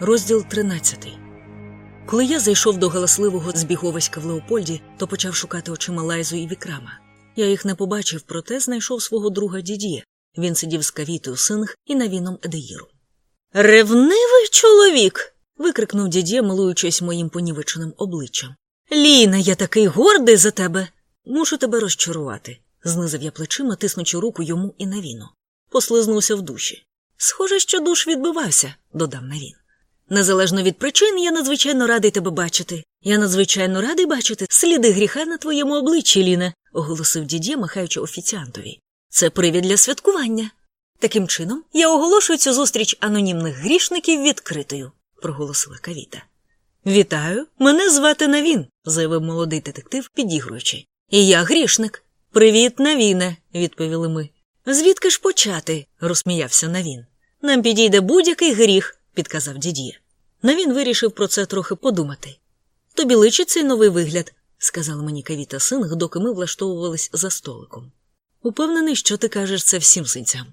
Розділ 13 Коли я зайшов до галасливого збіговиська в Леопольді, то почав шукати очима Лайзу і Вікрама. Я їх не побачив, проте знайшов свого друга Дід'є. Він сидів з кавітою синг і навіном Едеїру. Ревнивий чоловік. викрикнув дідє, милуючись моїм понівеченим обличчям. Ліна, я такий гордий за тебе. Мушу тебе розчарувати, знизив я плечима, тиснучи руку йому і навіну. Послизнувся в душі. Схоже, що душ відбивався, додав навін. Незалежно від причин, я надзвичайно радий тебе бачити. Я надзвичайно радий бачити сліди гріха на твоєму обличчі, Ліне, оголосив дідє, махаючи офіціантові. Це привід для святкування. Таким чином, я оголошую цю зустріч анонімних грішників відкритою, проголосила Кавіта. Вітаю, мене звати Навін, заявив молодий детектив, підігруючи. І я грішник. Привіт, Навіне, відповіли ми. Звідки ж почати? розсміявся Навін. Нам підійде будь-який гріх, підказав дід'є. Навін вирішив про це трохи подумати. Тобі личить цей новий вигляд, сказала мені Кавіта Синг, доки ми влаштовувались за столиком. Упевнений, що ти кажеш це всім синцям.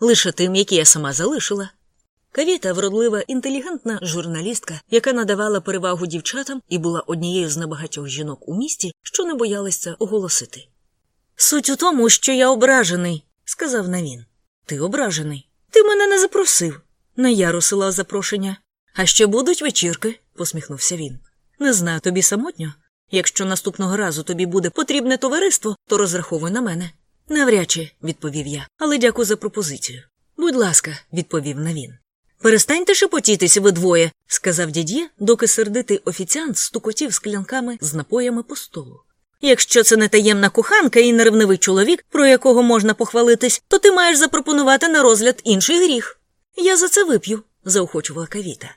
Лише тим, які я сама залишила. Кавіта вродлива, інтелігентна журналістка, яка надавала перевагу дівчатам і була однією з небагатьох жінок у місті, що не боялася оголосити. Суть у тому, що я ображений, сказав Навін. Ти ображений. Ти мене не запросив. Не я розсилав запрошення. А ще будуть вечірки, посміхнувся він. Не знаю, тобі самотньо. Якщо наступного разу тобі буде потрібне товариство, то розраховуй на мене. Навряд чи, відповів я, але дякую за пропозицію. Будь ласка, відповів Навін. Перестаньте шепотітися ви двоє, сказав дід'є, доки сердитий офіціант стукотів склянками з напоями по столу. Якщо це не таємна коханка і нервнивий чоловік, про якого можна похвалитись, то ти маєш запропонувати на розгляд інший гріх. Я за це вип'ю, заохочувала Кавіта.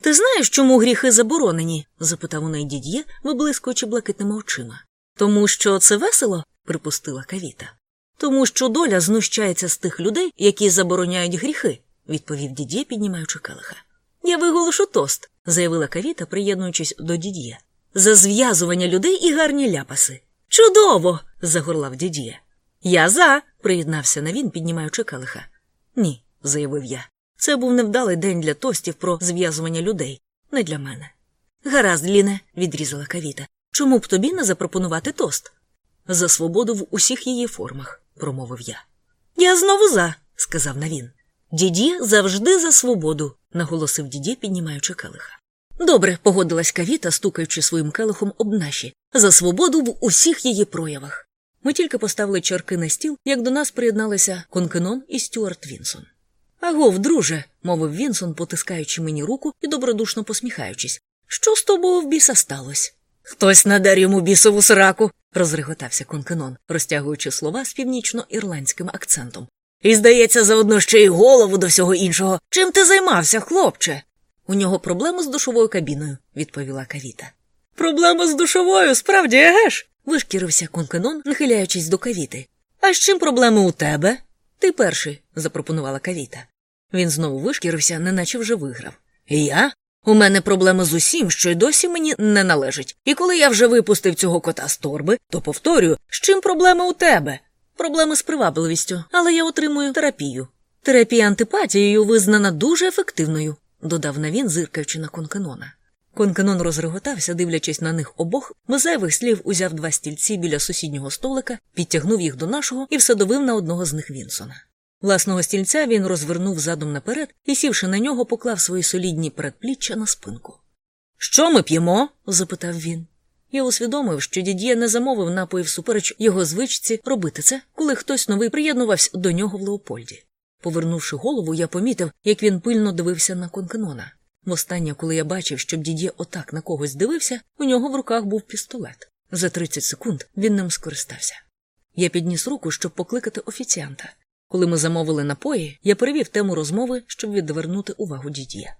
Ти знаєш, чому гріхи заборонені? запитав у неї дід'є, виблискуючи блакитними очима. Тому що це весело, припустила Кавіта. Тому що доля знущається з тих людей, які забороняють гріхи, відповів дід'є, піднімаючи келиха. Я виголошу тост, заявила Кавіта, приєднуючись до дід'є. За зв'язування людей і гарні ляпаси. Чудово. загорлав дід'є. Я за. приєднався на він, піднімаючи келиха. Ні, заявив я. Це був невдалий день для тостів про зв'язування людей, не для мене. Гаразд, Ліне, відрізала Кавіта. Чому б тобі не запропонувати тост? За свободу в усіх її формах, промовив я. Я знову за, сказав Навін. Діді завжди за свободу, наголосив діді, піднімаючи келиха. Добре, погодилась Кавіта, стукаючи своїм келихом об наші, за свободу в усіх її проявах. Ми тільки поставили чарки на стіл, як до нас приєдналися Конкенон і Стюарт Вінсон. Агов, друже, мовив Вінсон, потискаючи мені руку і добродушно посміхаючись. Що з тобою в біса сталося? Хтось надар йому бісову сраку, розреготався Конкенон, розтягуючи слова з північно-ірландським акцентом. І, здається, заодно ще й голову до всього іншого. Чим ти займався, хлопче? У нього проблеми з душовою кабіною, відповіла Кавіта. Проблеми з душовою, справді, еге ж? вишкірився Конкенон, нахиляючись до кавіти. А з чим проблеми у тебе? Ти перший, запропонувала Кавіта. Він знову вишкірився, неначе вже виграв. Я? У мене проблеми з усім, що й досі мені не належить. І коли я вже випустив цього кота з торби, то повторюю, з чим проблеми у тебе? Проблеми з привабливістю, але я отримую терапію. Терапія антипатією визнана дуже ефективною, додав навін, зиркаючи на Конкенона. Конкенон розреготався, дивлячись на них обох, без слів узяв два стільці біля сусіднього столика, підтягнув їх до нашого і всадовив на одного з них Вінсона. Власного стільця він розвернув задом наперед і, сівши на нього, поклав свої солідні передпліччя на спинку. Що ми п'ємо? запитав він. Я усвідомив, що дід'є не замовив напоїв супереч його звичці робити це, коли хтось новий приєднувався до нього в Леопольді. Повернувши голову, я помітив, як він пильно дивився на конкенона. Востаннє, коли я бачив, щоб дід'є отак на когось дивився, у нього в руках був пістолет. За 30 секунд він ним скористався. Я підніс руку, щоб покликати офіціанта. Коли ми замовили напої, я перевів тему розмови, щоб відвернути увагу дід'є.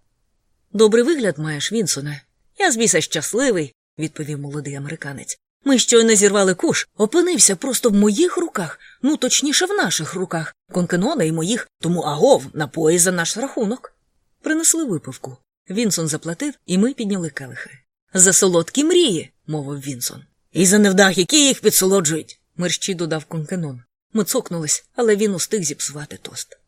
Добрий вигляд маєш, Вінсоне. Я звіса щасливий, відповів молодий американець. Ми щойно зірвали куш, опинився просто в моїх руках, ну точніше в наших руках, конкенона і моїх, тому агов, напої за наш рахунок. Принесли випивку. Вінсон заплатив, і ми підняли келихи. За солодкі мрії, мовив Вінсон. І за невдах, які їх підсолоджують, мерщій додав конкенон. Ми цокнулись, але він устиг зіпсувати тост.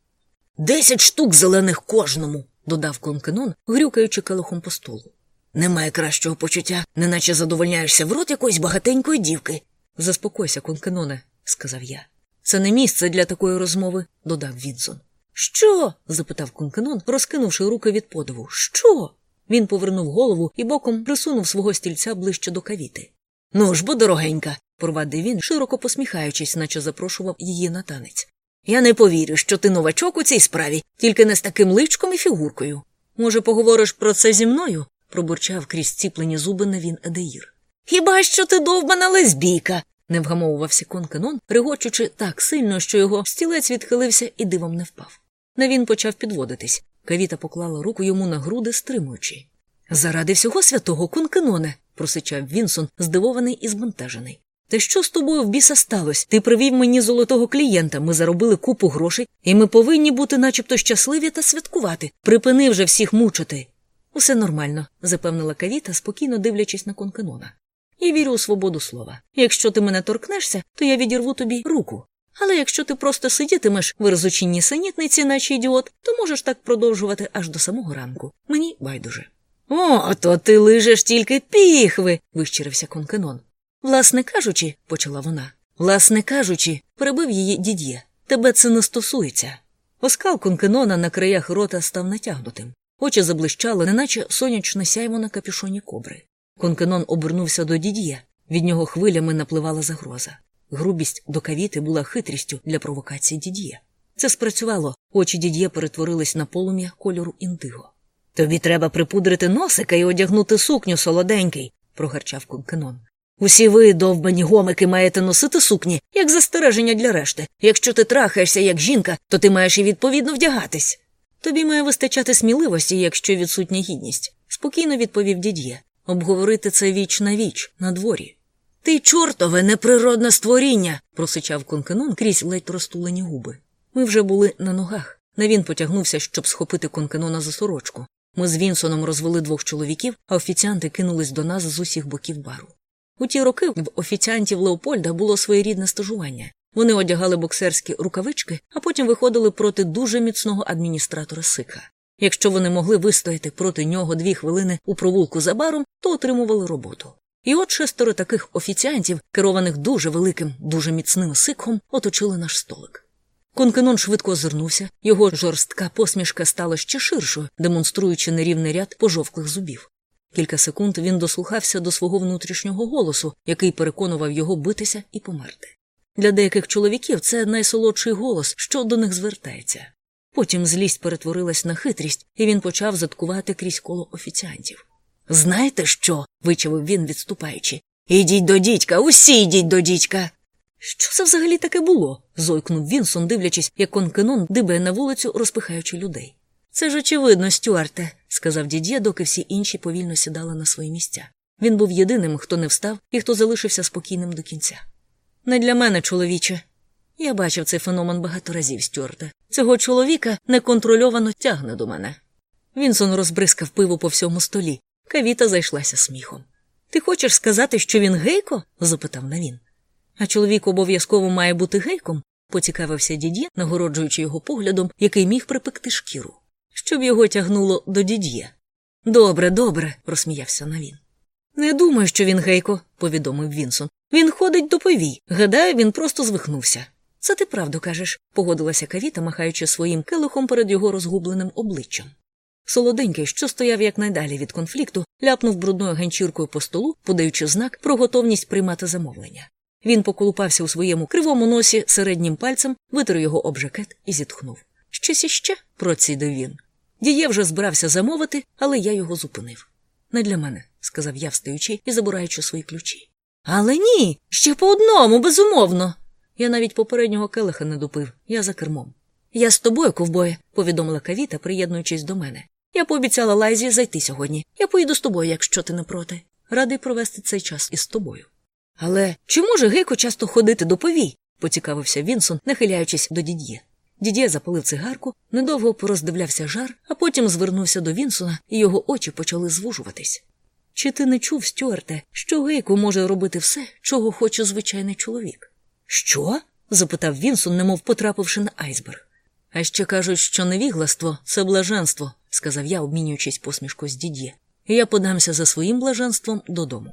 Десять штук зелених кожному, додав Конкенон, грюкаючи келихом по столу. Немає кращого почуття, неначе задовольняєшся в рот якоїсь багатенької дівки. Заспокойся, Конкеноне, сказав я. Це не місце для такої розмови, додав Вінсон. Що? запитав Конкенон, розкинувши руки від подиву. Що? Він повернув голову і боком присунув свого стільця ближче до кавіти. Ну ж бо, дорогенька, провадив він, широко посміхаючись, наче запрошував її на танець. Я не повірю, що ти новачок у цій справі, тільки не з таким личком і фігуркою. Може, поговориш про це зі мною? пробурчав крізь ціплені зуби на він Едеїр. Хіба що ти довбана лесбійка? не вгамовувався Конкенон, регочучи так сильно, що його стілець відхилився і дивом не впав. Навін почав підводитись. Кавіта поклала руку йому на груди, стримуючи. Заради всього святого Конкеноне, просичав Вінсон, здивований і збентежений. Та що з тобою в біса сталося? Ти привів мені золотого клієнта, ми заробили купу грошей, і ми повинні бути начебто щасливі та святкувати. Припини вже всіх мучити. Усе нормально, запевнила Кавіта, спокійно дивлячись на Конкенона. Я вірю у свободу слова. Якщо ти мене торкнешся, то я відірву тобі руку. Але якщо ти просто сидітимеш в розучинній синітниці, наче ідіот, то можеш так продовжувати аж до самого ранку. Мені байдуже. О, то ти лижеш тільки піхви, вищирився Конкенон. Власне кажучи, почала вона. Власне кажучи, перебив її дід'є. Тебе це не стосується. Оскал Конкенона на краях рота став натягнутим. Очі заблищали, неначе сонячне сяйво на капюшоні кобри. Конкенон обернувся до дід'є. Від нього хвилями напливала загроза. Грубість до кавіти була хитрістю для провокації дід'є. Це спрацювало, очі дід'є перетворились на полум'я кольору індиго. Тобі треба припудрити носика і одягнути сукню солоденький, прогарчав Конкенон. Усі ви, довбані гомики, маєте носити сукні, як застереження для решти. Якщо ти трахаєшся як жінка, то ти маєш і відповідно вдягатись. Тобі має вистачати сміливості, якщо відсутня гідність, спокійно відповів дід'є. Обговорити це віч на віч на дворі. Ти чортове неприродне створіння, просичав Конкенон крізь ледь розтулені губи. Ми вже були на ногах. Навін потягнувся, щоб схопити Конкенона за сорочку. Ми з Вінсоном розвели двох чоловіків, а офіціанти кинулись до нас з усіх боків бару. У ті роки в офіціантів Леопольда було своєрідне стажування. Вони одягали боксерські рукавички, а потім виходили проти дуже міцного адміністратора Сика. Якщо вони могли вистояти проти нього дві хвилини у провулку за баром, то отримували роботу. І от шестеро таких офіціантів, керованих дуже великим, дуже міцним сикхом, оточили наш столик. Конкенон швидко озирнувся, його жорстка посмішка стала ще ширшою, демонструючи нерівний ряд пожовклих зубів. Кілька секунд він дослухався до свого внутрішнього голосу, який переконував його битися і померти. Для деяких чоловіків це найсолодший голос, що до них звертається. Потім злість перетворилась на хитрість, і він почав заткувати крізь коло офіціантів. Знаєте що? вичавив він, відступаючи. Ідіть до дідька, усі йдіть до дідька. Що це взагалі таке було? зойкнув Вінсон, дивлячись, як конкенон дибає на вулицю, розпихаючи людей. Це ж очевидно, Стюарте, сказав дід'є, доки всі інші повільно сідали на свої місця. Він був єдиним, хто не встав і хто залишився спокійним до кінця. Не для мене, чоловіче. Я бачив цей феномен багато разів, Стюарте. Цього чоловіка неконтрольовано тягне до мене. Вінсон розбризкав пиво по всьому столі. Кавіта зайшлася сміхом. Ти хочеш сказати, що він гейко? запитав Навін. А чоловік обов'язково має бути гейком, поцікавився дід'є, нагороджуючи його поглядом, який міг припекти шкіру, щоб його тягнуло до дід'є. Добре, добре, розсміявся Навін. Не думаю, що він гейко, повідомив Вінсон. Він ходить до повій. Гадаю, він просто звихнувся. Це ти правду кажеш, погодилася Кавіта, махаючи своїм келихом перед його розгубленим обличчям. Солоденький, що стояв якнайдалі від конфлікту, ляпнув брудною ганчіркою по столу, подаючи знак про готовність приймати замовлення. Він поколупався у своєму кривому носі середнім пальцем, витер його об жакет і зітхнув. Щось іще, процідив він. Діє вже збирався замовити, але я його зупинив. Не для мене, сказав я, встаючи і забираючи свої ключі. Але ні, ще по одному, безумовно. Я навіть попереднього келиха не допив, я за кермом. Я з тобою, ковбоє, повідомила Кавіта, приєднуючись до мене. Я пообіцяла Лайзі зайти сьогодні. Я поїду з тобою, якщо ти не проти. Радий провести цей час із тобою. Але чи може Гейко часто ходити до повій? поцікавився Вінсон, нахиляючись до дід'є. Дід'є запалив цигарку, недовго пороздивлявся жар, а потім звернувся до Вінсона, і його очі почали звужуватись. Чи ти не чув, Стюарте, що Гейко може робити все, чого хоче звичайний чоловік? Що? запитав Вінсон, немов потрапивши на айсберг. А ще кажуть, що невігластво це блаженство, сказав я, обмінюючись посмішкою з дід'є. Я подамся за своїм блаженством додому.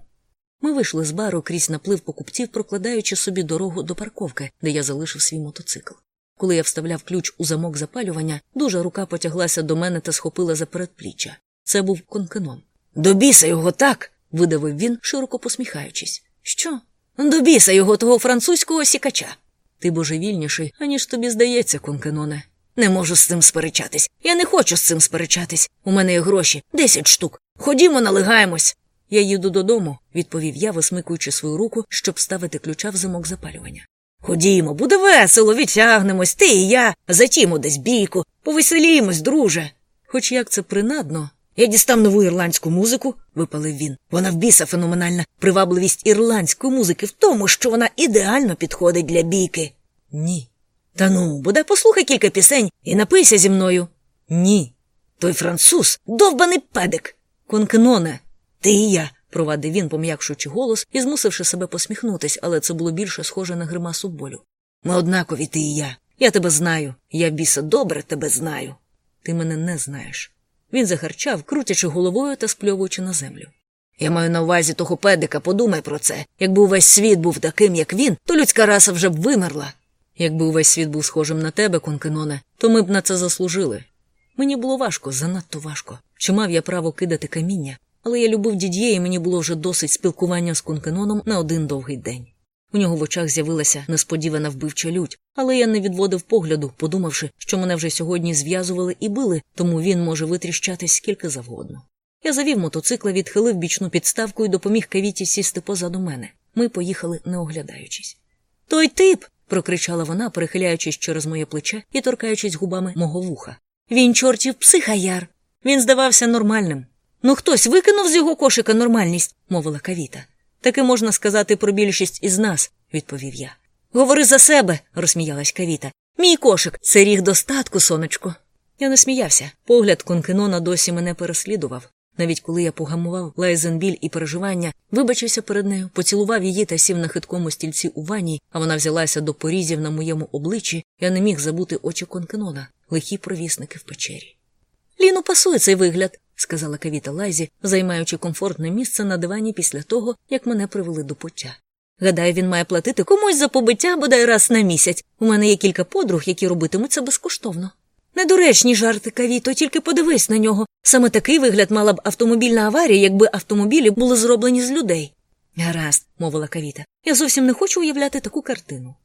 Ми вийшли з бару крізь наплив покупців, прокладаючи собі дорогу до парковки, де я залишив свій мотоцикл. Коли я вставляв ключ у замок запалювання, дуже рука потяглася до мене та схопила за передпліччя. Це був конкенон. До біса його так. видавив він, широко посміхаючись. Що? До біса його того французького сікача. Ти божевільніший, аніж тобі здається, конкеноне. Не можу з цим сперечатись. Я не хочу з цим сперечатись. У мене є гроші десять штук. Ходімо, налигаємось. Я їду додому, відповів я, висмикуючи свою руку, щоб ставити ключа в замок запалювання. Ходімо, буде весело, відтягнемось, ти і я, затімо десь бійку, повеселімось, друже. Хоч як це принадно. Я дістав нову ірландську музику, випалив він. Вона в біса феноменальна привабливість ірландської музики в тому, що вона ідеально підходить для бійки. Ні. Та ну, бодай послухай кілька пісень і напийся зі мною. Ні. Той француз довбаний педик. Конкеноне, ти і я, провадив він, пом'якшуючи голос і змусивши себе посміхнутись, але це було більше схоже на гримасу болю. Ми однакові ти і я. Я тебе знаю. Я біса добре тебе знаю. Ти мене не знаєш. Він загарчав, крутячи головою та спльовуючи на землю. Я маю на увазі того педика, подумай про це. Якби увесь світ був таким, як він, то людська раса вже б вимерла. Якби увесь світ був схожим на тебе, Конкеноне, то ми б на це заслужили. Мені було важко, занадто важко. Чи мав я право кидати каміння, але я любив дід'є, і мені було вже досить спілкування з Конкеноном на один довгий день. У нього в очах з'явилася несподівана вбивча лють, але я не відводив погляду, подумавши, що мене вже сьогодні зв'язували і били, тому він може витріщатись скільки завгодно. Я завів мотоцикла, відхилив бічну підставку і допоміг кавіті сісти позаду мене. Ми поїхали, не оглядаючись. Той тип. Прокричала вона, перехиляючись через моє плече і торкаючись губами мого вуха. Він чортів психаяр. Він здавався нормальним. Ну хтось викинув з його кошика нормальність, мовила кавіта. Таки можна сказати про більшість із нас, відповів я. Говори за себе, розсміялась кавіта. Мій кошик це ріг достатку, сонечко. Я не сміявся. Погляд конкенона досі мене переслідував. Навіть коли я погамував лайзенбіль і переживання, вибачився перед нею, поцілував її та сів на хиткому стільці у ванні, а вона взялася до порізів на моєму обличчі, я не міг забути очі конкенона, лихі провісники в печері. Ліну пасує цей вигляд, сказала кавіта Лайзі, займаючи комфортне місце на дивані після того, як мене привели до пуття. Гадаю, він має платити комусь за побиття бодай раз на місяць. У мене є кілька подруг, які робитимуть це безкоштовно. Недоречні жарти, Кавіто, тільки подивись на нього. Саме такий вигляд мала б автомобільна аварія, якби автомобілі були зроблені з людей. Гаразд, мовила Кавіта. Я зовсім не хочу уявляти таку картину.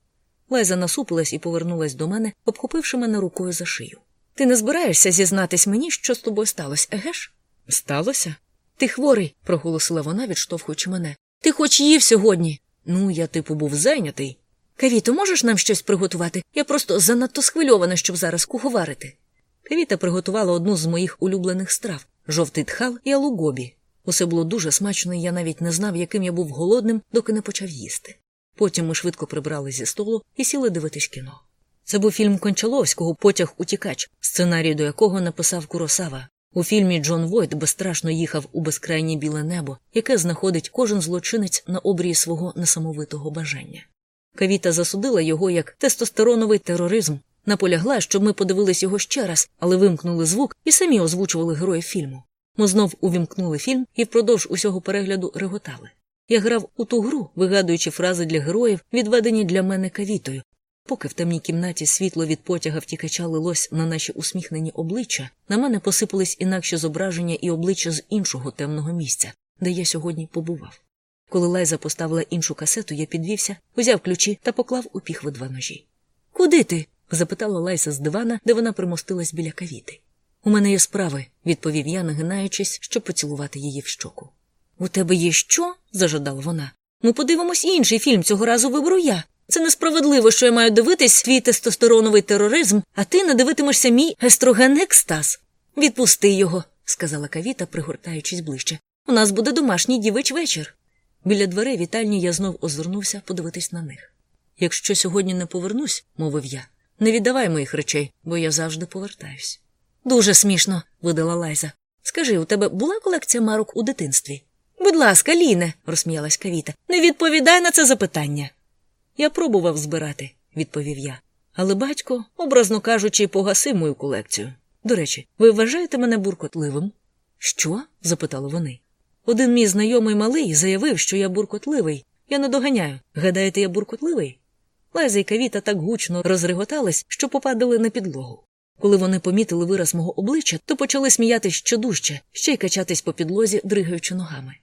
Лайза насупилась і повернулась до мене, обхопивши мене рукою за шию. Ти не збираєшся зізнатись мені, що з тобою сталося, еге ж? Сталося? Ти хворий, проголосила вона, відштовхуючи мене. Ти хоч їв сьогодні. Ну, я, типу, був зайнятий. Кавіто, можеш нам щось приготувати? Я просто занадто схвильована, щоб зараз куховарити. Кавіта приготувала одну з моїх улюблених страв жовтий тхал і алугобі. Усе було дуже смачно, і я навіть не знав, яким я був голодним, доки не почав їсти. Потім ми швидко прибрали зі столу і сіли дивитись кіно. Це був фільм Кончаловського Потяг утікач, сценарій до якого написав Куросава. У фільмі Джон Войт безстрашно їхав у безкрайнє біле небо, яке знаходить кожен злочинець на обрії свого несамовитого бажання. Кавіта засудила його як тестостероновий тероризм, наполягла, щоб ми подивились його ще раз, але вимкнули звук і самі озвучували героїв фільму. Ми знов увімкнули фільм і впродовж усього перегляду реготали. Я грав у ту гру, вигадуючи фрази для героїв, відведені для мене кавітою, Поки в темній кімнаті світло від потяга втікача лилось на наші усміхнені обличчя, на мене посипались інакші зображення і обличчя з іншого темного місця, де я сьогодні побував. Коли Лайза поставила іншу касету, я підвівся, узяв ключі та поклав у піхви два ножі. Куди ти? запитала Лайза з дивана, де вона примостилась біля кавіти. У мене є справи, відповів я, нагинаючись, щоб поцілувати її в щоку. У тебе є що? зажадала вона. Ми подивимось інший фільм цього разу виберу я. Це несправедливо, що я маю дивитись твій тестостероновий тероризм, а ти не дивитимешся мій естроген екстаз. Відпусти його, сказала Кавіта, пригортаючись ближче. У нас буде домашній дівич вечір. Біля дверей вітальні я знов озирнувся подивитись на них. Якщо сьогодні не повернусь, мовив я, не віддавай моїх речей, бо я завжди повертаюсь. Дуже смішно, видала Лайза. Скажи, у тебе була колекція марок у дитинстві? Будь ласка, Ліне, розсміялась Кавіта, не відповідай на це запитання. Я пробував збирати, відповів я. Але батько, образно кажучи, погасив мою колекцію. До речі, ви вважаєте мене буркотливим? Що? запитали вони. Один мій знайомий малий заявив, що я буркотливий. Я не доганяю. Гадаєте, я буркотливий? Лайза і кавіта так гучно розреготались, що попадали на підлогу. Коли вони помітили вираз мого обличчя, то почали сміятись ще дужче, ще й качатись по підлозі, дригаючи ногами.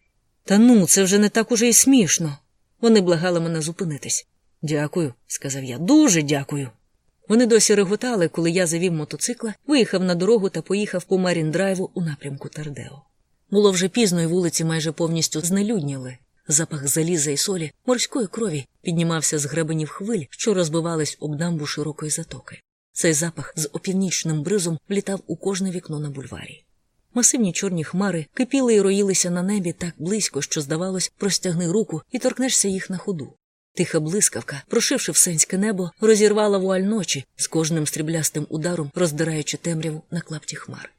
Та ну, це вже не так уже й смішно. Вони благали мене зупинитись. Дякую, сказав я. Дуже дякую. Вони досі реготали, коли я завів мотоцикла, виїхав на дорогу та поїхав по Марін-драйву у напрямку Тардео. Було вже пізно, і вулиці майже повністю знелюдніли. Запах заліза і солі, морської крові піднімався з гребенів хвиль, що розбивались об дамбу широкої затоки. Цей запах з опівнічним бризом влітав у кожне вікно на бульварі. Масивні чорні хмари кипіли і роїлися на небі так близько, що, здавалось, простягни руку і торкнешся їх на ходу. Тиха блискавка, прошивши всенське небо, розірвала вуаль ночі з кожним стріблястим ударом, роздираючи темряву на клапті хмар.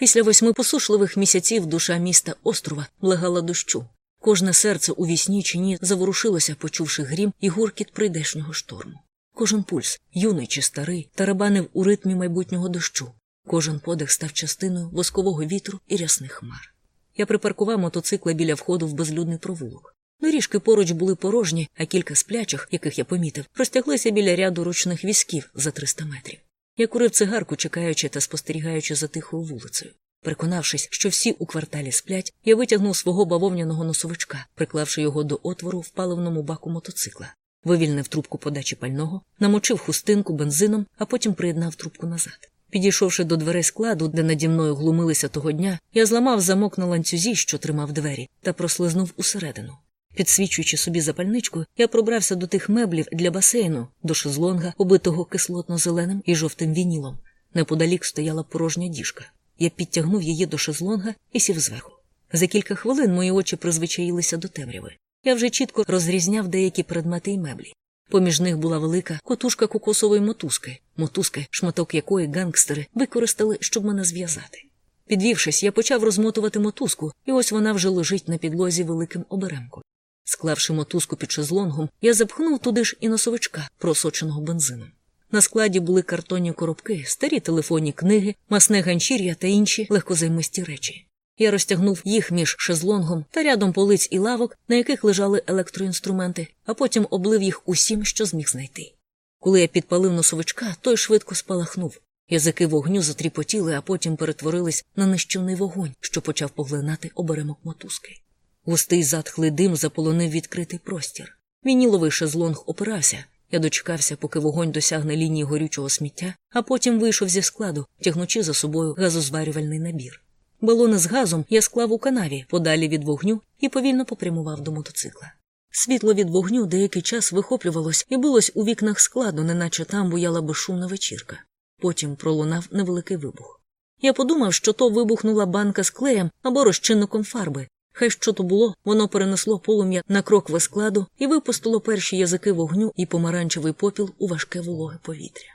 Після восьми посушливих місяців душа міста острова благала дощу. Кожне серце у вісні чи ні заворушилося, почувши грім і гуркіт прийдешнього шторму. Кожен пульс, юний чи старий, тарабанив у ритмі майбутнього дощу. Кожен подих став частиною воскового вітру і рясних хмар. Я припаркував мотоцикла біля входу в безлюдний провулок. Доріжки поруч були порожні, а кілька сплячих, яких я помітив, розтяглися біля ряду ручних візків за 300 метрів. Я курив цигарку, чекаючи та спостерігаючи за тихою вулицею. Переконавшись, що всі у кварталі сплять, я витягнув свого бавовняного носовичка, приклавши його до отвору в паливному баку мотоцикла, вивільнив трубку подачі пального, намочив хустинку бензином, а потім приєднав трубку назад. Підійшовши до дверей складу, де наді мною глумилися того дня, я зламав замок на ланцюзі, що тримав двері, та прослизнув усередину. Підсвічуючи собі запальничку, я пробрався до тих меблів для басейну, до шезлонга, обитого кислотно-зеленим і жовтим вінілом. Неподалік стояла порожня діжка. Я підтягнув її до шезлонга і сів зверху. За кілька хвилин мої очі призвичаїлися до темряви. Я вже чітко розрізняв деякі предмети й меблі. Поміж них була велика котушка кокосової мотузки, мотузки, шматок якої гангстери використали, щоб мене зв'язати. Підвівшись, я почав розмотувати мотузку, і ось вона вже лежить на підлозі великим оберемком. Склавши мотузку під шезлонгом, я запхнув туди ж і носовичка, просоченого бензином. На складі були картонні коробки, старі телефонні книги, масне ганчір'я та інші легкозаймисті речі. Я розтягнув їх між шезлонгом та рядом полиць і лавок, на яких лежали електроінструменти, а потім облив їх усім, що зміг знайти. Коли я підпалив носовичка, той швидко спалахнув. Язики вогню затріпотіли, а потім перетворились на нищівний вогонь, що почав поглинати оберемок мотузки. Густий затхлий дим заполонив відкритий простір. Вініловий шезлонг опирався. Я дочекався, поки вогонь досягне лінії горючого сміття, а потім вийшов зі складу, тягнучи за собою газозварювальний набір. Балони з газом я склав у канаві подалі від вогню і повільно попрямував до мотоцикла. Світло від вогню деякий час вихоплювалось і билось у вікнах складу, неначе там буяла безшумна вечірка. Потім пролунав невеликий вибух. Я подумав, що то вибухнула банка з клеєм або розчинником фарби, Хай що то було, воно перенесло полум'я на крок складу і випустило перші язики вогню і помаранчевий попіл у важке вологе повітря.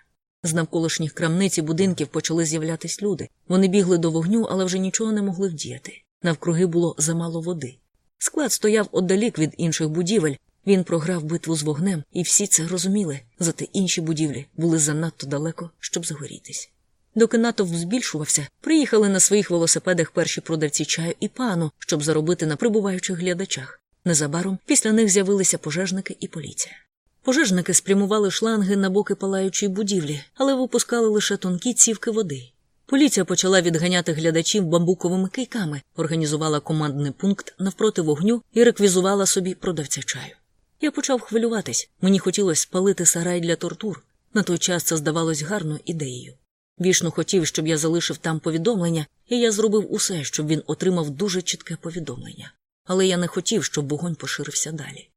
З навколишніх крамниць і будинків почали з'являтись люди. Вони бігли до вогню, але вже нічого не могли вдіяти. Навкруги було замало води. Склад стояв отдалік від інших будівель. Він програв битву з вогнем, і всі це розуміли, зате інші будівлі були занадто далеко, щоб загорітись. Доки натовп збільшувався, приїхали на своїх велосипедах перші продавці чаю і пану, щоб заробити на прибуваючих глядачах. Незабаром після них з'явилися пожежники і поліція. Пожежники спрямували шланги на боки палаючої будівлі, але випускали лише тонкі цівки води. Поліція почала відганяти глядачів бамбуковими кийками, організувала командний пункт навпроти вогню і реквізувала собі продавця чаю. Я почав хвилюватись, мені хотілося спалити сарай для тортур. На той час це здавалось гарною ідеєю. Вішну хотів, щоб я залишив там повідомлення, і я зробив усе, щоб він отримав дуже чітке повідомлення. Але я не хотів, щоб вогонь поширився далі.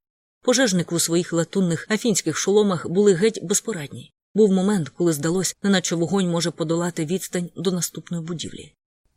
Пожежники у своїх латунних афінських шоломах були геть безпорадні. Був момент, коли здалось, неначе вогонь може подолати відстань до наступної будівлі.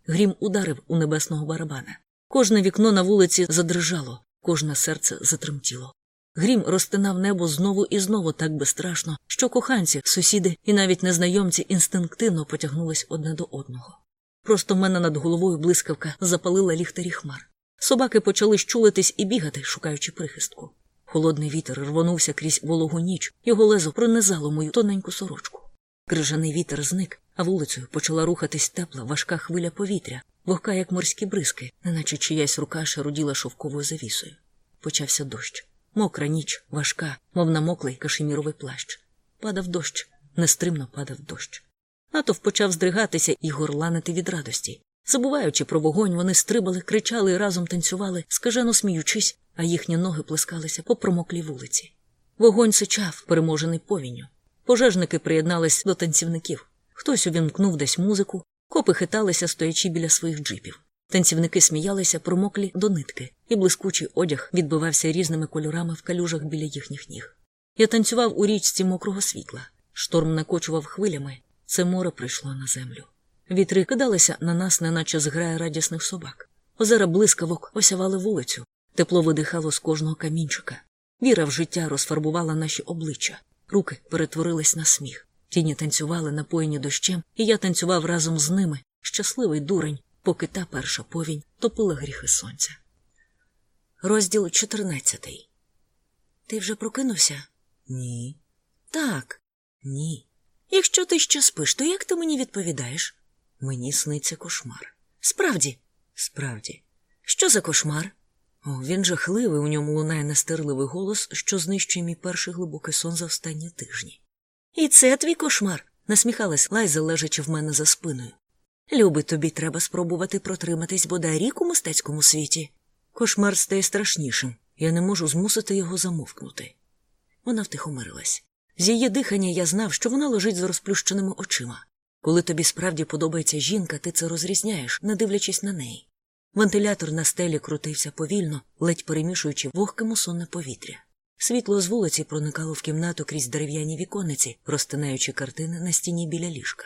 Грім ударив у небесного барабана. Кожне вікно на вулиці задрижало, кожне серце затремтіло. Грім розтинав небо знову і знову так безстрашно, що коханці, сусіди і навіть незнайомці інстинктивно потягнулись одне до одного. Просто в мене над головою блискавка запалила ліхтарі хмар. Собаки почали щулитись і бігати, шукаючи прихистку. Холодний вітер рвонувся крізь вологу ніч, його лезо пронизало мою тоненьку сорочку. Крижаний вітер зник, а вулицею почала рухатись тепла, важка хвиля повітря, вогка, як морські бризки, неначе чиясь рука шаруділа шовковою завісою. Почався дощ. Мокра ніч, важка, мов намоклий кашеміровий плащ. Падав дощ, нестримно падав дощ. Натов почав здригатися і горланити від радості. Забуваючи про вогонь, вони стрибали, кричали і разом танцювали, скажено сміючись, а їхні ноги плескалися по промоклій вулиці. Вогонь сичав, переможений повінню. Пожежники приєднались до танцівників. Хтось увімкнув десь музику, копи хиталися, стоячи біля своїх джипів. Танцівники сміялися, промоклі до нитки, і блискучий одяг відбивався різними кольорами в калюжах біля їхніх ніг. Я танцював у річці мокрого світла. Шторм накочував хвилями. Це море прийшло на землю. Вітри кидалися на нас, неначе зграя радісних собак. Озера блискавок осявали вулицю, тепло видихало з кожного камінчика. Віра в життя розфарбувала наші обличчя, руки перетворились на сміх. Тіні танцювали, напоєні дощем, і я танцював разом з ними, щасливий дурень, поки та перша повінь топила гріхи сонця. Розділ чотирнадцятий. Ти вже прокинувся? Ні. Так, ні. Якщо ти ще спиш, то як ти мені відповідаєш? Мені сниться кошмар. Справді, справді. Що за кошмар? О, він жахливий, у ньому лунає настирливий голос, що знищує мій перший глибокий сон за останні тижні. І це твій кошмар, насміхалась Лайза, лежачи в мене за спиною. Люби, тобі треба спробувати протриматись бодай рік у мистецькому світі. Кошмар стає страшнішим, я не можу змусити його замовкнути. Вона втихомирилась. З її дихання я знав, що вона лежить з розплющеними очима. Коли тобі справді подобається жінка, ти це розрізняєш, не дивлячись на неї. Вентилятор на стелі крутився повільно, ледь перемішуючи вогке мусонне повітря. Світло з вулиці проникало в кімнату крізь дерев'яні вікониці, розтинаючи картини на стіні біля ліжка.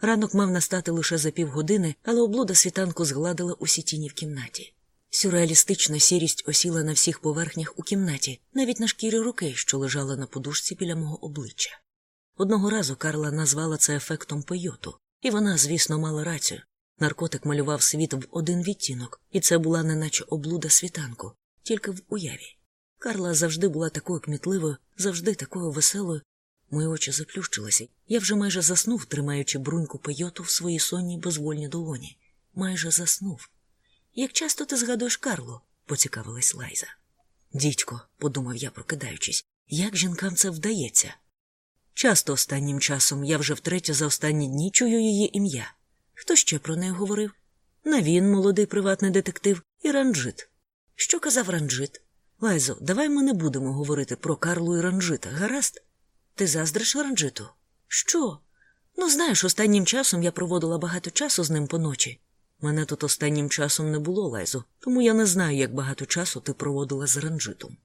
Ранок мав настати лише за півгодини, але облуда світанку згладила усі тіні в кімнаті. Сюрреалістична сірість осіла на всіх поверхнях у кімнаті, навіть на шкірі руки, що лежала на подушці біля мого обличчя. Одного разу Карла назвала це ефектом пейоту, і вона, звісно, мала рацію. Наркотик малював світ в один відтінок, і це була неначе облуда світанку, тільки в уяві. Карла завжди була такою кмітливою, завжди такою веселою. Мої очі заплющилися. Я вже майже заснув, тримаючи бруньку пейоту в своїй сонній безвольній долоні. Майже заснув. Як часто ти згадуєш Карло? поцікавилась Лайза. Дідько, подумав я, прокидаючись, як жінкам це вдається? Часто останнім часом я вже втретє за останні дні чую її ім'я. Хто ще про неї говорив? На він, молодий приватний детектив, і ранжит. Що казав ранжит? Лайзо, давай ми не будемо говорити про Карлу і ранжита, гаразд? Ти заздриш ранжиту? Що? Ну, знаєш, останнім часом я проводила багато часу з ним поночі. Мене тут останнім часом не було, Лайзо, тому я не знаю, як багато часу ти проводила з ранжитом.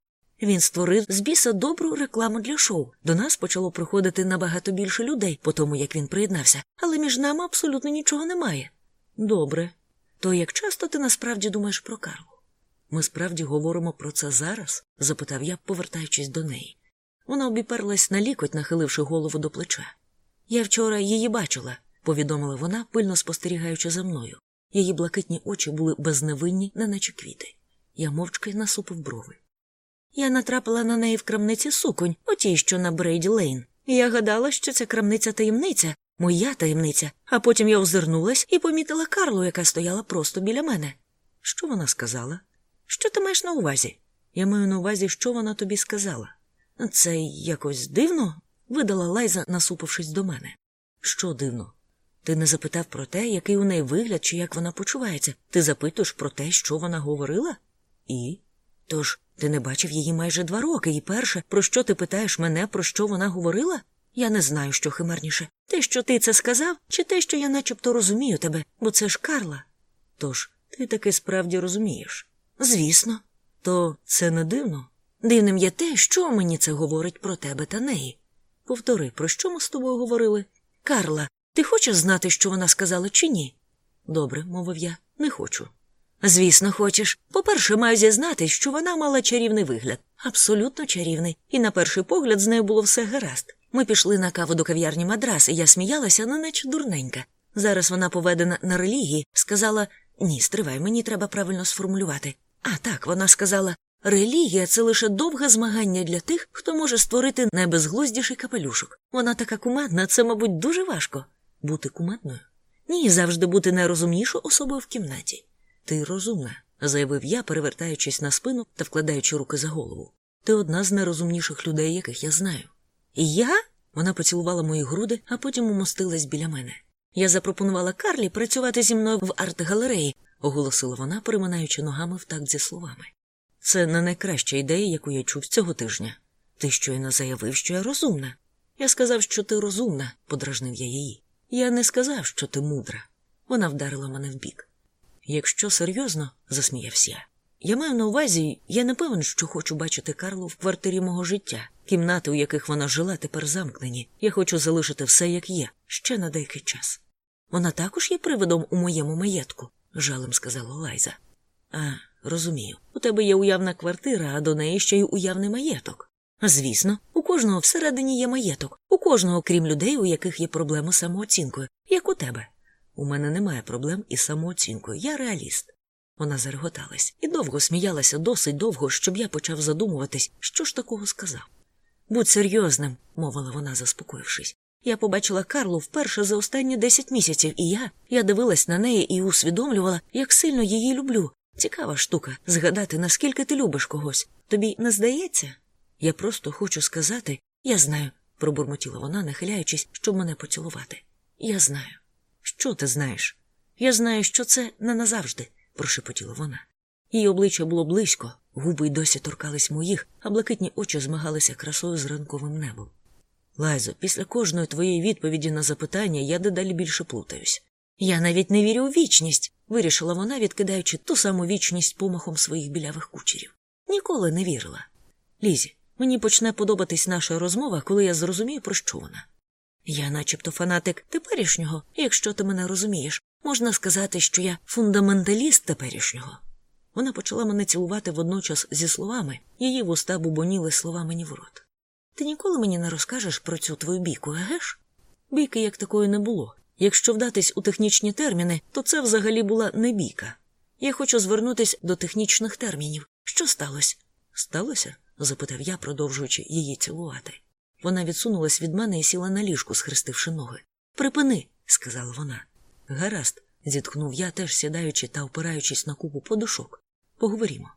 Він створив з біса добру рекламу для шоу. До нас почало приходити набагато більше людей по тому, як він приєднався, але між нами абсолютно нічого немає. Добре. То як часто ти насправді думаєш про Карлу? Ми справді говоримо про це зараз? запитав я, повертаючись до неї. Вона обіперлась на лікоть, нахиливши голову до плеча. Я вчора її бачила, повідомила вона, пильно спостерігаючи за мною. Її блакитні очі були безневинні, неначе квіти. Я мовчки насупив брови. Я натрапила на неї в крамниці суконь, отій, що на Брейді Лейн. Я гадала, що це крамниця таємниця, моя таємниця, а потім я озирнулась і помітила Карлу, яка стояла просто біля мене. Що вона сказала? Що ти маєш на увазі? Я маю на увазі, що вона тобі сказала. Це якось дивно, видала Лайза, насупившись до мене. Що дивно? Ти не запитав про те, який у неї вигляд чи як вона почувається. Ти запитуєш про те, що вона говорила? І? Тож ти не бачив її майже два роки, і перше, про що ти питаєш мене, про що вона говорила? Я не знаю, що химерніше. Те, що ти це сказав, чи те, що я начебто розумію тебе, бо це ж Карла. Тож, ти таки справді розумієш. Звісно, то це не дивно. Дивним є те, що мені це говорить про тебе та неї. Повтори, про що ми з тобою говорили? Карла, ти хочеш знати, що вона сказала, чи ні? Добре, мовив я, не хочу. Звісно, хочеш. По-перше, маю зізнатись, що вона мала чарівний вигляд, абсолютно чарівний, і на перший погляд з нею було все гаразд. Ми пішли на каву до кав'ярні Мадрас, і я сміялася, ну наче дурненька. Зараз вона поведена на релігії, сказала ні, стривай, мені треба правильно сформулювати. А так, вона сказала Релігія це лише довге змагання для тих, хто може створити найбезглуздіший капелюшок. Вона така кумедна, це, мабуть, дуже важко. Бути кумедною? Ні, завжди бути найрозумнішою особою в кімнаті. Ти розумна, заявив я, перевертаючись на спину та вкладаючи руки за голову. Ти одна з найрозумніших людей, яких я знаю. Я? Вона поцілувала мої груди, а потім умостилась біля мене. Я запропонувала Карлі працювати зі мною в арт-галереї, оголосила вона, переминаючи ногами в такт зі словами. Це не найкраща ідея, яку я чув цього тижня. Ти щойно заявив, що я розумна. Я сказав, що ти розумна, подражнив я її. Я не сказав, що ти мудра. Вона вдарила мене в бік. Якщо серйозно, засміявся я. Я маю на увазі, я не певен, що хочу бачити Карлу в квартирі мого життя. Кімнати, у яких вона жила, тепер замкнені. Я хочу залишити все, як є, ще на деякий час. Вона також є привидом у моєму маєтку, жалем сказала Лайза. А, розумію, у тебе є уявна квартира, а до неї ще й уявний маєток. Звісно, у кожного всередині є маєток, у кожного, крім людей, у яких є проблеми з самооцінкою, як у тебе. У мене немає проблем із самооцінкою, я реаліст. Вона зареготалась і довго сміялася досить довго, щоб я почав задумуватись, що ж такого сказав. Будь серйозним, мовила вона, заспокоївшись. Я побачила Карлу вперше за останні десять місяців, і я я дивилась на неї і усвідомлювала, як сильно її люблю. Цікава штука згадати, наскільки ти любиш когось. Тобі не здається? Я просто хочу сказати, я знаю, пробурмотіла вона, нахиляючись, щоб мене поцілувати. Я знаю. Що ти знаєш? Я знаю, що це не назавжди, прошепотіла вона. Її обличчя було близько, губи й досі торкались моїх, а блакитні очі змагалися красою з ранковим небом. Лайзо, після кожної твоєї відповіді на запитання я дедалі більше плутаюсь. Я навіть не вірю у вічність, вирішила вона, відкидаючи ту саму вічність помахом своїх білявих кучерів. Ніколи не вірила. Лізі, мені почне подобатись наша розмова, коли я зрозумію, про що вона. Я, начебто, фанатик теперішнього, якщо ти мене розумієш, можна сказати, що я фундаменталіст теперішнього. Вона почала мене цілувати водночас зі словами, її вуста бубоніли слова мені в рот. Ти ніколи мені не розкажеш про цю твою бійку, еге ж? Бійки як такої не було. Якщо вдатись у технічні терміни, то це взагалі була не бійка. Я хочу звернутися до технічних термінів. Що сталося? Сталося? запитав я, продовжуючи її цілувати. Вона відсунулась від мене і сіла на ліжку, схрестивши ноги. Припини, сказала вона. Гаразд, зітхнув я, теж сідаючи та опираючись на купу подушок. Поговоримо.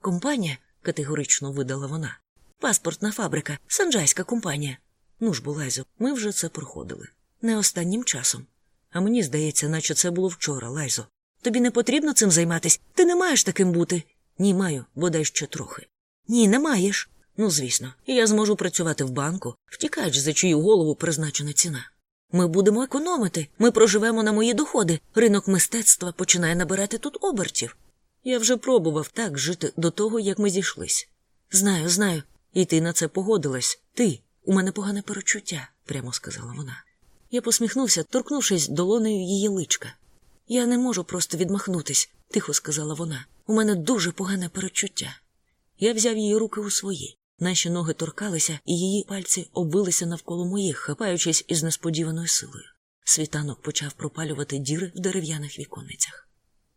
Компанія, категорично видала вона. Паспортна фабрика, санджайська компанія. Ну ж, Булайзо, ми вже це проходили. Не останнім часом. А мені здається, наче це було вчора, Лайзо. Тобі не потрібно цим займатись. Ти не маєш таким бути. Ні, маю, бодай ще трохи. Ні, не маєш. Ну, звісно, я зможу працювати в банку, втікач, за чию голову призначена ціна. Ми будемо економити, ми проживемо на мої доходи. Ринок мистецтва починає набирати тут обертів. Я вже пробував так жити до того, як ми зійшлись. Знаю, знаю, і ти на це погодилась. Ти, у мене погане перечуття, прямо сказала вона. Я посміхнувся, торкнувшись долонею її личка. Я не можу просто відмахнутись, тихо сказала вона. У мене дуже погане перечуття. Я взяв її руки у свої. Наші ноги торкалися, і її пальці обвилися навколо моїх, хапаючись із несподіваною силою. Світанок почав пропалювати діри в дерев'яних віконницях.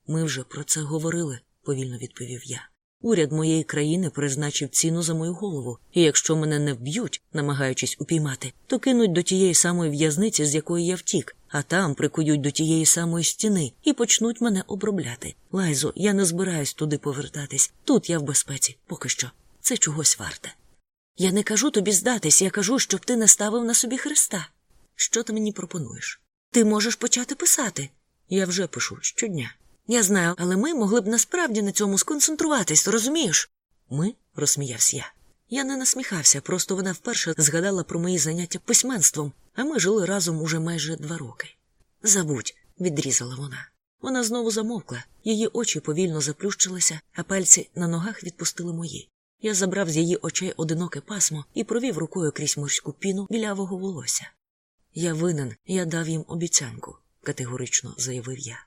Ми вже про це говорили, повільно відповів я. Уряд моєї країни призначив ціну за мою голову, і якщо мене не вб'ють, намагаючись упіймати, то кинуть до тієї самої в'язниці, з якої я втік, а там прикують до тієї самої стіни і почнуть мене обробляти. Лайзо, я не збираюсь туди повертатись. Тут я в безпеці, поки що. Це чогось варте. Я не кажу тобі здатись, я кажу, щоб ти не ставив на собі Христа. Що ти мені пропонуєш? Ти можеш почати писати. Я вже пишу щодня. Я знаю, але ми могли б насправді на цьому сконцентруватись, розумієш? Ми? розсміявся я. Я не насміхався, просто вона вперше згадала про мої заняття письменством, а ми жили разом уже майже два роки. Забудь, відрізала вона. Вона знову замовкла, її очі повільно заплющилися, а пальці на ногах відпустили мої. Я забрав з її очей одиноке пасмо і провів рукою крізь морську піну білявого волосся. Я винен, я дав їм обіцянку, категорично заявив я.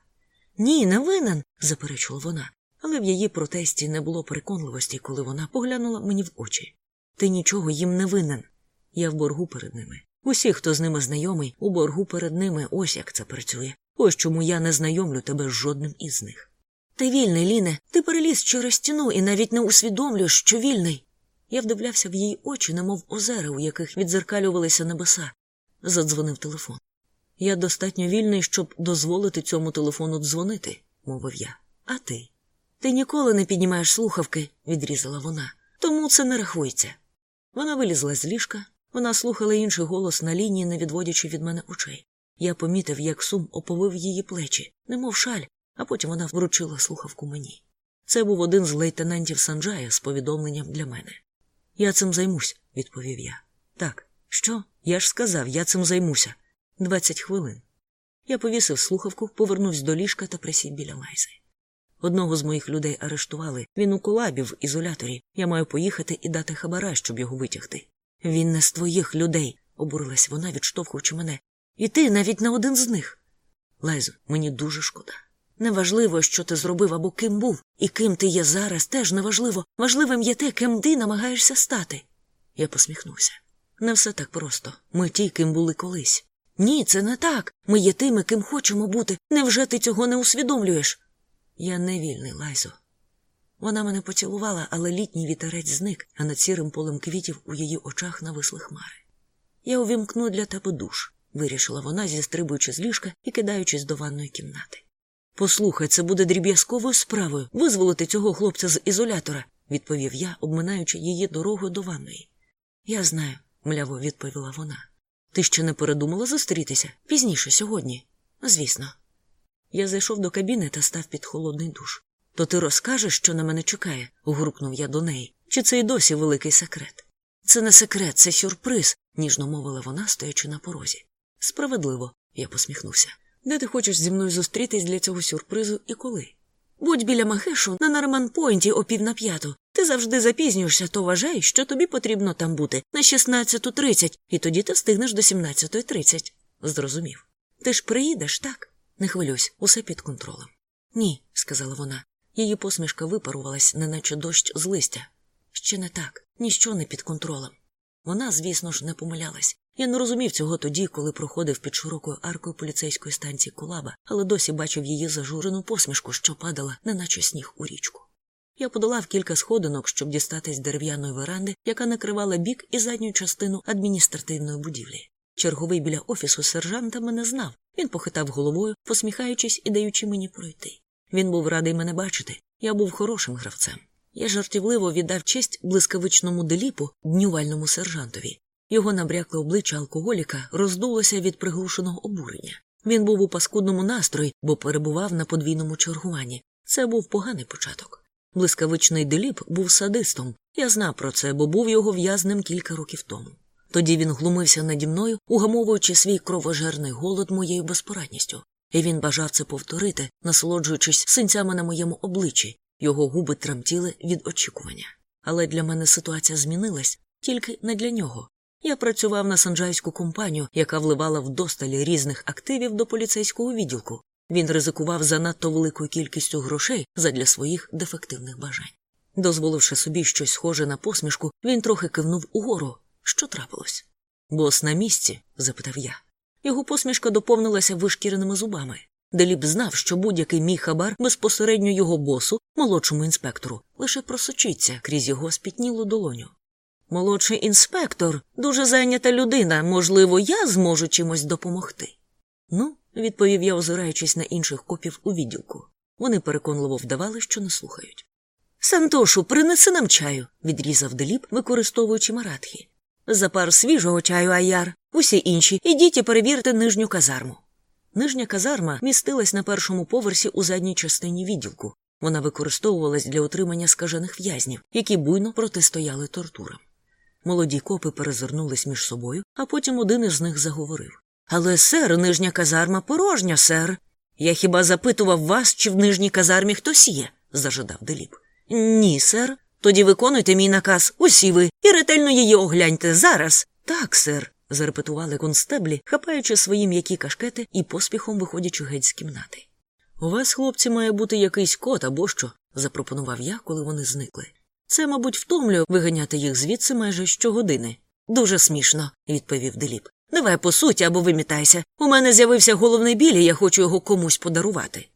Ні, не винен, заперечила вона, але в її протесті не було переконливості, коли вона поглянула мені в очі. Ти нічого їм не винен. Я в боргу перед ними. Усі, хто з ними знайомий, у боргу перед ними ось як це працює. Ось чому я не знайомлю тебе з жодним із них. Ти вільний, Ліне, ти переліз через стіну і навіть не усвідомлюєш, що вільний. Я вдивлявся в її очі, немов озера, у яких відзеркалювалися небеса. Задзвонив телефон. Я достатньо вільний, щоб дозволити цьому телефону дзвонити, мовив я. А ти? Ти ніколи не піднімаєш слухавки, відрізала вона. Тому це не рахується. Вона вилізла з ліжка, вона слухала інший голос на лінії, не відводячи від мене очей. Я помітив, як сум оповив її плечі, немов шаль, а потім вона вручила слухавку мені. Це був один з лейтенантів Санджая з повідомленням для мене. Я цим займусь, відповів я. Так, що? Я ж сказав, я цим займуся. Двадцять хвилин. Я повісив слухавку, повернувся до ліжка та присів біля лайзи. Одного з моїх людей арештували. Він у колабі в ізоляторі. Я маю поїхати і дати хабара, щоб його витягти. Він не з твоїх людей, обурилась вона, відштовхуючи мене. І ти навіть не один з них. Лайзо, мені дуже шкода. Неважливо, що ти зробив або ким був, і ким ти є зараз, теж неважливо. Важливим є те, ким ти намагаєшся стати. Я посміхнувся. Не все так просто. Ми ті, ким були колись. Ні, це не так. Ми є тими, ким хочемо бути. Невже ти цього не усвідомлюєш? Я не вільний, Лайзо. Вона мене поцілувала, але літній вітерець зник, а над сірим полем квітів у її очах нависли хмари. Я увімкну для тебе душ, вирішила вона, зістрибуючи з ліжка і кидаючись до ванної кімнати. Послухай, це буде дріб'язковою справою визволити цього хлопця з ізолятора, відповів я, обминаючи її дорогою до ванної. Я знаю, мляво відповіла вона. Ти ще не передумала зустрітися пізніше сьогодні? Звісно. Я зайшов до кабіни та став під холодний душ. То ти розкажеш, що на мене чекає? гуркнув я до неї. Чи це й досі великий секрет? Це не секрет, це сюрприз, ніжно мовила вона, стоячи на порозі. Справедливо, я посміхнувся. Де ти хочеш зі мною зустрітись для цього сюрпризу і коли? Будь біля Махешу на Нариман Пойнті о пів на п'яту. Ти завжди запізнюєшся, то вважай, що тобі потрібно там бути на 16.30, і тоді ти встигнеш до 17.30. Зрозумів. Ти ж приїдеш, так? Не хвилюйся, усе під контролем. Ні, сказала вона. Її посмішка випарувалась, неначе дощ з листя. Ще не так, ніщо не під контролем. Вона, звісно ж, не помилялась. Я не розумів цього тоді, коли проходив під широкою аркою поліцейської станції Кулаба, але досі бачив її зажурену посмішку, що падала, неначе сніг у річку. Я подолав кілька сходинок, щоб дістатись дерев'яної веранди, яка накривала бік і задню частину адміністративної будівлі. Черговий біля офісу сержанта мене знав. Він похитав головою, посміхаючись і даючи мені пройти. Він був радий мене бачити. Я був хорошим гравцем. Я жартівливо віддав честь блискавичному деліпу, днювальному сержантові. Його набрякле обличчя алкоголіка роздулося від приглушеного обурення. Він був у паскудному настрої, бо перебував на подвійному чергуванні. Це був поганий початок. Блискавичний деліп був садистом. Я знав про це, бо був його в'язним кілька років тому. Тоді він глумився наді мною, угамовуючи свій кровожерний голод моєю безпорадністю, і він бажав це повторити, насолоджуючись синцями на моєму обличчі, його губи тремтіли від очікування. Але для мене ситуація змінилась тільки не для нього. Я працював на санджайську компанію, яка вливала вдосталь різних активів до поліцейського відділку. Він ризикував занадто великою кількістю грошей задля своїх дефективних бажань. Дозволивши собі щось схоже на посмішку, він трохи кивнув угору. Що трапилось? Бос на місці? запитав я. Його посмішка доповнилася вишкіреними зубами. Деліп знав, що будь-який мій хабар безпосередньо його босу, молодшому інспектору, лише просочиться крізь його спітнілу долоню. Молодший інспектор дуже зайнята людина, можливо, я зможу чимось допомогти. Ну, відповів я, озираючись на інших копів у відділку. Вони переконливо вдавали, що не слухають. Сантошу, принеси нам чаю, відрізав Деліп, використовуючи маратхі. Запар свіжого чаю, аяр. Усі інші ідіть і перевірте нижню казарму. Нижня казарма містилась на першому поверсі у задній частині відділку. Вона використовувалась для отримання скажених в'язнів, які буйно протистояли тортурам. Молоді копи перезирнулись між собою, а потім один із них заговорив. Але, сер, нижня казарма порожня, сер. Я хіба запитував вас, чи в нижній казармі хтось є? зажадав Деліп. Ні, сер. Тоді виконуйте мій наказ, усі ви, і ретельно її огляньте зараз. Так, сер, зарепетували констеблі, хапаючи свої м'які кашкети і поспіхом виходячи геть з кімнати. У вас, хлопці, має бути якийсь кот або що, запропонував я, коли вони зникли. Це, мабуть, втомлює виганяти їх звідси майже щогодини. Дуже смішно, відповів Деліп. Давай по суті або вимітайся. У мене з'явився головний біль, і я хочу його комусь подарувати.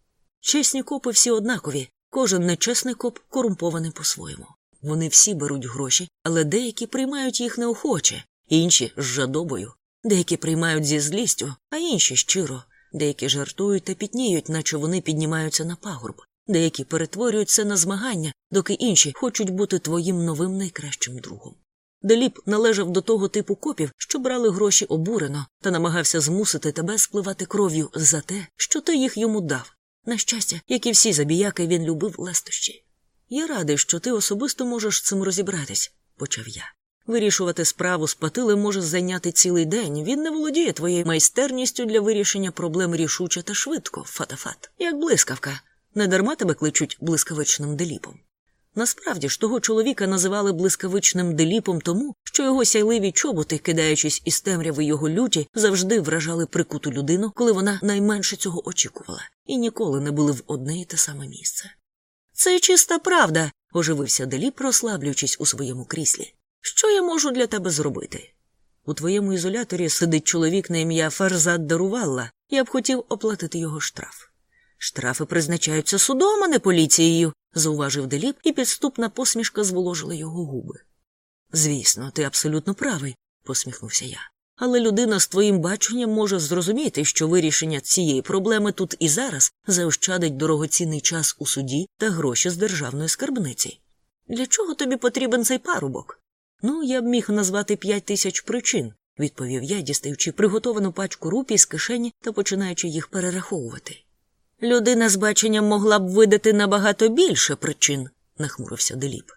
Чесні копи всі однакові, кожен нечесний коп корумпований по-своєму. Вони всі беруть гроші, але деякі приймають їх неохоче, інші з жадобою, деякі приймають зі злістю, а інші щиро, деякі жартують та пітніють, наче вони піднімаються на пагорб, деякі перетворюють це на змагання, доки інші хочуть бути твоїм новим найкращим другом. Деліп належав до того типу копів, що брали гроші обурено та намагався змусити тебе спливати кров'ю за те, що ти їх йому дав. На щастя, як і всі забіяки, він любив лестощі. Я радий, що ти особисто можеш цим розібратись, почав я. Вирішувати справу з Патилем може зайняти цілий день. Він не володіє твоєю майстерністю для вирішення проблем рішуче та швидко, фатафат, як блискавка. Не дарма тебе кличуть блискавичним деліпом. Насправді ж того чоловіка називали блискавичним деліпом тому, що його сяйливі чоботи, кидаючись із темряви його люті, завжди вражали прикуту людину, коли вона найменше цього очікувала, і ніколи не були в одне і те саме місце. Це чиста правда, оживився деліп, розслаблюючись у своєму кріслі. Що я можу для тебе зробити? У твоєму ізоляторі сидить чоловік на ім'я Фарзад Дарувалла, я б хотів оплатити його штраф. Штрафи призначаються судом, а не поліцією, зауважив Деліп, і підступна посмішка зволожила його губи. Звісно, ти абсолютно правий, посміхнувся я. Але людина з твоїм баченням може зрозуміти, що вирішення цієї проблеми тут і зараз заощадить дорогоцінний час у суді та гроші з державної скарбниці. Для чого тобі потрібен цей парубок? Ну, я б міг назвати п'ять тисяч причин, відповів я, дістаючи приготовану пачку рупій з кишені та починаючи їх перераховувати. Людина з баченням могла б видати набагато більше причин, нахмурився Деліп.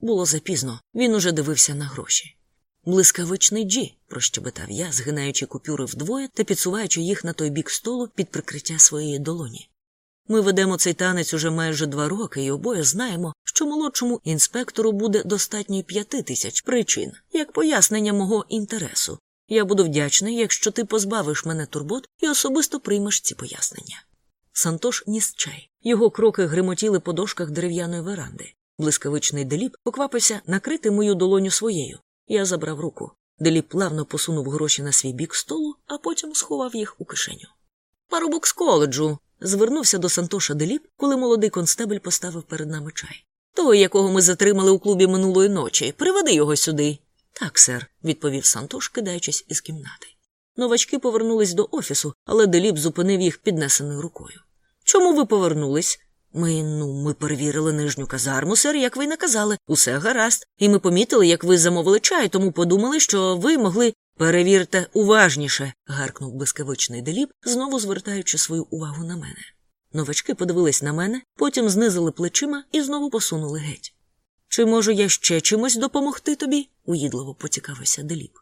Було запізно, він уже дивився на гроші. Блискавичний Джі, прощебетав я, згинаючи купюри вдвоє та підсуваючи їх на той бік столу під прикриття своєї долоні. Ми ведемо цей танець уже майже два роки, і обоє знаємо, що молодшому інспектору буде достатньо п'яти тисяч причин, як пояснення мого інтересу. Я буду вдячний, якщо ти позбавиш мене турбот і особисто приймеш ці пояснення. Сантош ніс чай. Його кроки гримотіли по дошках дерев'яної веранди. Блискавичний деліп поквапився накрити мою долоню своєю. Я забрав руку. Деліп плавно посунув гроші на свій бік столу, а потім сховав їх у кишеню. Парубок з коледжу. звернувся до Сантоша Деліп, коли молодий констебель поставив перед нами чай. Той, якого ми затримали у клубі минулої ночі, приведи його сюди. Так, сер, відповів Сантош, кидаючись із кімнати. Новачки повернулись до офісу, але Деліп зупинив їх піднесеною рукою. Чому ви повернулись? Ми, ну, ми перевірили нижню казарму, сер, як ви й наказали. Усе гаразд. І ми помітили, як ви замовили чай, тому подумали, що ви могли. Перевірте уважніше, гаркнув блискавичний Деліп, знову звертаючи свою увагу на мене. Новачки подивились на мене, потім знизили плечима і знову посунули геть. Чи можу я ще чимось допомогти тобі? уїдливо поцікавився деліп.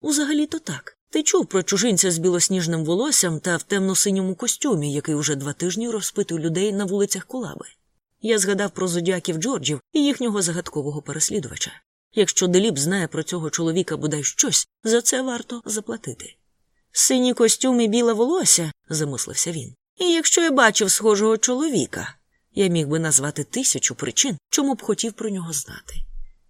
Узагалі то так. Ти чув про чужинця з білосніжним волоссям та в темно-синьому костюмі, який уже два тижні розпитує людей на вулицях Кулаби. Я згадав про зодіаків Джорджів і їхнього загадкового переслідувача. Якщо Деліп знає про цього чоловіка бодай щось, за це варто заплатити. Синій костюм і біле волосся, замислився він. І якщо я бачив схожого чоловіка, я міг би назвати тисячу причин, чому б хотів про нього знати.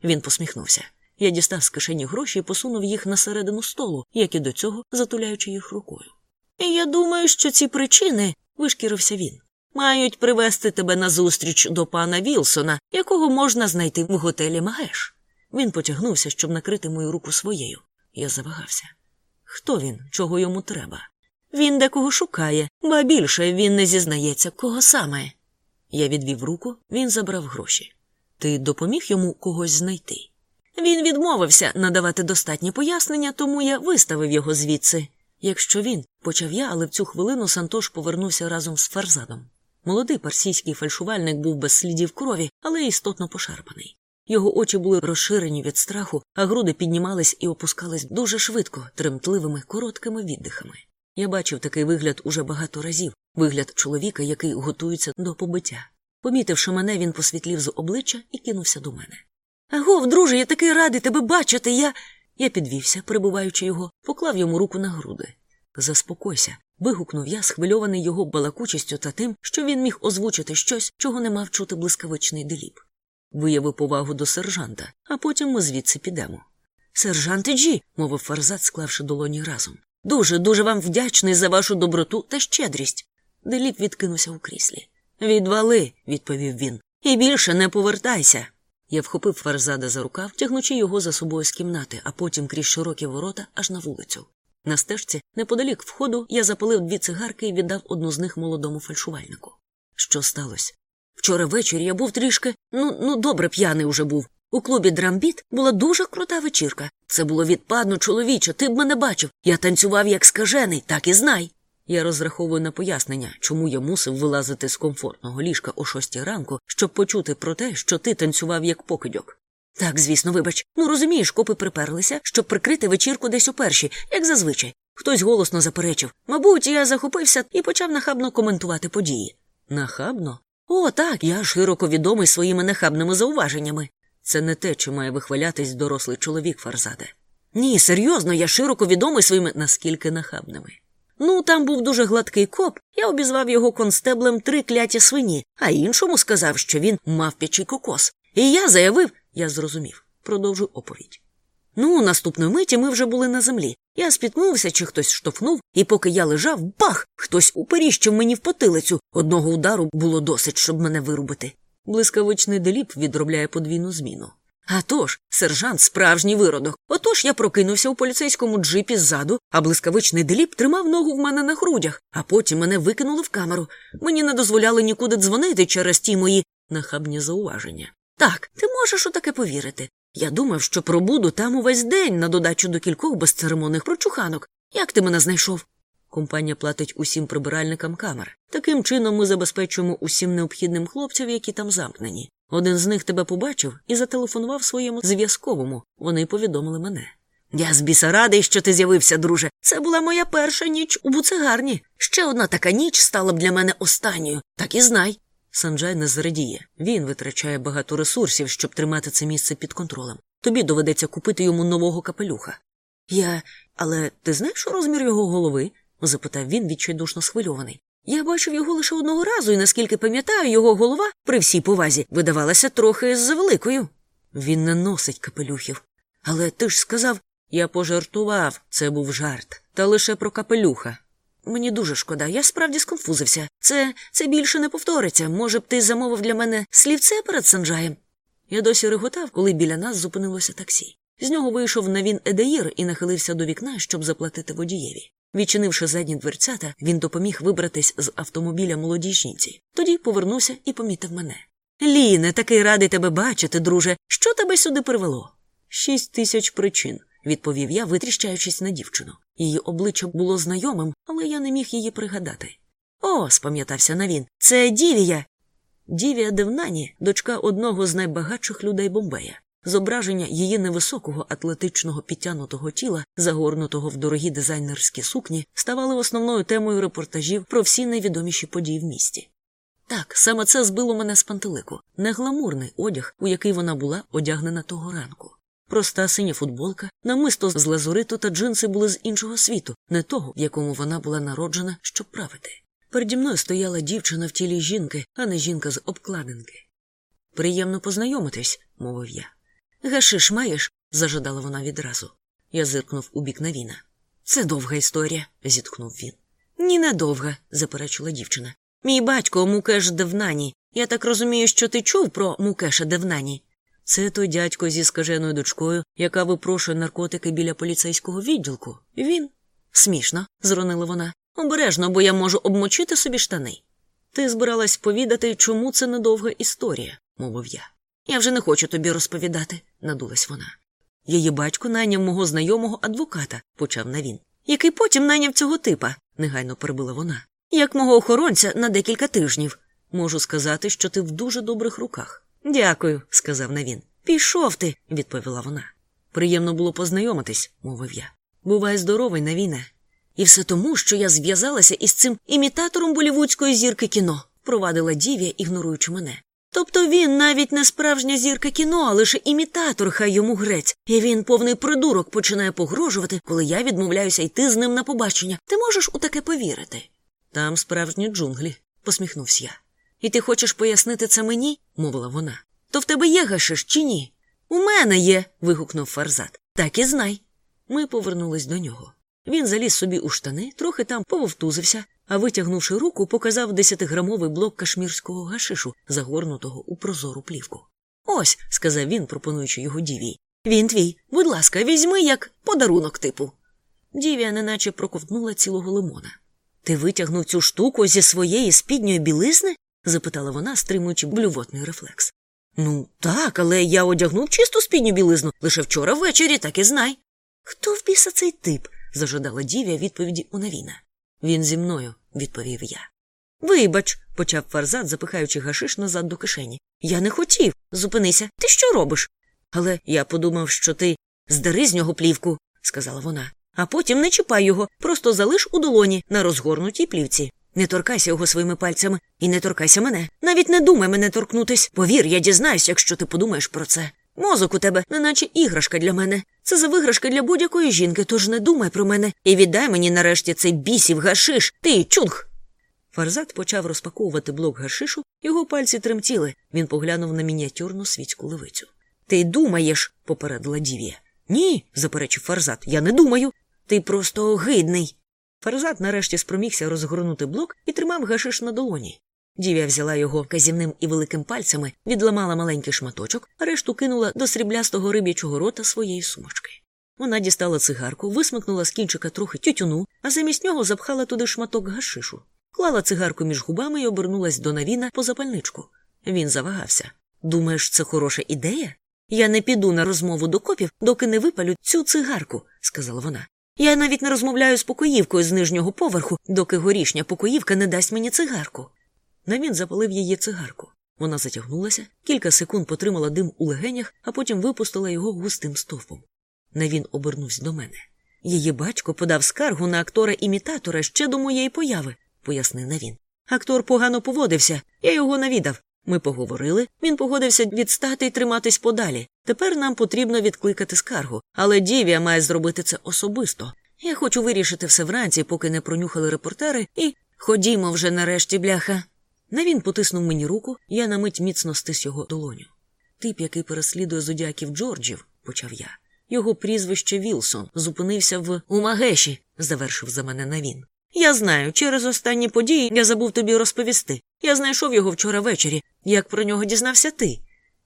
Він посміхнувся. Я дістав з кишені гроші і посунув їх на середину столу, як і до цього затуляючи їх рукою. Я думаю, що ці причини, вишкірився він, мають привести тебе на зустріч до пана Вілсона, якого можна знайти в готелі Магеш. Він потягнувся, щоб накрити мою руку своєю. Я завагався. Хто він, чого йому треба? Він декого шукає, ба більше він не зізнається, кого саме. Я відвів руку, він забрав гроші. Ти допоміг йому когось знайти? Він відмовився надавати достатні пояснення, тому я виставив його звідси. Якщо він, почав я, але в цю хвилину Сантош повернувся разом з Фарзадом. Молодий парсійський фальшувальник був без слідів крові, але істотно пошарпаний. Його очі були розширені від страху, а груди піднімались і опускались дуже швидко, тремтливими, короткими віддихами. Я бачив такий вигляд уже багато разів вигляд чоловіка, який готується до побиття. Помітивши мене, він посвітлів з обличчя і кинувся до мене. Агов, друже, я такий радий тебе бачити. Я Я підвівся, прибуваючи його, поклав йому руку на груди. Заспокойся. вигукнув я, схвильований його балакучістю та тим, що він міг озвучити щось, чого не мав чути блискавичний деліп. Виявив повагу до сержанта, а потім ми звідси підемо. Сержант Джі, мовив Фарзат, склавши долоні разом. Дуже, дуже вам вдячний за вашу доброту та щедрість. Деліп відкинувся у кріслі. Відвали, відповів він, і більше не повертайся. Я вхопив Фарзада за рукав, тягнучи його за собою з кімнати, а потім крізь широкі ворота аж на вулицю. На стежці, неподалік входу, я запалив дві цигарки і віддав одну з них молодому фальшувальнику. Що сталося? Вчора ввечері я був трішки, ну, ну, добре п'яний уже був. У клубі Драмбіт була дуже крута вечірка. Це було відпадно, чоловіче, ти б мене бачив. Я танцював як скажений, так і знай. Я розраховую на пояснення, чому я мусив вилазити з комфортного ліжка о шостій ранку, щоб почути про те, що ти танцював як покидьок. Так, звісно, вибач. Ну розумієш, копи приперлися, щоб прикрити вечірку десь у перші, як зазвичай. Хтось голосно заперечив. Мабуть, я захопився і почав нахабно коментувати події. Нахабно? О, так, я широко відомий своїми нахабними зауваженнями. Це не те, чи має вихвалятись дорослий чоловік Фарзаде. Ні, серйозно, я широко відомий своїми наскільки нахабними. Ну, там був дуже гладкий коп, я обізвав його констеблем три кляті свині, а іншому сказав, що він мавпячий кокос. І я заявив, я зрозумів, продовжу оповідь. Ну, наступної миті ми вже були на землі. Я спіткнувся, чи хтось штовхнув, і поки я лежав, бах! Хтось уперіщив мені в потилицю. Одного удару було досить, щоб мене вирубити. Блискавичний деліп відробляє подвійну зміну. А тож, сержант справжній виродок. Отож я прокинувся у поліцейському джипі ззаду, а блискавичний деліп тримав ногу в мене на грудях, а потім мене викинули в камеру. Мені не дозволяли нікуди дзвонити через ті мої нахабні зауваження. Так, ти можеш у таке повірити. Я думав, що пробуду там увесь день на додачу до кількох безцеремонних прочуханок. Як ти мене знайшов? Компанія платить усім прибиральникам камер. Таким чином ми забезпечуємо усім необхідним хлопцям, які там замкнені. Один з них тебе побачив і зателефонував своєму зв'язковому. Вони повідомили мене. Я з біса радий, що ти з'явився, друже. Це була моя перша ніч у буцегарні. Ще одна така ніч стала б для мене останньою, так і знай. Санджай не зрадіє. Він витрачає багато ресурсів, щоб тримати це місце під контролем. Тобі доведеться купити йому нового капелюха. Я. Але ти знаєш розмір його голови? запитав він, відчайдушно схвильований. Я бачив його лише одного разу, і наскільки пам'ятаю, його голова, при всій повазі, видавалася трохи завеликою. Він не носить капелюхів. Але ти ж сказав, я пожартував, це був жарт, та лише про капелюха. Мені дуже шкода, я справді сконфузився. Це це більше не повториться. Може б, ти замовив для мене слівце перед Санджаєм? Я досі реготав, коли біля нас зупинилося таксі. З нього вийшов навін Едеїр і нахилився до вікна, щоб заплатити водієві. Відчинивши задні дверцята, він допоміг вибратись з автомобіля молодій жінці. Тоді повернувся і помітив мене. Ліне, такий радий тебе бачити, друже. Що тебе сюди привело? Шість тисяч причин, відповів я, витріщаючись на дівчину. Її обличчя було знайомим, але я не міг її пригадати. О, спам'ятався Навін, це Дівія. Дівія Девнані, дочка одного з найбагатших людей Бомбея. Зображення її невисокого атлетичного підтянутого тіла, загорнутого в дорогі дизайнерські сукні, ставали основною темою репортажів про всі найвідоміші події в місті. Так, саме це збило мене з пантелику, негламурний одяг, у який вона була одягнена того ранку. Проста синя футболка, намисто з лазуриту та джинси були з іншого світу, не того, в якому вона була народжена, щоб правити. Переді мною стояла дівчина в тілі жінки, а не жінка з обкладинки. Приємно познайомитись, мовив я. Гашиш маєш? зажадала вона відразу. Я зиркнув у бік Навіна. Це довга історія, зітхнув він. Ні, не довга, заперечила дівчина. Мій батько Мукеш Девнані. Я так розумію, що ти чув про Мукеша Девнані. Це той дядько зі скаженою дочкою, яка випрошує наркотики біля поліцейського відділку. Він. Смішно, зронила вона. Обережно, бо я можу обмочити собі штани. Ти збиралась повідати, чому це недовга історія, мовив я. Я вже не хочу тобі розповідати, надулась вона. Її батько найняв мого знайомого адвоката, почав на він, який потім найняв цього типа, негайно перебила вона. Як мого охоронця на декілька тижнів. Можу сказати, що ти в дуже добрих руках. Дякую, сказав Навін. Пішов ти, відповіла вона. Приємно було познайомитись, мовив я. Бувай здоровий, Навіне. І все тому, що я зв'язалася із цим імітатором болівудської зірки кіно, провадила дів'я, ігноруючи мене. Тобто він навіть не справжня зірка кіно, а лише імітатор, хай йому грець, і він повний придурок починає погрожувати, коли я відмовляюся йти з ним на побачення. Ти можеш у таке повірити? Там справжні джунглі, посміхнувся я. І ти хочеш пояснити це мені? мовила вона. То в тебе є гашиш чи ні? У мене є. вигукнув Фарзат. Так і знай. Ми повернулись до нього. Він заліз собі у штани, трохи там пововтузився, а витягнувши руку, показав десятиграмовий блок кашмірського гашишу, загорнутого у прозору плівку. Ось, сказав він, пропонуючи його діві. Він твій. Будь ласка, візьми як подарунок типу. Дівія неначе проковтнула цілого лимона. Ти витягнув цю штуку зі своєї спідньої білизни? запитала вона, стримуючи блювотний рефлекс. Ну, так, але я одягнув чисту спідню білизну лише вчора ввечері, так і знай. Хто в біса цей тип? Зажадала дів'я відповіді у Навіна. Він зі мною, відповів я. Вибач, почав Фарзат, запихаючи гашиш назад до кишені. Я не хотів. Зупинися. Ти що робиш? Але я подумав, що ти здари з нього плівку, сказала вона. А потім не чіпай його, просто залиш у долоні на розгорнутій плівці. Не торкайся його своїми пальцями і не торкайся мене. Навіть не думай мене торкнутись. Повір, я дізнаюсь, якщо ти подумаєш про це. Мозок у тебе, неначе іграшка для мене. Це за виграшка для будь-якої жінки, тож не думай про мене і віддай мені нарешті цей бісів гашиш. Ти чунг. Фарзат почав розпаковувати блок гашишу, його пальці тремтіли. Він поглянув на мініатюрну світську левицю. Ти думаєш, попередила дів'я. Ні, заперечив Фарзат, я не думаю. Ти просто огидний. Фарзат нарешті спромігся розгорнути блок і тримав гашиш на долоні. Дів'я взяла його казівним і великим пальцями, відламала маленький шматочок, а решту кинула до сріблястого риб'ячого рота своєї сумочки. Вона дістала цигарку, висмикнула з кінчика трохи тютюну, а замість нього запхала туди шматок гашишу, клала цигарку між губами і обернулась до Навіна по запальничку. Він завагався. Думаєш, це хороша ідея? Я не піду на розмову до копів, доки не випалю цю цигарку, сказала вона. Я навіть не розмовляю з покоївкою з нижнього поверху, доки горішня покоївка не дасть мені цигарку. Навін запалив її цигарку. Вона затягнулася, кілька секунд потримала дим у легенях, а потім випустила його густим стовпом. Навін обернувся до мене. Її батько подав скаргу на актора імітатора ще до моєї появи, пояснив Навін. Актор погано поводився, я його навідав. Ми поговорили, він погодився відстати і триматись подалі. Тепер нам потрібно відкликати скаргу, але Дівія має зробити це особисто. Я хочу вирішити все вранці, поки не пронюхали репортери, і ходімо вже нарешті, бляха. Навін потиснув мені руку, я на мить міцно стис його долоню. Тип, який переслідує зодіаків Джорджів, почав я. Його прізвище Вілсон зупинився в Умагеші, завершив за мене Навін. Я знаю, через останні події я забув тобі розповісти. Я знайшов його вчора ввечері. Як про нього дізнався ти?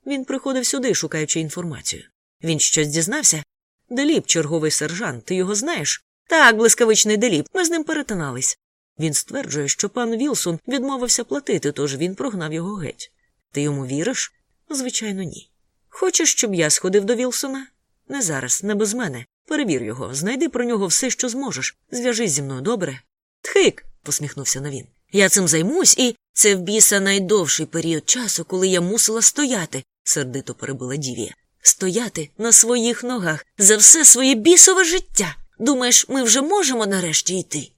Він приходив сюди, шукаючи інформацію. Він щось дізнався? Деліп, черговий сержант, ти його знаєш? Так, блискавичний Деліп, ми з ним перетинались. Він стверджує, що пан Вілсон відмовився платити, тож він прогнав його геть. Ти йому віриш? Звичайно, ні. Хочеш, щоб я сходив до Вілсона? Не зараз, не без мене. Перевір його, знайди про нього все, що зможеш. Зв'яжись зі мною добре. Тхик. посміхнувся Навін. Я цим займусь, і це в біса найдовший період часу, коли я мусила стояти, сердито перебила Дівія. Стояти на своїх ногах за все своє бісове життя. Думаєш, ми вже можемо нарешті йти?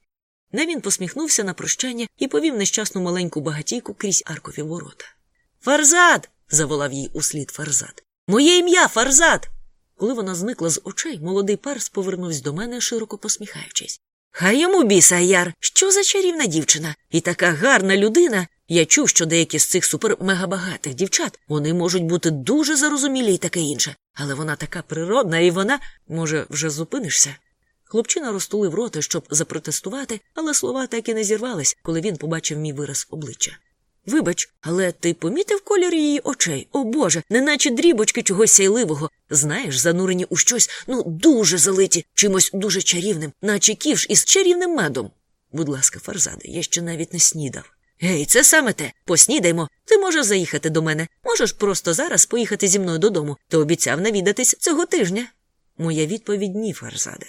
Навін посміхнувся на прощання і повів нещасну маленьку багатійку крізь аркові ворота. Фарзад. заволав їй услід Фарзад. Моє ім'я Фарзад. Коли вона зникла з очей, молодий парс повернувся до мене, широко посміхаючись. Хай йому біса, яр, що за чарівна дівчина, і така гарна людина. Я чув, що деякі з цих супермегабагатих дівчат вони можуть бути дуже зарозумілі і таке інше, але вона така природна, і вона, може, вже зупинишся. Хлопчина розтулив роти, щоб запротестувати, але слова так і не зірвались, коли він побачив мій вираз обличчя. Вибач, але ти помітив колір її очей? О Боже, неначе дрібочки чогось сяйливого. Знаєш, занурені у щось, ну, дуже залиті, чимось дуже чарівним, наче ківш із чарівним медом. Будь ласка, Фарзаде, я ще навіть не снідав. Гей, це саме те. Поснідаймо. Ти можеш заїхати до мене. Можеш просто зараз поїхати зі мною додому. Ти обіцяв навідатись цього тижня. Моя відповідь ні, Фарзаде.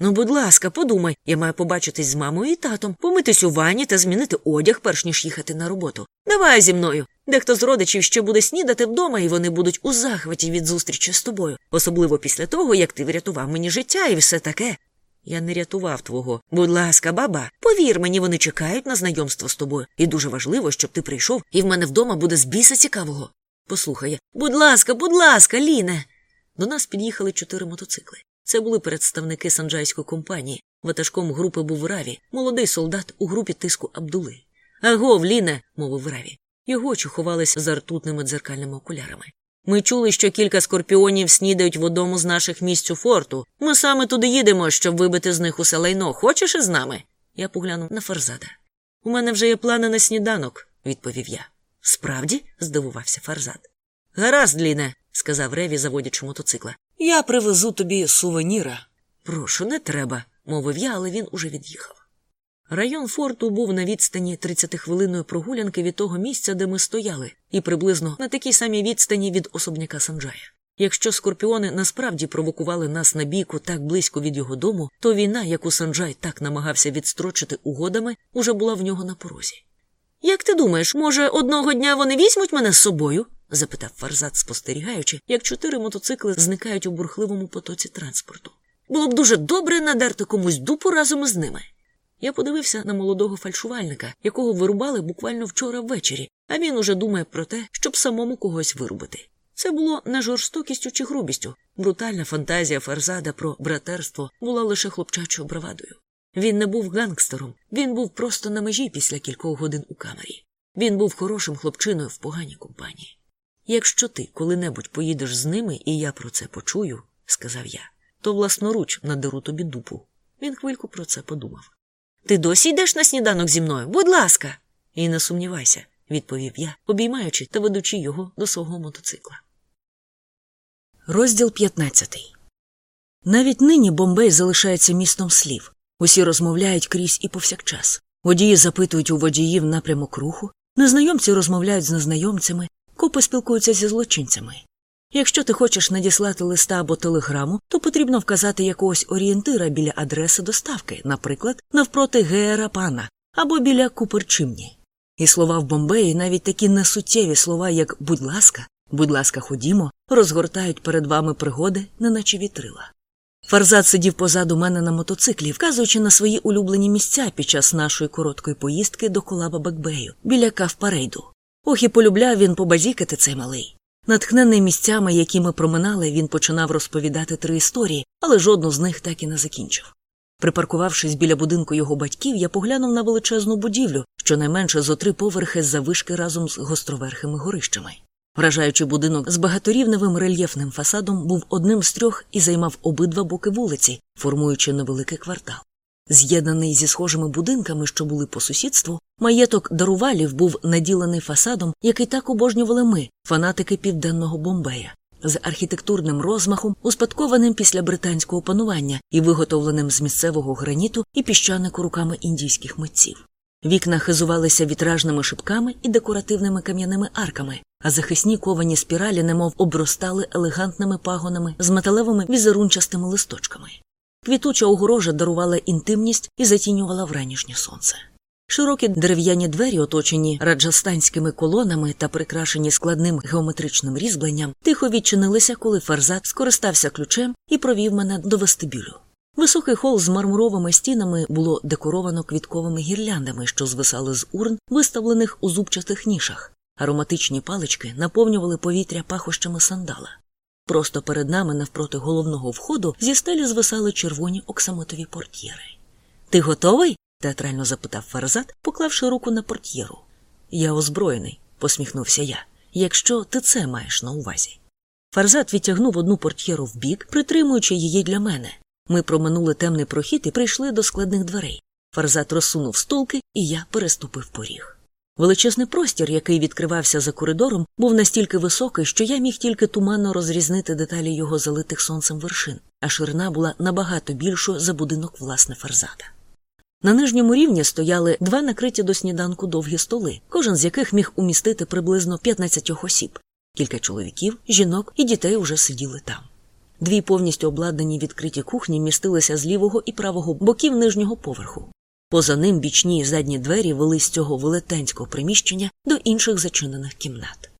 Ну, будь ласка, подумай, я маю побачитись з мамою і татом, помитись у ванні та змінити одяг, перш ніж їхати на роботу. Давай зі мною. Дехто з родичів ще буде снідати вдома, і вони будуть у захваті від зустрічі з тобою, особливо після того, як ти врятував мені життя і все таке. Я не рятував твого. Будь ласка, баба, повір мені, вони чекають на знайомство з тобою, і дуже важливо, щоб ти прийшов, і в мене вдома буде з біса цікавого. Послухай, будь ласка, будь ласка, Ліне. До нас під'їхали чотири мотоцикли. Це були представники санджайської компанії. Ватажком групи був Раві, молодий солдат у групі тиску Абдули. Агов, Ліне, мовив Раві. Його очі ховалися за ртутними дзеркальними окулярами. Ми чули, що кілька скорпіонів снідають в одному з наших місць у форту. Ми саме туди їдемо, щоб вибити з них усе лайно. Хочеш із нами? Я поглянув на Фарзада. У мене вже є плани на сніданок, відповів я. Справді? здивувався Фарзад. Гаразд, Ліне, сказав Реві, заводячи мотоцикла. Я привезу тобі сувеніра. Прошу, не треба, мовив я, але він уже від'їхав. Район форту був на відстані 30-хвилинної прогулянки від того місця, де ми стояли, і приблизно на такій самій відстані від особняка Санджая. Якщо скорпіони насправді провокували нас на бійку так близько від його дому, то війна, яку Санджай так намагався відстрочити угодами, уже була в нього на порозі. Як ти думаєш, може, одного дня вони візьмуть мене з собою? Запитав Фарзат, спостерігаючи, як чотири мотоцикли зникають у бурхливому потоці транспорту. Було б дуже добре надерти комусь дупу разом із ними. Я подивився на молодого фальшувальника, якого вирубали буквально вчора ввечері, а він уже думає про те, щоб самому когось вирубити. Це було не жорстокістю чи грубістю. Брутальна фантазія Фарзада про братерство була лише хлопчачою бравадою. Він не був гангстером, він був просто на межі після кількох годин у камері. Він був хорошим хлопчиною в поганій компанії. Якщо ти коли-небудь поїдеш з ними, і я про це почую, сказав я, то власноруч надеру тобі дупу. Він хвильку про це подумав. Ти досі йдеш на сніданок зі мною? Будь ласка. І не сумнівайся, відповів я, обіймаючи та ведучи його до свого мотоцикла. Розділ 15 Навіть нині Бомбей залишається містом слів. Усі розмовляють крізь і повсякчас. Водії запитують у водіїв напрямок руху, незнайомці розмовляють з незнайомцями, копи спілкуються зі злочинцями. Якщо ти хочеш надіслати листа або телеграму, то потрібно вказати якогось орієнтира біля адреси доставки, наприклад, навпроти Геера пана або біля Куперчимні. І слова в Бомбеї, навіть такі несуттєві слова, як будь ласка, будь ласка, ходімо, розгортають перед вами пригоди, неначе вітрила. Фарзат сидів позаду мене на мотоциклі, вказуючи на свої улюблені місця під час нашої короткої поїздки до колаба Бекбею біля Кавпарейду. Ох і полюбляв він побазікати цей малий. Натхнений місцями, які ми проминали, він починав розповідати три історії, але жодну з них так і не закінчив. Припаркувавшись біля будинку його батьків, я поглянув на величезну будівлю, щонайменше зо три поверхи з завишки разом з гостроверхими горищами. Вражаючий будинок з багаторівневим рельєфним фасадом був одним з трьох і займав обидва боки вулиці, формуючи невеликий квартал. З'єднаний зі схожими будинками, що були по сусідству, маєток дарувалів був наділений фасадом, який так обожнювали ми, фанатики південного Бомбея, з архітектурним розмахом, успадкованим після британського панування і виготовленим з місцевого граніту і піщанику руками індійських митців. Вікна хизувалися вітражними шибками і декоративними кам'яними арками, а захисні ковані спіралі немов обростали елегантними пагонами з металевими візерунчастими листочками. Квітуча огорожа дарувала інтимність і затінювала вранішнє сонце. Широкі дерев'яні двері, оточені раджастанськими колонами та прикрашені складним геометричним різьбленням, тихо відчинилися, коли Фарзат скористався ключем і провів мене до вестибюлю. Високий хол з мармуровими стінами було декоровано квітковими гірляндами, що звисали з урн, виставлених у зубчатих нішах. Ароматичні палички наповнювали повітря пахощами сандала. Просто перед нами, навпроти головного входу, зі стелі звисали червоні оксамитові портьєри. Ти готовий? театрально запитав Фарзат, поклавши руку на портьєру. Я озброєний, посміхнувся я, якщо ти це маєш на увазі. Фарзат відтягнув одну портьєру вбік, притримуючи її для мене. Ми проминули темний прохід і прийшли до складних дверей. Фарзат розсунув столки, і я переступив поріг. Величезний простір, який відкривався за коридором, був настільки високий, що я міг тільки туманно розрізнити деталі його залитих сонцем вершин, а ширина була набагато більшою за будинок власне Фарзата. На нижньому рівні стояли два накриті до сніданку довгі столи, кожен з яких міг умістити приблизно 15 осіб. Кілька чоловіків, жінок і дітей уже сиділи там. Дві повністю обладнані відкриті кухні містилися з лівого і правого боків нижнього поверху. Поза ним бічні й задні двері вели з цього велетенського приміщення до інших зачинених кімнат.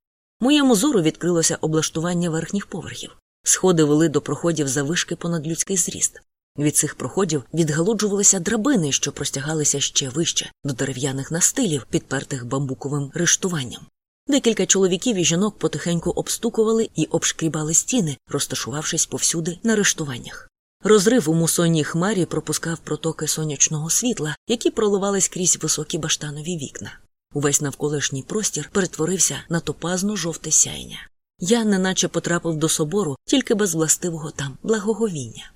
Моєму зору відкрилося облаштування верхніх поверхів. Сходи вели до проходів завишки понад людський зріст. Від цих проходів відгалуджувалися драбини, що простягалися ще вище, до дерев'яних настилів, підпертих бамбуковим рештуванням. Декілька чоловіків і жінок потихеньку обстукували і обшкрібали стіни, розташувавшись повсюди на рештуваннях. Розрив у мусонній хмарі пропускав протоки сонячного світла, які проливались крізь високі баштанові вікна. Увесь навколишній простір перетворився на топазно жовте сяйня. Я неначе потрапив до собору, тільки без властивого там благоговіння.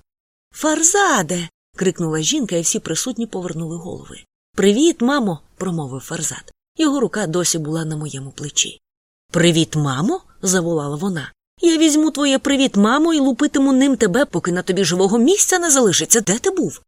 Фарзаде. крикнула жінка, і всі присутні повернули голови. Привіт, мамо, промовив Фарзад. Його рука досі була на моєму плечі. Привіт, мамо. заволала вона. Я візьму твоє привіт, мамо, і лупитиму ним тебе, поки на тобі живого місця не залишиться. Де ти був?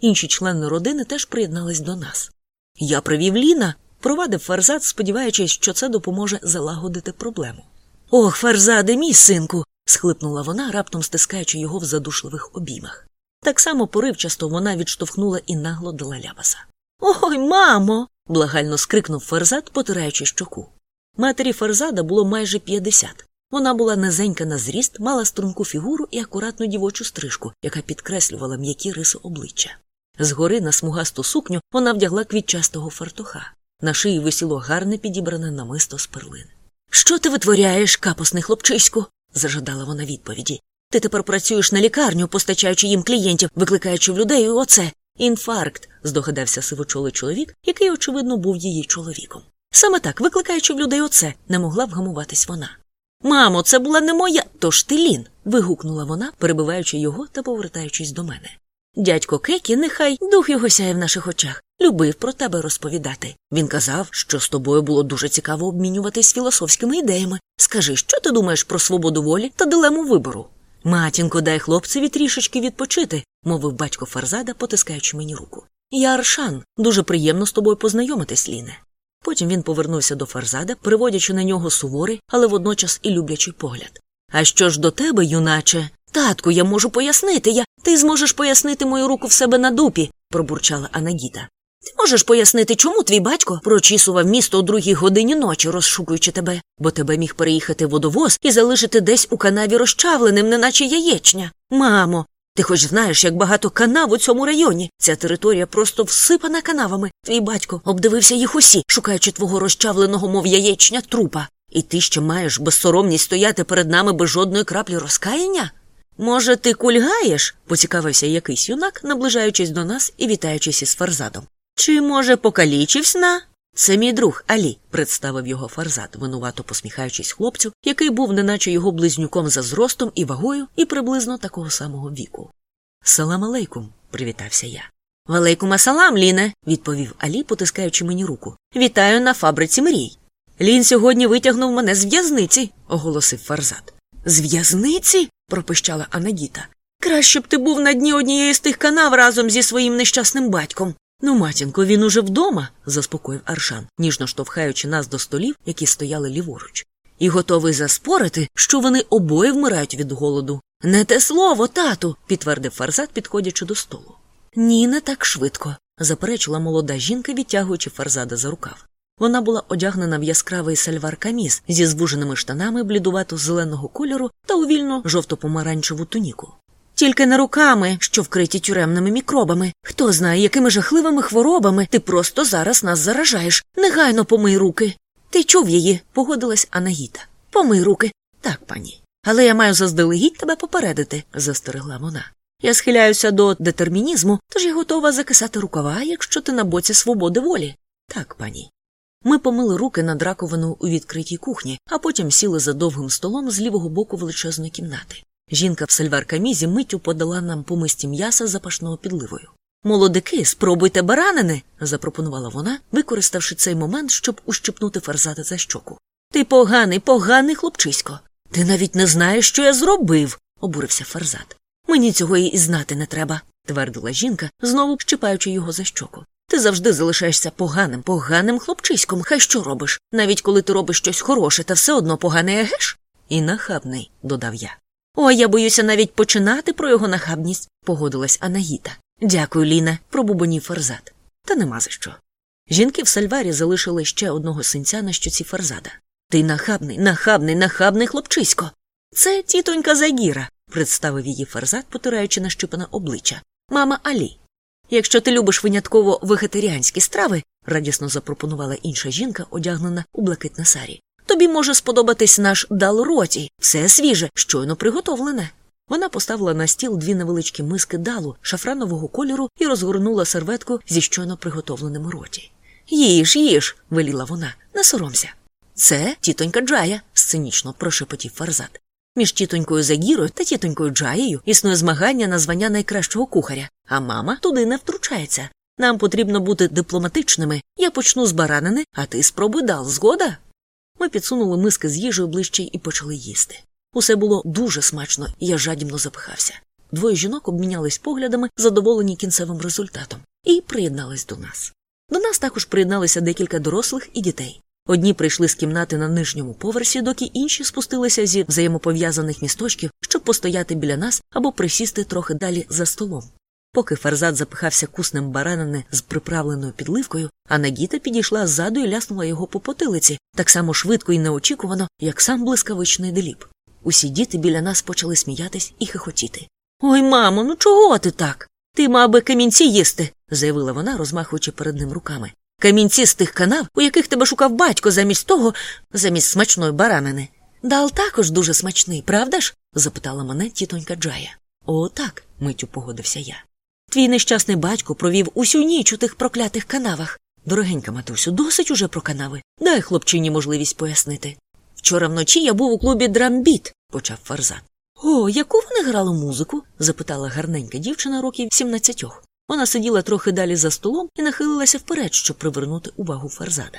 Інші члени родини теж приєднались до нас. Я привів Ліна, провадив Фарзад, сподіваючись, що це допоможе залагодити проблему. Ох, Фарзаде, мій синку. схлипнула вона, раптом стискаючи його в задушливих обіймах. Так само поривчасто вона відштовхнула і нагло дала ляпаса. Ой, мамо. благально скрикнув Фарзад, потираючи щоку. Матері Фарзада було майже п'ятдесят. Вона була низенька на зріст, мала струнку фігуру і акуратну дівочу стрижку, яка підкреслювала м'які риси обличчя. Згори на смугасту сукню вона вдягла квітчастого фартуха. На шиї висіло гарне підібране намисто з перлин. Що ти витворяєш, капосний хлопчиську? зажадала вона відповіді. Ти тепер працюєш на лікарню, постачаючи їм клієнтів, викликаючи в людей оце. Інфаркт, здогадався сивочолий чоловік, який, очевидно, був її чоловіком. Саме так, викликаючи в людей оце, не могла вгамуватись вона. Мамо, це була не моя, тож ти лін. вигукнула вона, перебиваючи його та повертаючись до мене. Дядько Кекі, нехай дух його сяє в наших очах, любив про тебе розповідати. Він казав, що з тобою було дуже цікаво обмінюватись філософськими ідеями. Скажи, що ти думаєш про свободу волі та дилему вибору? Матінко, дай хлопцеві трішечки відпочити, мовив батько Фарзада, потискаючи мені руку. Я Аршан, дуже приємно з тобою познайомитись, Ліне. Потім він повернувся до Фарзада, приводячи на нього суворий, але водночас і люблячий погляд. А що ж до тебе, юначе? Татку, я можу пояснити. Я. Ти зможеш пояснити мою руку в себе на дупі, пробурчала Анагіта. Ти можеш пояснити, чому твій батько прочісував місто о другій годині ночі, розшукуючи тебе, бо тебе міг переїхати водовоз і залишити десь у канаві розчавленим, неначе яєчня. Мамо, ти хоч знаєш, як багато канав у цьому районі. Ця територія просто всипана канавами. Твій батько обдивився їх усі, шукаючи твого розчавленого, мов яєчня, трупа. І ти ще маєш безсоромність стояти перед нами без жодної краплі розкаяння? Може, ти кульгаєш? поцікавився якийсь юнак, наближаючись до нас і вітаючись із Фарзадом. Чи, може, покалічився на? Це мій друг Алі, представив його Фарзад, винувато посміхаючись хлопцю, який був неначе його близнюком за зростом і вагою, і приблизно такого самого віку. Салам алейкум, привітався я. Валейкум асалам, Ліне, відповів Алі, потискаючи мені руку. Вітаю на фабриці мрій. Лін сьогодні витягнув мене з в'язниці, оголосив Фарзад. З в'язниці? пропищала Анагіта. Краще б ти був на дні однієї з тих канав разом зі своїм нещасним батьком. Ну, матінко, він уже вдома, заспокоїв Аршан, ніжно штовхаючи нас до столів, які стояли ліворуч, і готовий заспорити, що вони обоє вмирають від голоду. Не те слово, тату, підтвердив Фарзат, підходячи до столу. Ні, не так швидко, заперечила молода жінка, відтягуючи Фарзада за рукав. Вона була одягнена в яскравий сальвар каміз зі звуженими штанами блідувато зеленого кольору та у вільну жовто-помаранчеву туніку. Тільки не руками, що вкриті тюремними мікробами. Хто знає, якими жахливими хворобами ти просто зараз нас заражаєш. Негайно помий руки. Ти чув її, погодилась Анагіта. Помий руки. Так, пані. Але я маю заздалегідь тебе попередити, застерегла вона. Я схиляюся до детермінізму, тож я готова закисати рукава, якщо ти на боці свободи волі. Так, пані. Ми помили руки над раковину у відкритій кухні, а потім сіли за довгим столом з лівого боку величезної кімнати. Жінка в сальвар-камізі миттю подала нам помисті м'яса запашного підливою. Молодики, спробуйте баранини, запропонувала вона, використавши цей момент, щоб ущипнути фарзата за щоку. Ти поганий, поганий хлопчисько. Ти навіть не знаєш, що я зробив, обурився фарзат. Мені цього і знати не треба, твердила жінка, знову щипаючи його за щоку. Ти завжди залишаєшся поганим, поганим хлопчиськом. Хай що робиш, навіть коли ти робиш щось хороше, та все одно поганий егеш? І нахабний, додав я. Ой, я боюся навіть починати про його нахабність, погодилась Анагіта. Дякую, Ліна, пробубонів фарзат. Та нема за що. Жінки в сальварі залишили ще одного синця на щоці фарзада. Ти нахабний, нахабний, нахабний хлопчисько. Це тітонька Загіра, представив її фарзат, потираючи нащупане обличчя. Мама Алі. Якщо ти любиш винятково вегетаріанські страви, радісно запропонувала інша жінка, одягнена у блакитне сарі, тобі може сподобатись наш дал роті, все свіже, щойно приготовлене. Вона поставила на стіл дві невеличкі миски далу шафранового кольору і розгорнула серветку зі щойно приготовленим роті. Їж, їж, веліла вона, не соромся. Це тітонька Джая, цинічно прошепотів Фарзат. Між тітонькою Загірою та тітонькою Джаєю існує змагання на звання найкращого кухаря, а мама туди не втручається. Нам потрібно бути дипломатичними. Я почну з баранини, а ти спробуй дал, згода? Ми підсунули миски з їжею ближче і почали їсти. Усе було дуже смачно, і я жадібно запихався. Двоє жінок обмінялись поглядами, задоволені кінцевим результатом, і приєднались до нас. До нас також приєдналися декілька дорослих і дітей. Одні прийшли з кімнати на нижньому поверсі, доки інші спустилися зі взаємопов'язаних місточків, щоб постояти біля нас або присісти трохи далі за столом. Поки Фарзад запихався куснем баранини з приправленою підливкою, а Нагіта підійшла ззаду і ляснула його по потилиці так само швидко і неочікувано, як сам блискавичний деліп. Усі діти біля нас почали сміятись і хихотіти. Ой, мамо, ну чого ти так? Ти мав би камінці їсти, заявила вона, розмахуючи перед ним руками. Камінці з тих канав, у яких тебе шукав батько замість того, замість смачної баранини. Дал також дуже смачний, правда ж? запитала мене тітонька Джая. О, так, миттю погодився я. Твій нещасний батько провів усю ніч у тих проклятих канавах. Дорогенька матусю, досить уже про канави. Дай хлопчині можливість пояснити. Вчора вночі я був у клубі Драмбіт, почав Фарзат. О, яку вони грали музику? запитала гарненька дівчина років сімнадцятьох. Вона сиділа трохи далі за столом і нахилилася вперед, щоб привернути увагу Фарзада.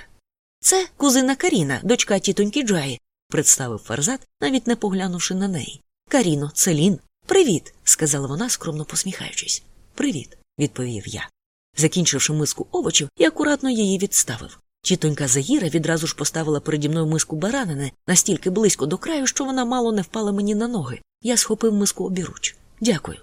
Це кузина Каріна, дочка тітоньки Джаї, представив Фарзад, навіть не поглянувши на неї. Каріно, це Лін. Привіт, сказала вона, скромно посміхаючись. Привіт, відповів я. Закінчивши миску овочів, я акуратно її відставив. Тітонька Загіра відразу ж поставила переді мною миску баранини настільки близько до краю, що вона мало не впала мені на ноги. Я схопив миску обіруч. Дякую.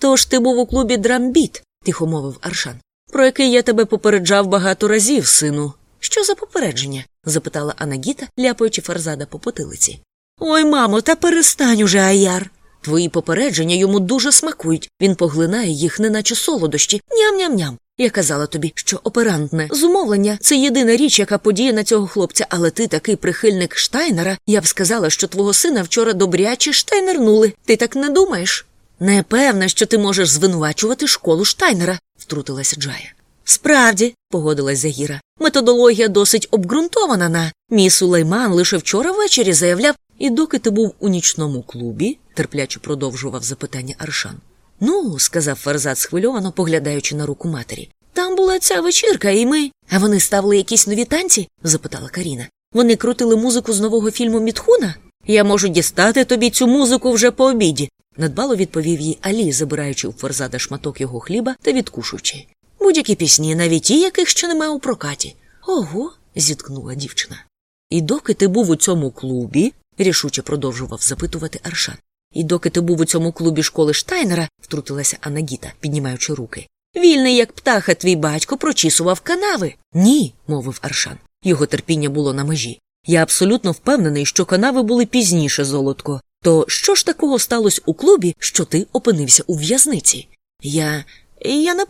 Тож ти був у клубі Драмбіт, тихо мовив Аршан, про який я тебе попереджав багато разів, сину. Що за попередження? запитала Анагіта, ляпаючи Фарзада по потилиці. Ой, мамо, та перестань уже, а, яр. Твої попередження йому дуже смакують. Він поглинає їх, неначе солодощі. Ням-ням-ням. Я казала тобі, що оперантне зумовлення це єдина річ, яка подіє на цього хлопця, але ти такий прихильник Штайнера. Я б сказала, що твого сина вчора добряче штайнернули. Ти так не думаєш? Не певна, що ти можеш звинувачувати школу Штайнера, втрутилася Джая. Справді, погодилась Загіра, методологія досить обґрунтована на мій Сулейман лише вчора ввечері заявляв, і доки ти був у нічному клубі, терпляче продовжував запитання Аршан. Ну, сказав Фарзат схвильовано, поглядаючи на руку матері. Там була ця вечірка, і ми. А вони ставили якісь нові танці? запитала Каріна. Вони крутили музику з нового фільму Мітхуна? Я можу дістати тобі цю музику вже по обіді, надбало відповів їй Алі, забираючи у Фарзада шматок його хліба та відкушуючи. Будь-які пісні, навіть ті, яких ще немає у прокаті. Ого. зіткнула дівчина. І доки ти був у цьому клубі, рішуче продовжував запитувати Аршан. І доки ти був у цьому клубі школи Штайнера, втрутилася Анагіта, піднімаючи руки. Вільний, як птаха, твій батько прочісував канави. Ні, мовив Аршан. Його терпіння було на межі. Я абсолютно впевнений, що канави були пізніше, золотко. То що ж такого сталося у клубі, що ти опинився у в'язниці? Я. я не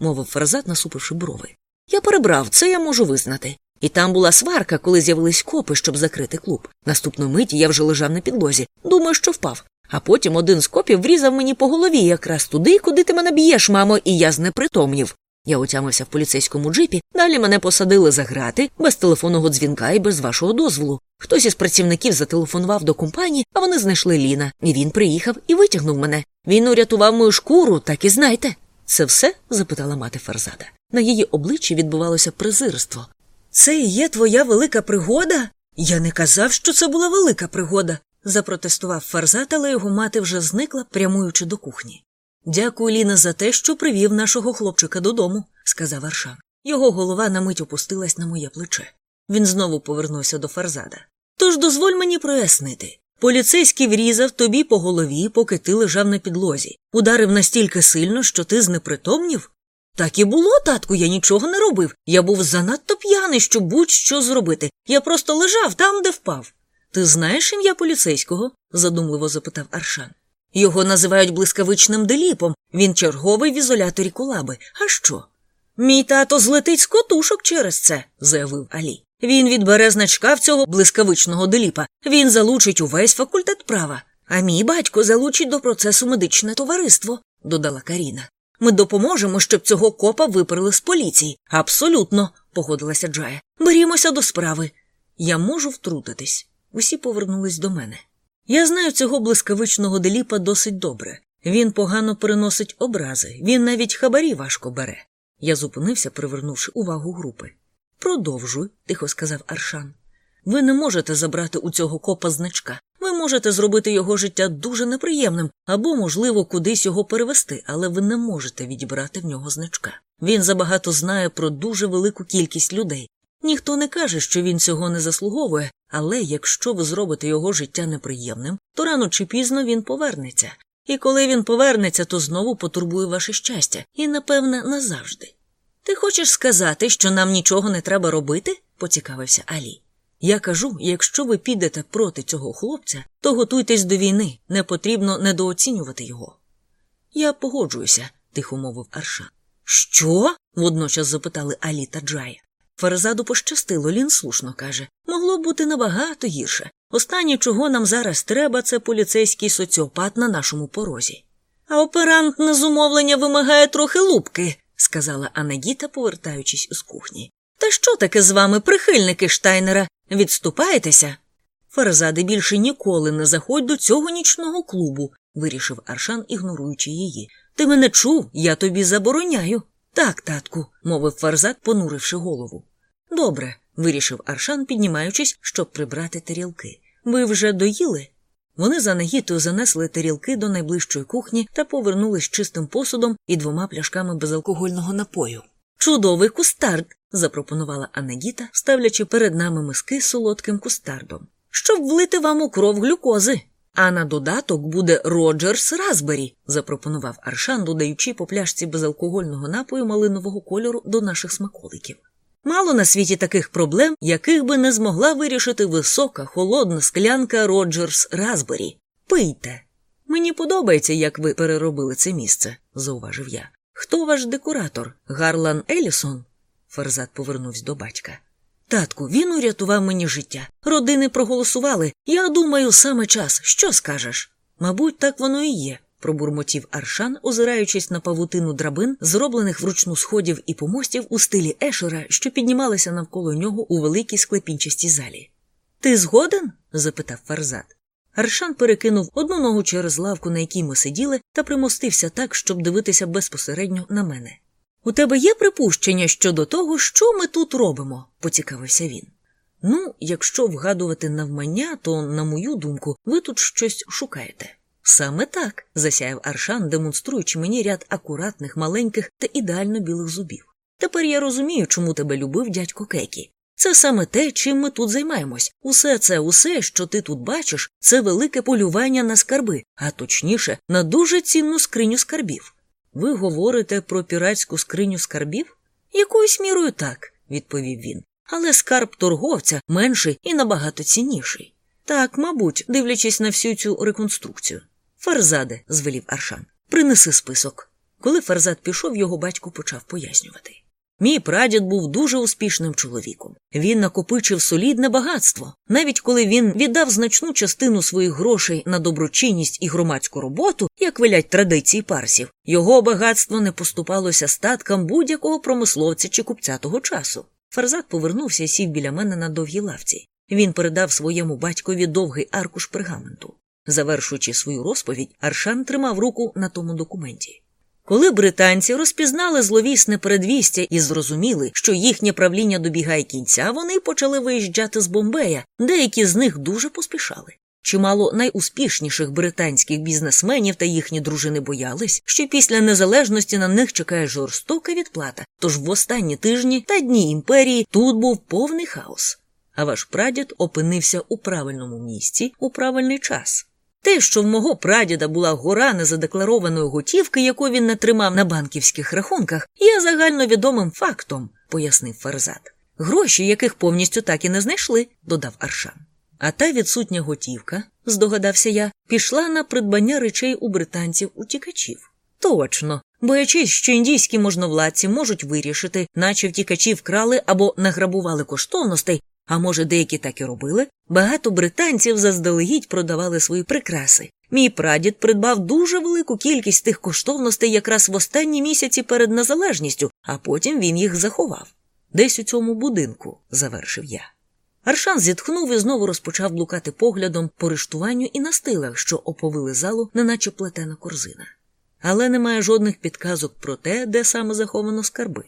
мовив Фразат, насупивши брови. Я перебрав, це я можу визнати. І там була сварка, коли з'явились копи, щоб закрити клуб. Наступну миті я вже лежав на підлозі. Думаю, що впав. А потім один з копів врізав мені по голові якраз туди, куди ти мене б'єш, мамо, і я знепритомнів. Я отямився в поліцейському джипі, далі мене посадили за грати, без телефонного дзвінка і без вашого дозволу. Хтось із працівників зателефонував до компанії, а вони знайшли Ліна. І він приїхав і витягнув мене. Він урятував мою шкуру, так і знайте. Це все? запитала мати Фарзада. На її обличчі відбувалося презирство. Це і є твоя велика пригода? Я не казав, що це була велика пригода, запротестував Фарзат, але його мати вже зникла, прямуючи до кухні. Дякую, Ліна, за те, що привів нашого хлопчика додому, сказав Аршан. Його голова на мить опустилась на моє плече. Він знову повернувся до Фарзада. Тож дозволь мені прояснити. Поліцейський врізав тобі по голові, поки ти лежав на підлозі, ударив настільки сильно, що ти знепритомнів? Так і було, татку, я нічого не робив. Я був занадто п'яний, щоб будь-що зробити. Я просто лежав там, де впав. Ти знаєш ім'я поліцейського? задумливо запитав Аршан. Його називають блискавичним деліпом, він черговий в ізоляторі кулаби. А що? Мій тато злетить з котушок через це, заявив Алі. Він відбере значка в цього блискавичного деліпа. Він залучить увесь факультет права. А мій батько залучить до процесу медичне товариство, додала Каріна. Ми допоможемо, щоб цього копа виперли з поліції. Абсолютно, погодилася Джая. Берімося до справи. Я можу втрутитись. Усі повернулись до мене. Я знаю цього блискавичного деліпа досить добре. Він погано переносить образи, він навіть хабарі важко бере. Я зупинився, привернувши увагу групи. Продовжуй, тихо сказав Аршан. Ви не можете забрати у цього копа значка. Ви можете зробити його життя дуже неприємним або, можливо, кудись його перевести, але ви не можете відібрати в нього значка. Він забагато знає про дуже велику кількість людей. Ніхто не каже, що він цього не заслуговує, але якщо ви зробите його життя неприємним, то рано чи пізно він повернеться. І коли він повернеться, то знову потурбує ваше щастя, і, напевне, назавжди. Ти хочеш сказати, що нам нічого не треба робити? поцікавився Алі. Я кажу, якщо ви підете проти цього хлопця, то готуйтесь до війни, не потрібно недооцінювати його. Я погоджуюся, тихо мовив Аршан. Що? водночас запитали Алі та Джая. Фарзаду пощастило, Лін слушно каже. Могло б бути набагато гірше. Останнє, чого нам зараз треба, це поліцейський соціопат на нашому порозі. А оперант на зумовлення вимагає трохи лупки, сказала Анагіта, повертаючись із кухні. Та що таке з вами, прихильники Штайнера? Відступаєтеся? Фарзади більше ніколи не заходь до цього нічного клубу, вирішив Аршан, ігноруючи її. Ти мене чув, я тобі забороняю. Так, татку, мовив Фарзад, понуривши голову. Добре, вирішив Аршан, піднімаючись, щоб прибрати тарілки. Ви вже доїли? Вони за Нагітою занесли тарілки до найближчої кухні та повернулись чистим посудом і двома пляшками безалкогольного напою. Чудовий кустард, запропонувала Анагіта, ставлячи перед нами миски з солодким кустардом, щоб влити вам у кров глюкози. А на додаток буде Роджерс Разбері, запропонував Аршан, додаючи по пляшці безалкогольного напою малинового кольору до наших смаколиків. Мало на світі таких проблем, яких би не змогла вирішити висока, холодна склянка Роджерс Разбері. Пийте. Мені подобається, як ви переробили це місце, зауважив я. Хто ваш декоратор? Гарлан Елісон? Ферзат повернувся до батька. Татку, він урятував мені життя. Родини проголосували. Я думаю, саме час. Що скажеш? Мабуть, так воно і є, пробурмотів Аршан, озираючись на павутину драбин, зроблених вручну сходів і помостів у стилі Ешера, що піднімалися навколо нього у великій склепінчастій залі. Ти згоден? запитав Фарзат. Аршан перекинув одну ногу через лавку, на якій ми сиділи, та примостився так, щоб дивитися безпосередньо на мене. У тебе є припущення щодо того, що ми тут робимо? поцікавився він. Ну, якщо вгадувати навмання, то, на мою думку, ви тут щось шукаєте. Саме так, засяяв Аршан, демонструючи мені ряд акуратних, маленьких та ідеально білих зубів. Тепер я розумію, чому тебе любив дядько Кекі. Це саме те, чим ми тут займаємось. Усе це, усе, що ти тут бачиш, це велике полювання на скарби, а точніше, на дуже цінну скриню скарбів. Ви говорите про піратську скриню скарбів? Якоюсь мірою так, відповів він. Але скарб торговця менший і набагато цінніший. Так, мабуть, дивлячись на всю цю реконструкцію. Фарзаде, звелів Аршан, принеси список. Коли Фарзад пішов, його батько почав пояснювати. Мій прадід був дуже успішним чоловіком. Він накопичив солідне багатство. Навіть коли він віддав значну частину своїх грошей на доброчинність і громадську роботу, як велять традиції парсів, його багатство не поступалося статкам будь-якого промисловця чи купця того часу. Фарзат повернувся і сів біля мене на довгій лавці. Він передав своєму батькові довгий аркуш пергаменту. Завершуючи свою розповідь, Аршан тримав руку на тому документі. Коли британці розпізнали зловісне передвістя і зрозуміли, що їхнє правління добігає кінця, вони почали виїжджати з Бомбея, деякі з них дуже поспішали. Чимало найуспішніших британських бізнесменів та їхні дружини боялись, що після незалежності на них чекає жорстока відплата. Тож в останні тижні та дні імперії тут був повний хаос. А ваш прадід опинився у правильному місці у правильний час. Те, що в мого прадіда була гора незадекларованої готівки, яку він не тримав на банківських рахунках, є загальновідомим фактом, пояснив Фарзат. Гроші, яких повністю так і не знайшли, додав Аршан. А та відсутня готівка, здогадався я, пішла на придбання речей у британців утікачів. Точно, боячись, що індійські можновладці можуть вирішити, наче втікачі вкрали або награбували коштовностей, а може, деякі так і робили, багато британців заздалегідь продавали свої прикраси. Мій прадід придбав дуже велику кількість тих коштовностей якраз в останні місяці перед незалежністю, а потім він їх заховав. Десь у цьому будинку, завершив я. Аршан зітхнув і знову розпочав блукати поглядом по рештуванню і на стилах, що оповили залу, неначе плетена корзина. Але немає жодних підказок про те, де саме заховано скарби.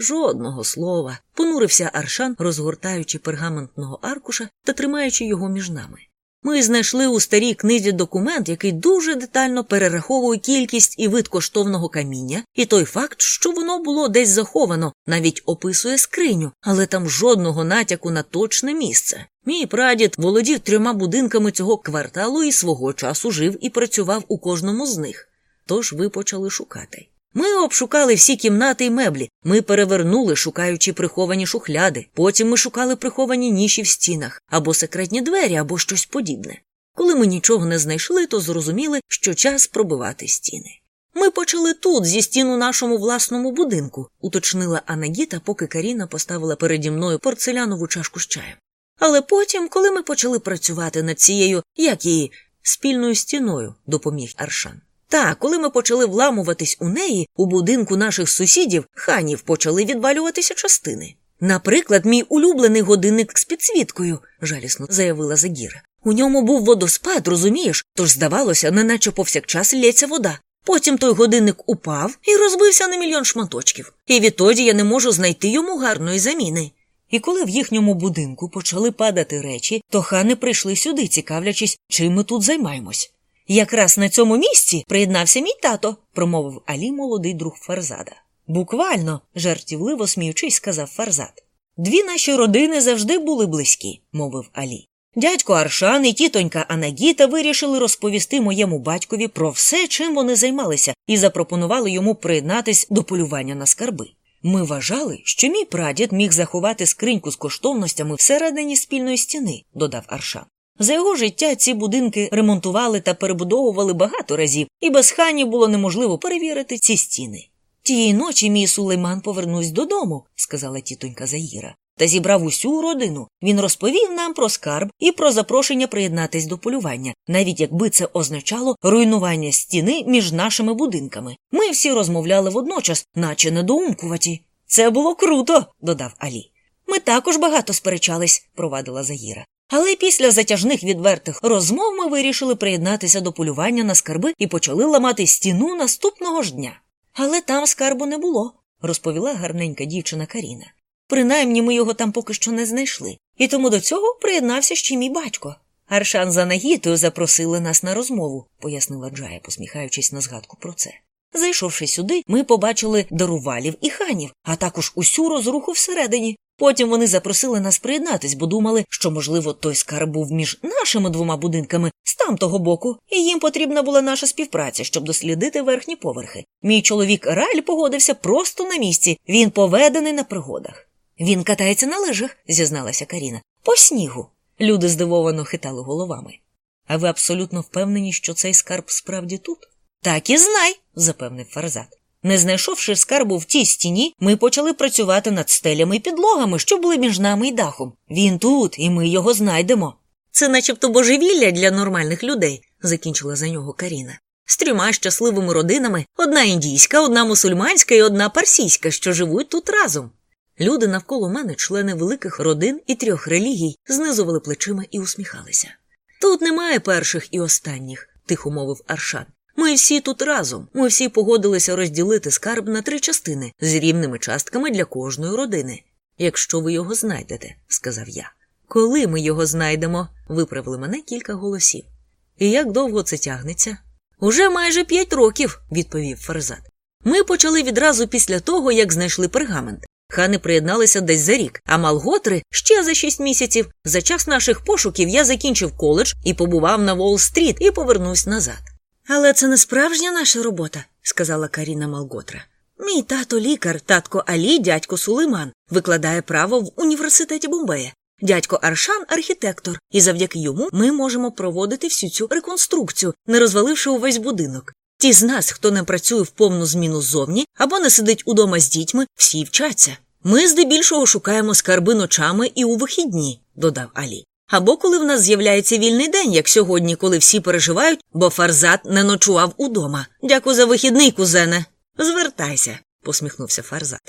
Жодного слова, понурився Аршан, розгортаючи пергаментного аркуша та тримаючи його між нами. Ми знайшли у старій книзі документ, який дуже детально перераховує кількість і вид коштовного каміння, і той факт, що воно було десь заховано, навіть описує скриню, але там жодного натяку на точне місце. Мій прадід володів трьома будинками цього кварталу і свого часу жив і працював у кожному з них. Тож ви почали шукати. Ми обшукали всі кімнати й меблі, ми перевернули, шукаючи приховані шухляди. Потім ми шукали приховані ніші в стінах або секретні двері, або щось подібне. Коли ми нічого не знайшли, то зрозуміли, що час пробивати стіни. Ми почали тут, зі стін у нашому власному будинку, уточнила Анагіта, поки Каріна поставила переді мною порцелянову чашку з чаєм. Але потім, коли ми почали працювати над цією, як її, спільною стіною, допоміг Аршан. Та, коли ми почали вламуватись у неї, у будинку наших сусідів, ханів почали відвалюватися частини. Наприклад, мій улюблений годинник з підсвіткою, жалісно заявила Загіра. У ньому був водоспад, розумієш, тож здавалося, неначе повсякчас лється вода. Потім той годинник упав і розбився на мільйон шматочків, і відтоді я не можу знайти йому гарної заміни. І коли в їхньому будинку почали падати речі, то хани прийшли сюди, цікавлячись, чим ми тут займаємось. Якраз на цьому місці приєднався мій тато, промовив Алі молодий друг Фарзада. Буквально, жартівливо сміючись, сказав Фарзад. Дві наші родини завжди були близькі, мовив Алі. Дядько Аршан і тітонька Анагіта вирішили розповісти моєму батькові про все, чим вони займалися, і запропонували йому приєднатись до полювання на скарби. Ми вважали, що мій прадід міг заховати скриньку з коштовностями всередині спільної стіни, додав Аршан. За його життя ці будинки ремонтували та перебудовували багато разів, і без ханів було неможливо перевірити ці стіни. Тієї ночі мій сулейман повернувся додому, сказала тітонька Заїра, та зібрав усю родину. Він розповів нам про скарб і про запрошення приєднатись до полювання, навіть якби це означало руйнування стіни між нашими будинками. Ми всі розмовляли водночас, наче недоумкуваті. Це було круто, додав Алі. Ми також багато сперечались, провадила Заїра. Але після затяжних відвертих розмов ми вирішили приєднатися до полювання на скарби і почали ламати стіну наступного ж дня. Але там скарбу не було, розповіла гарненька дівчина Каріна. Принаймні ми його там поки що не знайшли, і тому до цього приєднався ще й мій батько. Аршан за Нагітою запросили нас на розмову, пояснила Джая, посміхаючись на згадку про це. Зайшовши сюди, ми побачили дарувалів і ханів, а також усю розруху всередині. Потім вони запросили нас приєднатись, бо думали, що, можливо, той скарб був між нашими двома будинками з тамтого боку, і їм потрібна була наша співпраця, щоб дослідити верхні поверхи. Мій чоловік Раль погодився просто на місці. Він поведений на пригодах. Він катається на лижах, зізналася Каріна. По снігу. Люди здивовано хитали головами. А ви абсолютно впевнені, що цей скарб справді тут? Так і знай, запевнив Фарзат. Не знайшовши скарбу в тій стіні, ми почали працювати над стелями і підлогами, що були між нами і дахом. Він тут, і ми його знайдемо. Це начебто божевілля для нормальних людей, закінчила за нього Каріна. З трьома щасливими родинами одна індійська, одна мусульманська і одна парсійська, що живуть тут разом. Люди навколо мене, члени великих родин і трьох релігій, знизували плечима і усміхалися. Тут немає перших і останніх, тихо мовив Аршан. Ми всі тут разом. Ми всі погодилися розділити скарб на три частини з рівними частками для кожної родини. Якщо ви його знайдете, сказав я. Коли ми його знайдемо, виправили мене кілька голосів. І як довго це тягнеться? Уже майже п'ять років, відповів Фарзат. Ми почали відразу після того, як знайшли пергамент. Хани приєдналися десь за рік, а Малготри ще за шість місяців. За час наших пошуків я закінчив коледж і побував на Уолл-стріт і повернувся назад. Але це не справжня наша робота, сказала Каріна Малготра. Мій тато лікар, татко Алі, дядько Сулейман, викладає право в університеті Бомбея. Дядько Аршан архітектор, і завдяки йому ми можемо проводити всю цю реконструкцію, не розваливши увесь будинок. Ті з нас, хто не працює в повну зміну ззовні або не сидить удома з дітьми, всі вчаться. Ми здебільшого шукаємо скарби ночами і у вихідні, додав Алі. Або коли в нас з'являється вільний день, як сьогодні, коли всі переживають, бо Фарзат не ночував удома. Дякую за вихідний, кузене. Звертайся, посміхнувся Фарзат.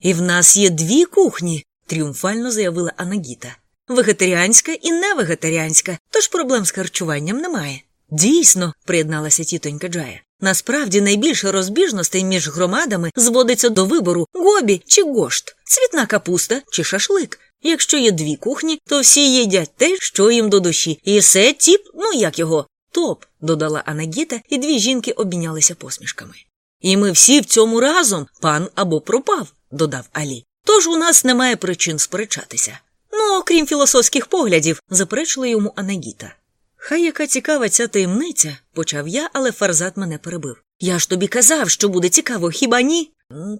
І в нас є дві кухні, тріумфально заявила Анагіта. вегетаріанська і невегетаріанська, тож проблем з харчуванням немає. Дійсно, приєдналася тітонька Джая. Насправді найбільше розбіжностей між громадами зводиться до вибору гобі чи гошт, цвітна капуста чи шашлик. Якщо є дві кухні, то всі їдять те, що їм до душі, і все тіп, ну як його, топ, додала Анагіта, і дві жінки обмінялися посмішками. І ми всі в цьому разом пан або пропав, додав Алі. Тож у нас немає причин сперечатися. Ну, окрім філософських поглядів, заперечила йому Анагіта. Хай яка цікава ця таємниця, почав я, але Фарзат мене перебив. Я ж тобі казав, що буде цікаво, хіба ні?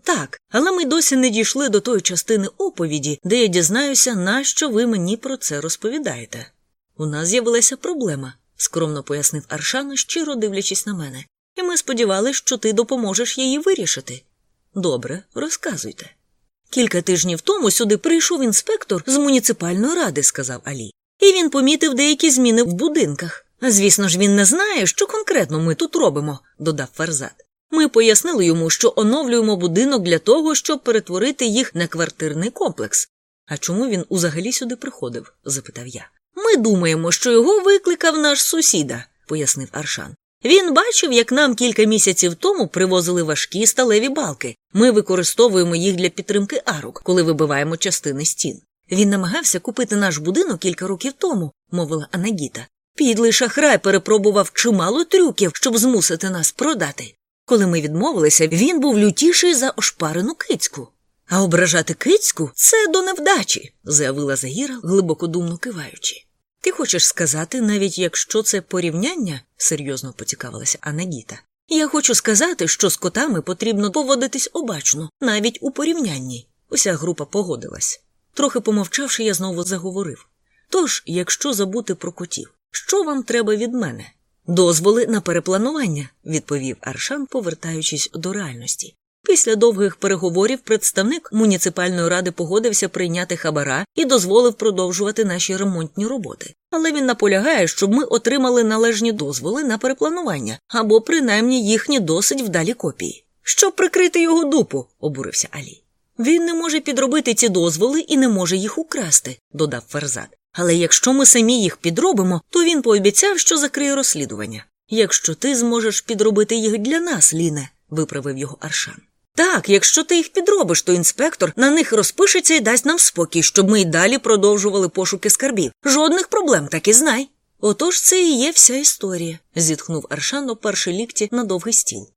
Так, але ми досі не дійшли до тої частини оповіді, де я дізнаюся, нащо ви мені про це розповідаєте. У нас з'явилася проблема, скромно пояснив Аршан, щиро дивлячись на мене, і ми сподівалися, що ти допоможеш її вирішити. Добре, розказуйте. Кілька тижнів тому сюди прийшов інспектор з муніципальної ради, сказав Алі, і він помітив деякі зміни в будинках. Звісно ж, він не знає, що конкретно ми тут робимо, додав Фарзат. Ми пояснили йому, що оновлюємо будинок для того, щоб перетворити їх на квартирний комплекс. А чому він узагалі сюди приходив? запитав я. Ми думаємо, що його викликав наш сусіда, пояснив Аршан. Він бачив, як нам кілька місяців тому привозили важкі сталеві балки. Ми використовуємо їх для підтримки арок, коли вибиваємо частини стін. Він намагався купити наш будинок кілька років тому, мовила Анагіта. Підлий шахрай перепробував чимало трюків, щоб змусити нас продати. Коли ми відмовилися, він був лютіший за ошпарену кицьку. А ображати кицьку це до невдачі, заявила Загіра, глибокодумно киваючи. Ти хочеш сказати, навіть якщо це порівняння, серйозно поцікавилася Анагіта. Я хочу сказати, що з котами потрібно поводитись обачно, навіть у порівнянні. Уся група погодилась. Трохи помовчавши, я знову заговорив. Тож, якщо забути про котів, що вам треба від мене? Дозволи на перепланування, відповів Аршан, повертаючись до реальності. Після довгих переговорів представник муніципальної ради погодився прийняти хабара і дозволив продовжувати наші ремонтні роботи. Але він наполягає, щоб ми отримали належні дозволи на перепланування або принаймні їхні досить вдалі копії. Щоб прикрити його дупу, обурився Алі. Він не може підробити ці дозволи і не може їх украсти, додав Ферзат. Але якщо ми самі їх підробимо, то він пообіцяв, що закриє розслідування. Якщо ти зможеш підробити їх для нас, Ліне, виправив його Аршан. Так, якщо ти їх підробиш, то інспектор на них розпишеться і дасть нам спокій, щоб ми й далі продовжували пошуки скарбів. Жодних проблем, так і знай. Отож це і є вся історія, зітхнув Аршан, оперши лікті на довгий стіл.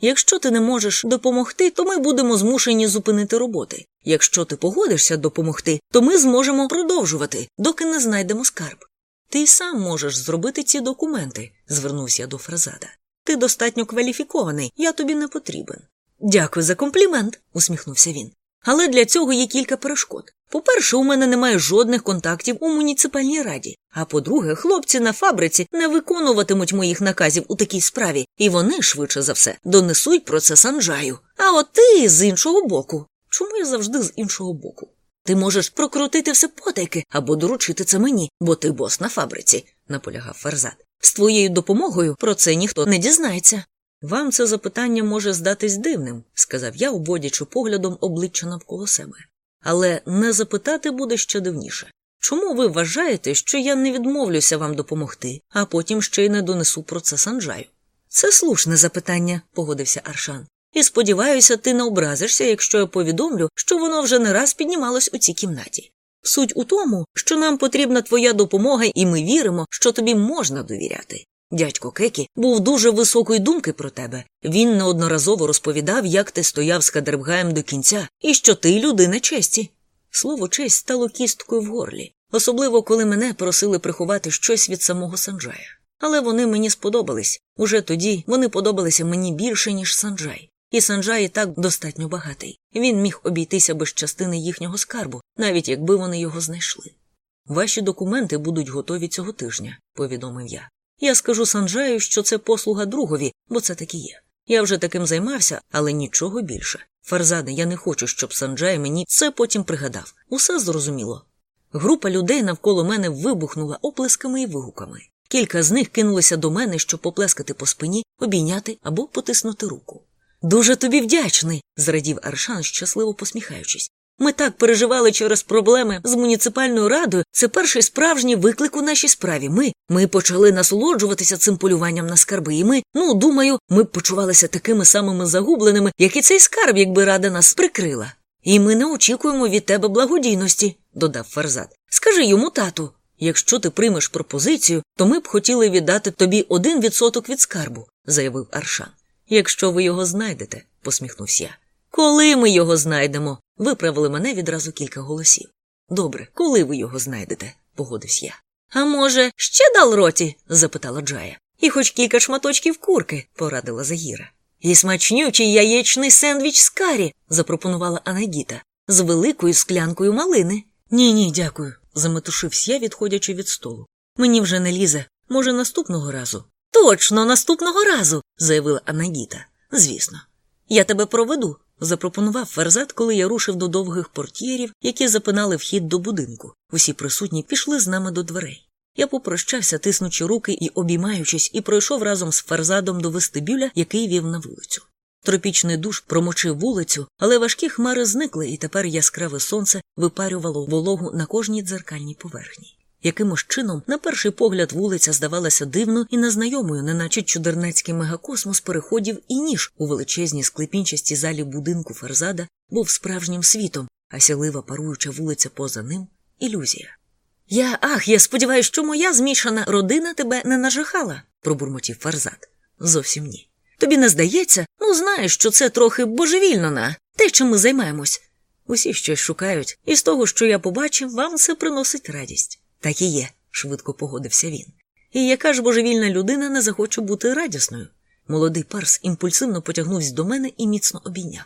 Якщо ти не можеш допомогти, то ми будемо змушені зупинити роботи. Якщо ти погодишся допомогти, то ми зможемо продовжувати, доки не знайдемо скарб. Ти й сам можеш зробити ці документи, звернувся до Фразада. Ти достатньо кваліфікований, я тобі не потрібен. Дякую за комплімент, усміхнувся він. Але для цього є кілька перешкод. По-перше, у мене немає жодних контактів у муніципальній раді. А по-друге, хлопці на фабриці не виконуватимуть моїх наказів у такій справі, і вони, швидше за все, донесуть про це Санджаю. А от ти з іншого боку. Чому я завжди з іншого боку? Ти можеш прокрутити все потайки або доручити це мені, бо ти бос на фабриці, наполягав Ферзат. З твоєю допомогою про це ніхто не дізнається. Вам це запитання може здатись дивним, сказав я, обводячи поглядом обличчя навколо себе. Але не запитати буде ще дивніше. Чому ви вважаєте, що я не відмовлюся вам допомогти, а потім ще й не донесу про це Санджаю? Це слушне запитання, погодився Аршан. І сподіваюся, ти не образишся, якщо я повідомлю, що воно вже не раз піднімалось у цій кімнаті. Суть у тому, що нам потрібна твоя допомога, і ми віримо, що тобі можна довіряти. Дядько Кекі був дуже високої думки про тебе. Він неодноразово розповідав, як ти стояв з Кадербгаєм до кінця і що ти людина честі. Слово честь стало кісткою в горлі, особливо коли мене просили приховати щось від самого Санджая. Але вони мені сподобались. Уже тоді вони подобалися мені більше, ніж Санджай. І Санджай і так достатньо багатий. Він міг обійтися без частини їхнього скарбу, навіть якби вони його знайшли. Ваші документи будуть готові цього тижня, повідомив я. Я скажу Санджаю, що це послуга другові, бо це так і є. Я вже таким займався, але нічого більше. Фарзаде, я не хочу, щоб Санджай мені це потім пригадав. Усе зрозуміло. Група людей навколо мене вибухнула оплесками і вигуками. Кілька з них кинулися до мене, щоб поплескати по спині, обійняти або потиснути руку. Дуже тобі вдячний, зрадів Аршан, щасливо посміхаючись. Ми так переживали через проблеми з муніципальною радою. Це перший справжній виклик у нашій справі. Ми ми почали насолоджуватися цим полюванням на скарби. І ми, ну думаю, ми б почувалися такими самими загубленими, як і цей скарб, якби рада нас прикрила. І ми не очікуємо від тебе благодійності, додав Фарзат. Скажи йому, тату, якщо ти приймеш пропозицію, то ми б хотіли віддати тобі один відсоток від скарбу, заявив Аршан. Якщо ви його знайдете, посміхнувся я. Коли ми його знайдемо? Виправили мене відразу кілька голосів. Добре, коли ви його знайдете, погодився я. А може, ще дал роті? запитала Джая. І хоч кілька шматочків курки, порадила Загіра. І смачнючий яєчний сендвіч з карі, запропонувала Анагіта, з великою склянкою малини. Ні, ні, дякую, заметушився я, відходячи від столу. Мені вже не лізе. Може, наступного разу. Точно, наступного разу, заявила Анагіта. Звісно. Я тебе проведу, запропонував Ферзет, коли я рушив до довгих портьєрів, які запинали вхід до будинку. Усі присутні пішли з нами до дверей. Я попрощався, тиснучи руки і обіймаючись, і пройшов разом з Ферзадом до вестибюля, який вів на вулицю. Тропічний душ промочив вулицю, але важкі хмари зникли, і тепер яскраве сонце випарювало вологу на кожній дзеркальній поверхні. Якимось чином, на перший погляд, вулиця здавалася дивною і незнайомою, неначе чудернацький мегакосмос переходів і ніж у величезній склепінчастій залі будинку Ферзада був справжнім світом, а сялива паруюча вулиця поза ним ілюзія. Я ах, я сподіваюся, що моя змішана родина тебе не нажахала, пробурмотів Фарзат. Зовсім ні. Тобі не здається, ну знаєш, що це трохи божевільно на те, чим ми займаємось. Усі щось шукають, і з того, що я побачив, вам це приносить радість. Так і є, швидко погодився він. І яка ж божевільна людина не захоче бути радісною? Молодий парс імпульсивно потягнувся до мене і міцно обійняв.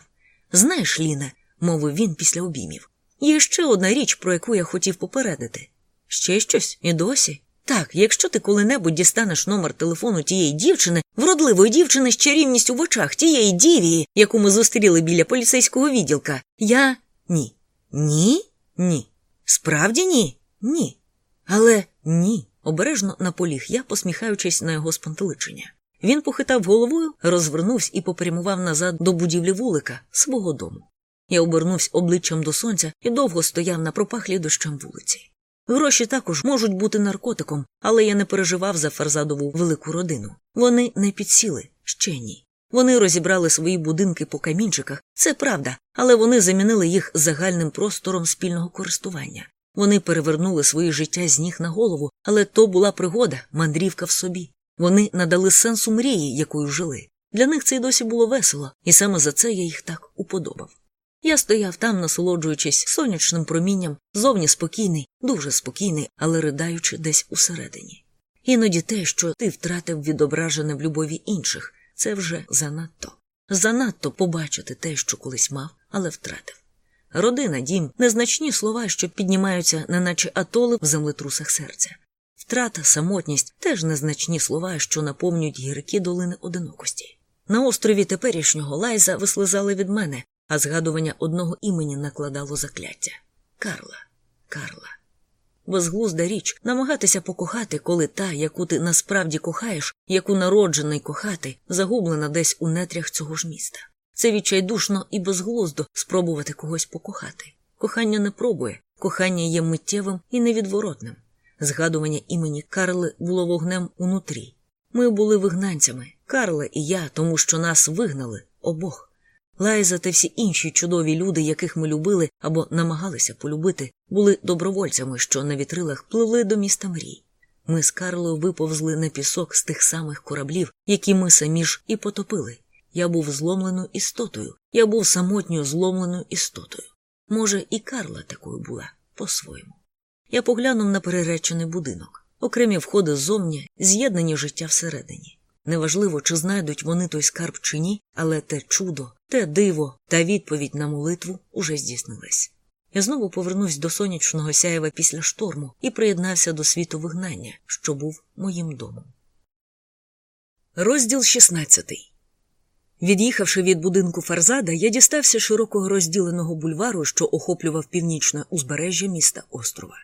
Знаєш, Ліне, мовив він після обіймів, є ще одна річ, про яку я хотів попередити. Ще щось і досі. Так, якщо ти коли-небудь дістанеш номер телефону тієї дівчини, вродливої дівчини з чарівністю в очах, тієї дівії, яку ми зустріли біля поліцейського відділка, я ні. Ні? Ні. Справді ні? Ні. Але ні. Обережно наполіг я, посміхаючись на його спантеличення. Він похитав головою, розвернувся і попрямував назад до будівлі вулика свого дому. Я обернувся обличчям до сонця і довго стояв на пропахлій дощем вулиці. Гроші також можуть бути наркотиком, але я не переживав за Фарзадову велику родину. Вони не підсіли, ще ні. Вони розібрали свої будинки по камінчиках, це правда, але вони замінили їх загальним простором спільного користування. Вони перевернули своє життя з ніг на голову, але то була пригода, мандрівка в собі. Вони надали сенсу мрії, якою жили. Для них це й досі було весело, і саме за це я їх так уподобав. Я стояв там, насолоджуючись сонячним промінням, зовні спокійний, дуже спокійний, але ридаючи десь усередині. Іноді те, що ти втратив відображене в любові інших, це вже занадто. Занадто побачити те, що колись мав, але втратив. Родина, дім, незначні слова, що піднімаються, неначе атоли в землетрусах серця. Втрата, самотність теж незначні слова, що наповнюють гіркі долини одинокості. На острові теперішнього лайза вислизали від мене, а згадування одного імені накладало закляття Карла, Карла. Безглузда річ намагатися покохати, коли та, яку ти насправді кохаєш, яку народжений кохати, загублена десь у нетрях цього ж міста. Це відчайдушно і безглуздо спробувати когось покохати. Кохання не пробує, кохання є миттєвим і невідворотним. Згадування імені Карли було вогнем унутрі. Ми були вигнанцями, Карла і я, тому що нас вигнали обох. Лайза та всі інші чудові люди, яких ми любили або намагалися полюбити, були добровольцями, що на вітрилах пливли до міста мрій. Ми з Карлою виповзли на пісок з тих самих кораблів, які ми самі ж і потопили. Я був зломленою істотою, я був самотньою зломленою істотою. Може, і Карла такою була по-своєму. Я поглянув на переречений будинок, окремі входи ззовні, з'єднані життя всередині. Неважливо, чи знайдуть вони той скарб чи ні, але те чудо, те диво та відповідь на молитву уже здійснились. Я знову повернувся до сонячного сяєва після шторму і приєднався до світу вигнання, що був моїм домом. Розділ 16 Від'їхавши від будинку Фарзада, я дістався широкого розділеного бульвару, що охоплював північне узбережжя міста острова.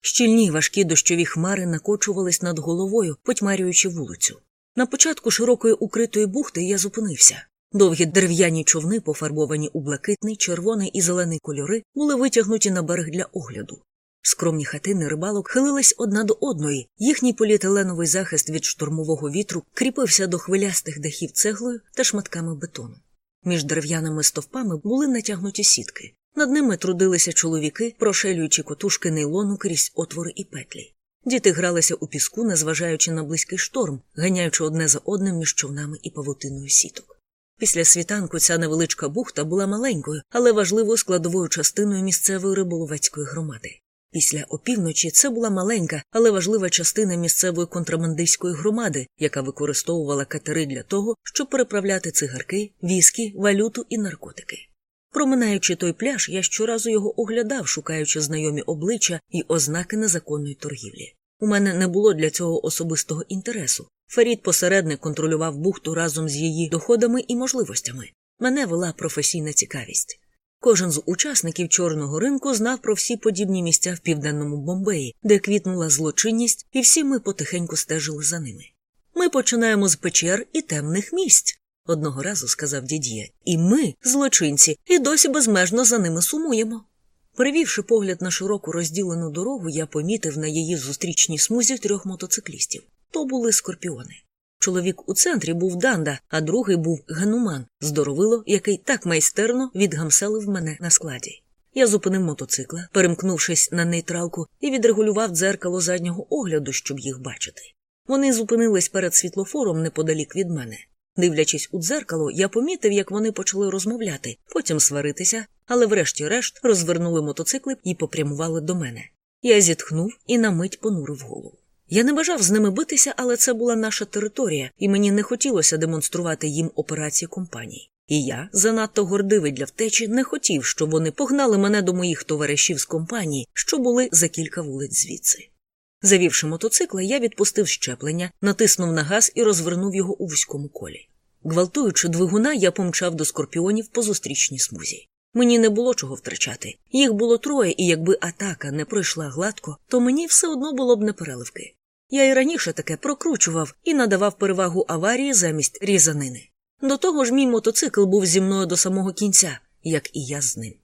Щільні важкі дощові хмари накочувались над головою, потьмарюючи вулицю. На початку широкої укритої бухти я зупинився. Довгі дерев'яні човни, пофарбовані у блакитний, червоний і зелений кольори, були витягнуті на берег для огляду. Скромні хатини рибалок хилились одна до одної, їхній поліетиленовий захист від штурмового вітру кріпився до хвилястих дахів цеглою та шматками бетону. Між дерев'яними стовпами були натягнуті сітки. Над ними трудилися чоловіки, прошелюючи котушки нейлону крізь отвори і петлі. Діти гралися у піску, незважаючи на близький шторм, ганяючи одне за одним між човнами і павутиною сіток. Після світанку ця невеличка бухта була маленькою, але важливою складовою частиною місцевої риболовецької громади. Після опівночі це була маленька, але важлива частина місцевої контрабандистської громади, яка використовувала катери для того, щоб переправляти цигарки, віскі, валюту і наркотики. Проминаючи той пляж, я щоразу його оглядав, шукаючи знайомі обличчя і ознаки незаконної торгівлі. У мене не було для цього особистого інтересу. Фарід посередник контролював бухту разом з її доходами і можливостями. Мене вела професійна цікавість. Кожен з учасників чорного ринку знав про всі подібні місця в південному Бомбеї, де квітнула злочинність, і всі ми потихеньку стежили за ними. Ми починаємо з печер і темних місць, одного разу сказав дід'є, і ми, злочинці, і досі безмежно за ними сумуємо. Перевівши погляд на широку розділену дорогу, я помітив на її зустрічній смузі трьох мотоциклістів. То були скорпіони. Чоловік у центрі був Данда, а другий був Гануман, здоровило, який так майстерно відгамселив мене на складі. Я зупинив мотоцикла, перемкнувшись на нейтралку, і відрегулював дзеркало заднього огляду, щоб їх бачити. Вони зупинились перед світлофором неподалік від мене. Дивлячись у дзеркало, я помітив, як вони почали розмовляти, потім сваритися, але врешті-решт розвернули мотоцикли і попрямували до мене. Я зітхнув і на мить понурив голову. Я не бажав з ними битися, але це була наша територія, і мені не хотілося демонструвати їм операції компанії. І я, занадто гордивий для втечі, не хотів, щоб вони погнали мене до моїх товаришів з компанії, що були за кілька вулиць звідси. Завівши мотоцикла, я відпустив щеплення, натиснув на газ і розвернув його у вузькому колі. Гвалтуючи двигуна, я помчав до скорпіонів по зустрічній смузі. Мені не було чого втрачати. Їх було троє, і якби атака не пройшла гладко, то мені все одно було б непереливки. Я й раніше таке прокручував і надавав перевагу аварії замість різанини. До того ж, мій мотоцикл був зі мною до самого кінця, як і я з ним.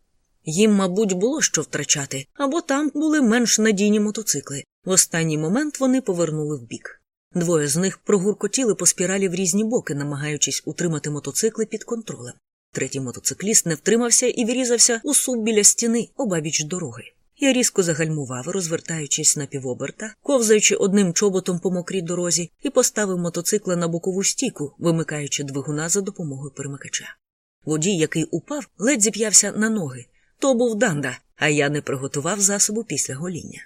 Їм, мабуть, було що втрачати, або там були менш надійні мотоцикли. В останній момент вони повернули вбік. Двоє з них прогуркотіли по спіралі в різні боки, намагаючись утримати мотоцикли під контролем. Третій мотоцикліст не втримався і врізався у суп біля стіни обабіч дороги. Я різко загальмував, розвертаючись на півоберта, ковзаючи одним чоботом по мокрій дорозі, і поставив мотоцикла на бокову стіку, вимикаючи двигуна за допомогою перемикача. Водій, який упав, ледь зіп'явся на ноги. То був Данда, а я не приготував засобу після гоління.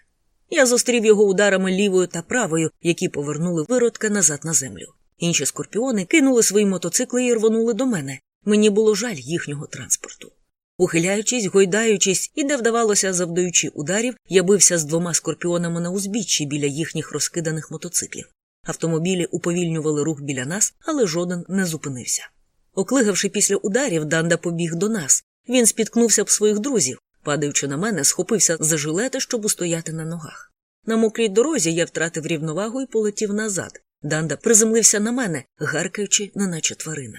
Я зустрів його ударами лівою та правою, які повернули виродка назад на землю. Інші скорпіони кинули свої мотоцикли і рвонули до мене. Мені було жаль їхнього транспорту. Ухиляючись, гойдаючись і, де вдавалося, завдаючи ударів, я бився з двома скорпіонами на узбіччі біля їхніх розкиданих мотоциклів. Автомобілі уповільнювали рух біля нас, але жоден не зупинився. Оклигавши після ударів, Данда побіг до нас. Він спіткнувся б своїх друзів, падаючи на мене, схопився за жилети, щоб устояти на ногах. На мокрій дорозі я втратив рівновагу і полетів назад. Данда приземлився на мене, гаркаючи, неначе тварина.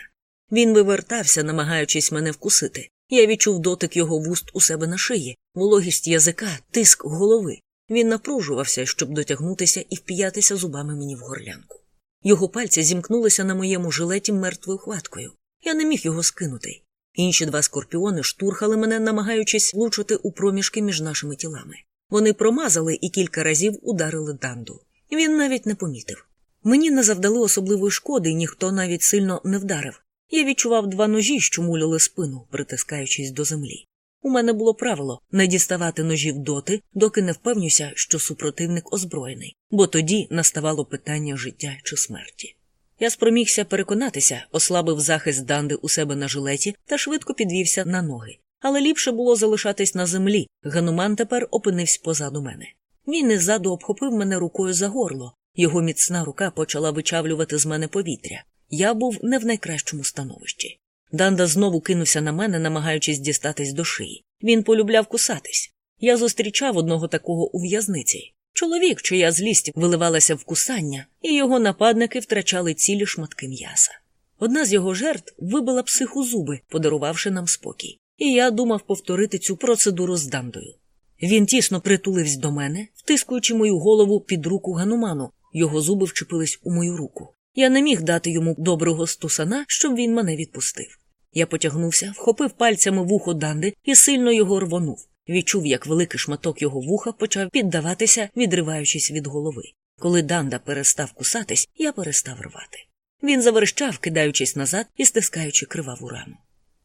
Він вивертався, намагаючись мене вкусити. Я відчув дотик його вуст у себе на шиї, вологість язика, тиск голови. Він напружувався, щоб дотягнутися і вп'ятися зубами мені в горлянку. Його пальці зімкнулися на моєму жилеті мертвою хваткою. Я не міг його скинути. Інші два скорпіони штурхали мене, намагаючись влучити у проміжки між нашими тілами. Вони промазали і кілька разів ударили данду. Він навіть не помітив. Мені не завдали особливої шкоди, і ніхто навіть сильно не вдарив. Я відчував два ножі, що муляли спину, притискаючись до землі. У мене було правило не діставати ножів доти, доки не впевнюся, що супротивник озброєний, бо тоді наставало питання життя чи смерті. Я спромігся переконатися, ослабив захист данди у себе на жилеті та швидко підвівся на ноги. Але ліпше було залишатись на землі. Гануман тепер опинився позаду мене. Він іззаду обхопив мене рукою за горло. Його міцна рука почала вичавлювати з мене повітря. Я був не в найкращому становищі. Данда знову кинувся на мене, намагаючись дістатись до шиї. Він полюбляв кусатись. Я зустрічав одного такого у в'язниці. Чоловік, чия злість виливалася в кусання, і його нападники втрачали цілі шматки м'яса. Одна з його жертв вибила психу зуби, подарувавши нам спокій, і я думав повторити цю процедуру з дандою. Він тісно притулився до мене, втискуючи мою голову під руку гануману, його зуби вчепились у мою руку. Я не міг дати йому доброго стусана, щоб він мене відпустив. Я потягнувся, вхопив пальцями вухо Данди і сильно його рвонув. Відчув, як великий шматок його вуха почав піддаватися, відриваючись від голови. Коли Данда перестав кусатись, я перестав рвати. Він заверещав, кидаючись назад і стискаючи криваву рану.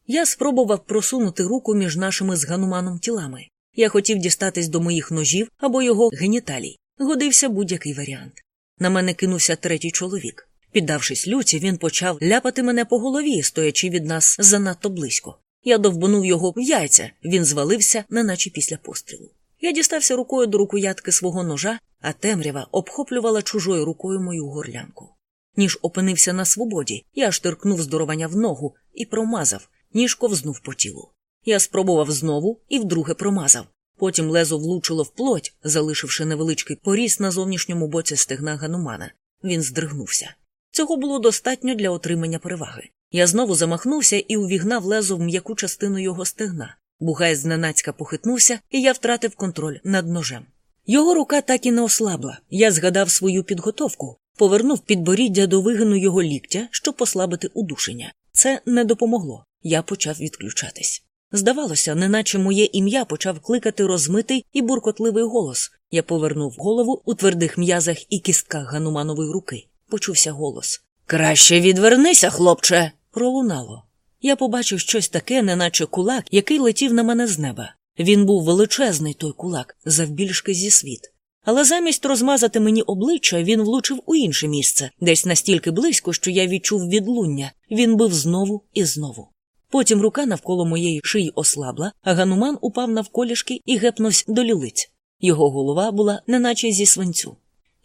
Я спробував просунути руку між нашими з гануманом тілами. Я хотів дістатись до моїх ножів або його геніталій. Годився будь-який варіант. На мене кинувся третій чоловік. Піддавшись люті, він почав ляпати мене по голові, стоячи від нас занадто близько. Я довбанув його в яйця, він звалився, неначе після пострілу. Я дістався рукою до рукоятки свого ножа, а темрява обхоплювала чужою рукою мою горлянку. Ніж опинився на свободі, я штиркнув здоровання в ногу і промазав, ніж ковзнув по тілу. Я спробував знову і вдруге промазав. Потім лезо влучило в плоть, залишивши невеличкий поріз на зовнішньому боці стегна ганумана. Він здригнувся. Цього було достатньо для отримання переваги. Я знову замахнувся і увігнав лезо в м'яку частину його стегна. Бугай зненацька похитнувся, і я втратив контроль над ножем. Його рука так і не ослабла. Я згадав свою підготовку, повернув підборіддя до вигину його ліктя, щоб послабити удушення. Це не допомогло. Я почав відключатись. Здавалося, неначе моє ім'я почав кликати розмитий і буркотливий голос. Я повернув голову у твердих м'язах і кістках гануманової руки. Почувся голос. Краще відвернися, хлопче. Пролунало. Я побачив щось таке, неначе кулак, який летів на мене з неба. Він був величезний той кулак, завбільшки зі світ. Але замість розмазати мені обличчя, він влучив у інше місце, десь настільки близько, що я відчув відлуння. Він бив знову і знову. Потім рука навколо моєї шиї ослабла, а гануман упав навколішки і гепнувся до лілиць. Його голова була неначе зі свинцю.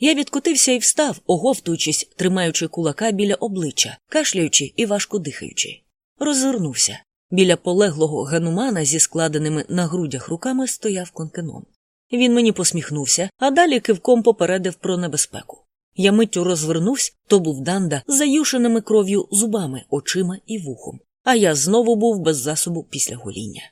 Я відкотився і встав, оговтуючись, тримаючи кулака біля обличчя, кашляючи і важко дихаючи. Розвернувся. Біля полеглого ганумана зі складеними на грудях руками стояв конкенон. Він мені посміхнувся, а далі кивком попередив про небезпеку. Я миттю розвернувся, то був данда з заюшеними кров'ю зубами, очима і вухом, а я знову був без засобу після гоління.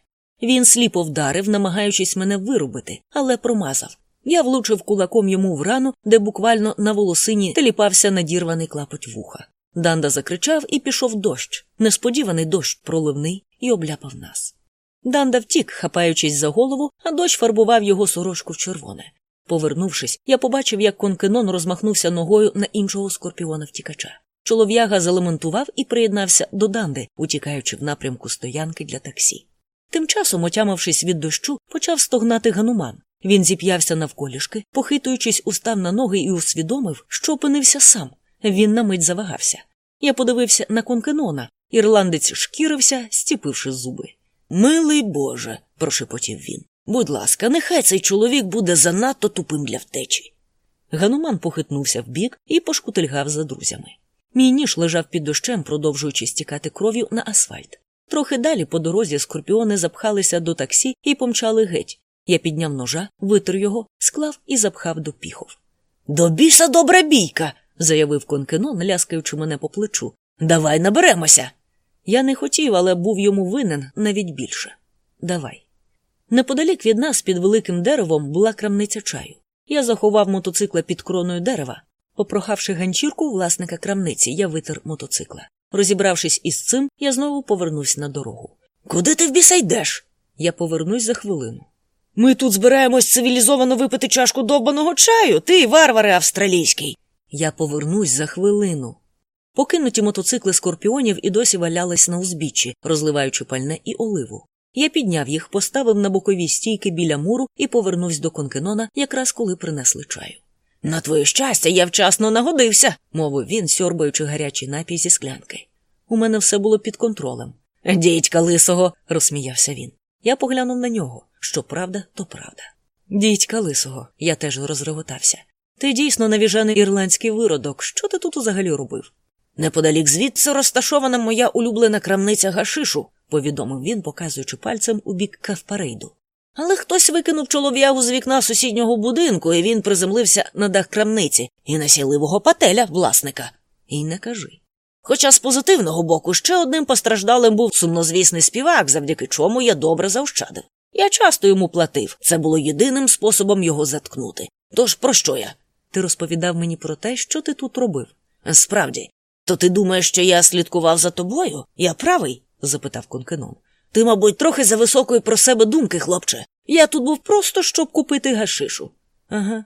Він сліпо вдарив, намагаючись мене вирубити, але промазав. Я влучив кулаком йому в рану, де буквально на волосині теліпався надірваний клапоть вуха. Данда закричав і пішов дощ, несподіваний дощ проливний і обляпав нас. Данда втік, хапаючись за голову, а дощ фарбував його сорочку в червоне. Повернувшись, я побачив, як конкенон розмахнувся ногою на іншого скорпіона втікача. Чолов'яга залементував і приєднався до Данди, утікаючи в напрямку стоянки для таксі. Тим часом, отямившись від дощу, почав стогнати гануман. Він зіп'явся навколішки, похитуючись, устав на ноги і усвідомив, що опинився сам. Він на мить завагався. Я подивився на конкенона. Ірландець шкірився, стіпивши зуби. Милий Боже, прошепотів він. Будь ласка, нехай цей чоловік буде занадто тупим для втечі. Гануман похитнувся вбік і пошкутильгав за друзями. Мій ніж лежав під дощем, продовжуючи стікати кров'ю на асфальт. Трохи далі по дорозі скорпіони запхалися до таксі і помчали геть. Я підняв ножа, витер його, склав і запхав до піхов. До біса добра бійка, заявив конкенон, ляскаючи мене по плечу. Давай наберемося. Я не хотів, але був йому винен навіть більше. Давай. Неподалік від нас під великим деревом була крамниця чаю. Я заховав мотоцикла під кроною дерева. Попрохавши ганчірку власника крамниці, я витер мотоцикла. Розібравшись із цим, я знову повернувся на дорогу. Куди ти в біса йдеш? Я повернусь за хвилину. Ми тут збираємось цивілізовано випити чашку довбаного чаю, ти, варваре австралійський. Я повернусь за хвилину. Покинуті мотоцикли скорпіонів і досі валялись на узбіччі, розливаючи пальне і оливу. Я підняв їх, поставив на бокові стійки біля муру і повернувся до конкенона, якраз коли принесли чаю. На твоє щастя, я вчасно нагодився, мовив він, сьорбаючи гарячий напій зі склянки. У мене все було під контролем. Дідька лисого, розсміявся він. Я поглянув на нього. Що правда, то правда. Дідька лисого, я теж розреготався. Ти дійсно навіжений ірландський виродок. Що ти тут взагалі робив? Неподалік звідси розташована моя улюблена крамниця гашишу, повідомив він, показуючи пальцем у бік кавпарейду. Але хтось викинув чолов'ягу з вікна сусіднього будинку, і він приземлився на дах крамниці і насіливого пателя власника. І не кажи. Хоча з позитивного боку ще одним постраждалим був сумнозвісний співак, завдяки чому я добре заощадив. Я часто йому платив, це було єдиним способом його заткнути. Тож про що я? Ти розповідав мені про те, що ти тут робив. Справді, то ти думаєш, що я слідкував за тобою? Я правий? запитав Конкенон. Ти, мабуть, трохи за високої про себе думки, хлопче. Я тут був просто, щоб купити гашишу. Ага.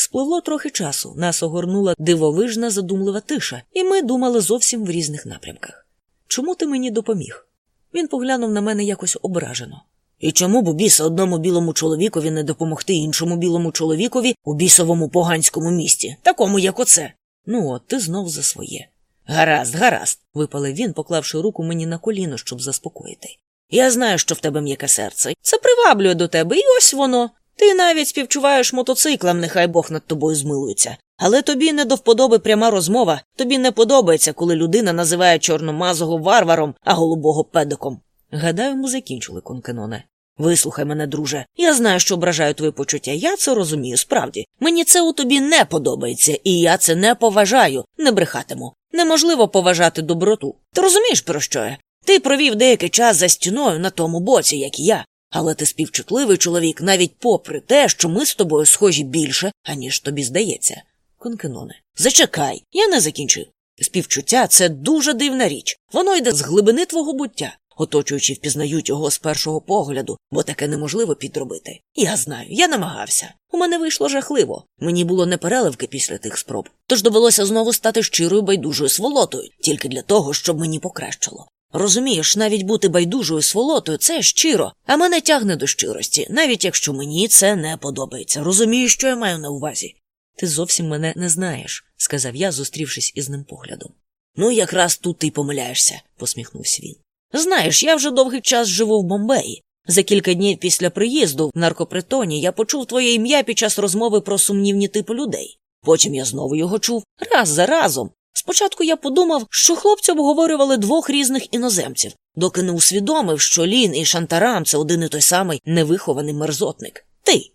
Спливло трохи часу, нас огорнула дивовижна задумлива тиша, і ми думали зовсім в різних напрямках. Чому ти мені допоміг? Він поглянув на мене якось ображено. І чому б у біса одному білому чоловікові не допомогти іншому білому чоловікові у бісовому поганському місті, такому, як оце? Ну, от ти знов за своє. Гаразд, гаразд, випалив він, поклавши руку мені на коліно, щоб заспокоїти. Я знаю, що в тебе м'яке серце. Це приваблює до тебе, і ось воно. Ти навіть співчуваєш мотоциклам, нехай Бог над тобою змилується. Але тобі не до вподоби пряма розмова, тобі не подобається, коли людина називає чорномазого варваром, а голубого педиком. Гадаю, ми закінчили, конкеноне. Вислухай мене, друже. Я знаю, що ображаю твої почуття. Я це розумію, справді. Мені це у тобі не подобається, і я це не поважаю, не брехатиму. Неможливо поважати доброту. Ти розумієш, про що я? Ти провів деякий час за стіною на тому боці, як і я. Але ти співчутливий чоловік, навіть попри те, що ми з тобою схожі більше, аніж тобі здається. Конкеноне. Зачекай, я не закінчив. Співчуття це дуже дивна річ. Воно йде з глибини твого буття. Оточуючи впізнають його з першого погляду, бо таке неможливо підробити. Я знаю, я намагався. У мене вийшло жахливо. Мені було непереливки після тих спроб. Тож довелося знову стати щирою байдужою сволотою, тільки для того, щоб мені покращило. Розумієш, навіть бути байдужою сволотою це щиро, а мене тягне до щирості, навіть якщо мені це не подобається. Розумієш, що я маю на увазі? Ти зовсім мене не знаєш, сказав я, зустрівшись із ним поглядом. Ну, якраз тут ти помиляєшся, посміхнувся він. Знаєш, я вже довгий час живу в Бомбеї. За кілька днів після приїзду в наркопритоні я почув твоє ім'я під час розмови про сумнівні типи людей. Потім я знову його чув раз за разом. Спочатку я подумав, що хлопці обговорювали двох різних іноземців, доки не усвідомив, що Лін і Шантарам це один і той самий невихований мерзотник. Ти.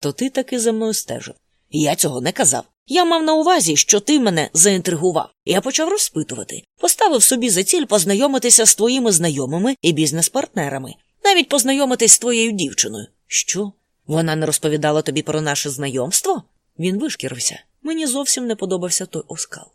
То ти таки за мною стежив. Я цього не казав. Я мав на увазі, що ти мене заінтригував. Я почав розпитувати, поставив собі за ціль познайомитися з твоїми знайомими і бізнес-партнерами, навіть познайомитись з твоєю дівчиною. Що? Вона не розповідала тобі про наше знайомство? Він вишкірився. Мені зовсім не подобався той оскал.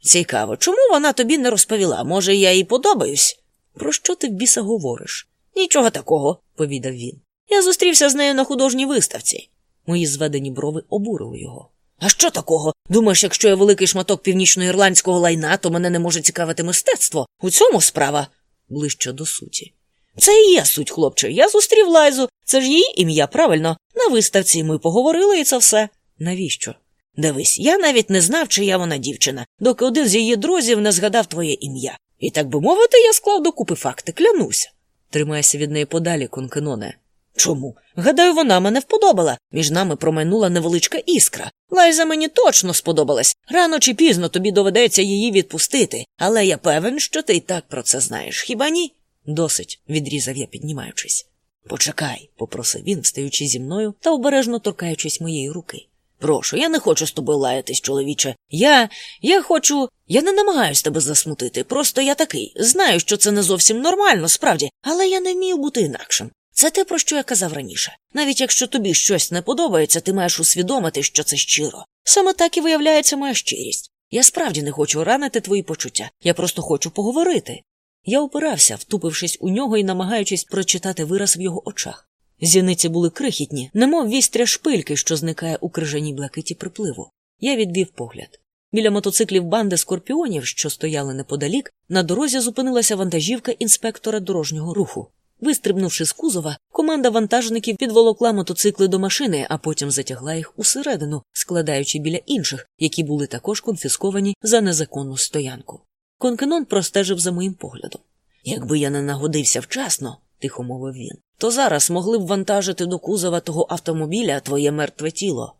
Цікаво, чому вона тобі не розповіла? Може, я їй подобаюсь? Про що ти в біса говориш? Нічого такого, повідав він. Я зустрівся з нею на художній виставці. Мої зведені брови обурили його. А що такого? Думаєш, якщо я великий шматок північноірландського лайна, то мене не може цікавити мистецтво. У цьому справа ближче до суті. Це і є суть, хлопче. Я зустрів Лайзу. Це ж її ім'я, правильно. На виставці ми поговорили і це все. Навіщо? Дивись, я навіть не знав, чия вона дівчина, доки один з її друзів не згадав твоє ім'я. І так би мовити, я склав докупи факти, клянуся. Тримайся від неї подалі, конкеноне. Чому? Гадаю, вона мене вподобала. Між нами промайнула невеличка іскра. Лайза мені точно сподобалась. Рано чи пізно тобі доведеться її відпустити, але я певен, що ти й так про це знаєш, хіба ні? Досить, відрізав я, піднімаючись. Почекай, попросив він, встаючи зі мною та обережно торкаючись моєї руки. Прошу, я не хочу з тобою лаятись, чоловіче. Я. я хочу. Я не намагаюсь тебе засмутити. Просто я такий. Знаю, що це не зовсім нормально, справді, але я не вмію бути інакшим. Це те, про що я казав раніше. Навіть якщо тобі щось не подобається, ти маєш усвідомити, що це щиро. Саме так і виявляється моя щирість. Я справді не хочу ранити твої почуття, я просто хочу поговорити. Я опирався, втупившись у нього і намагаючись прочитати вираз в його очах. Зіниці були крихітні, немов вістря шпильки, що зникає у крижаній блакиті припливу. Я відвів погляд. Біля мотоциклів банди скорпіонів, що стояли неподалік, на дорозі зупинилася вантажівка інспектора дорожнього руху. Вистрибнувши з кузова, команда вантажників підволокла мотоцикли до машини, а потім затягла їх усередину, складаючи біля інших, які були також конфісковані за незаконну стоянку. Конкенон простежив за моїм поглядом. Якби я не нагодився вчасно, тихо мовив він, то зараз могли б вантажити до кузова того автомобіля твоє мертве тіло.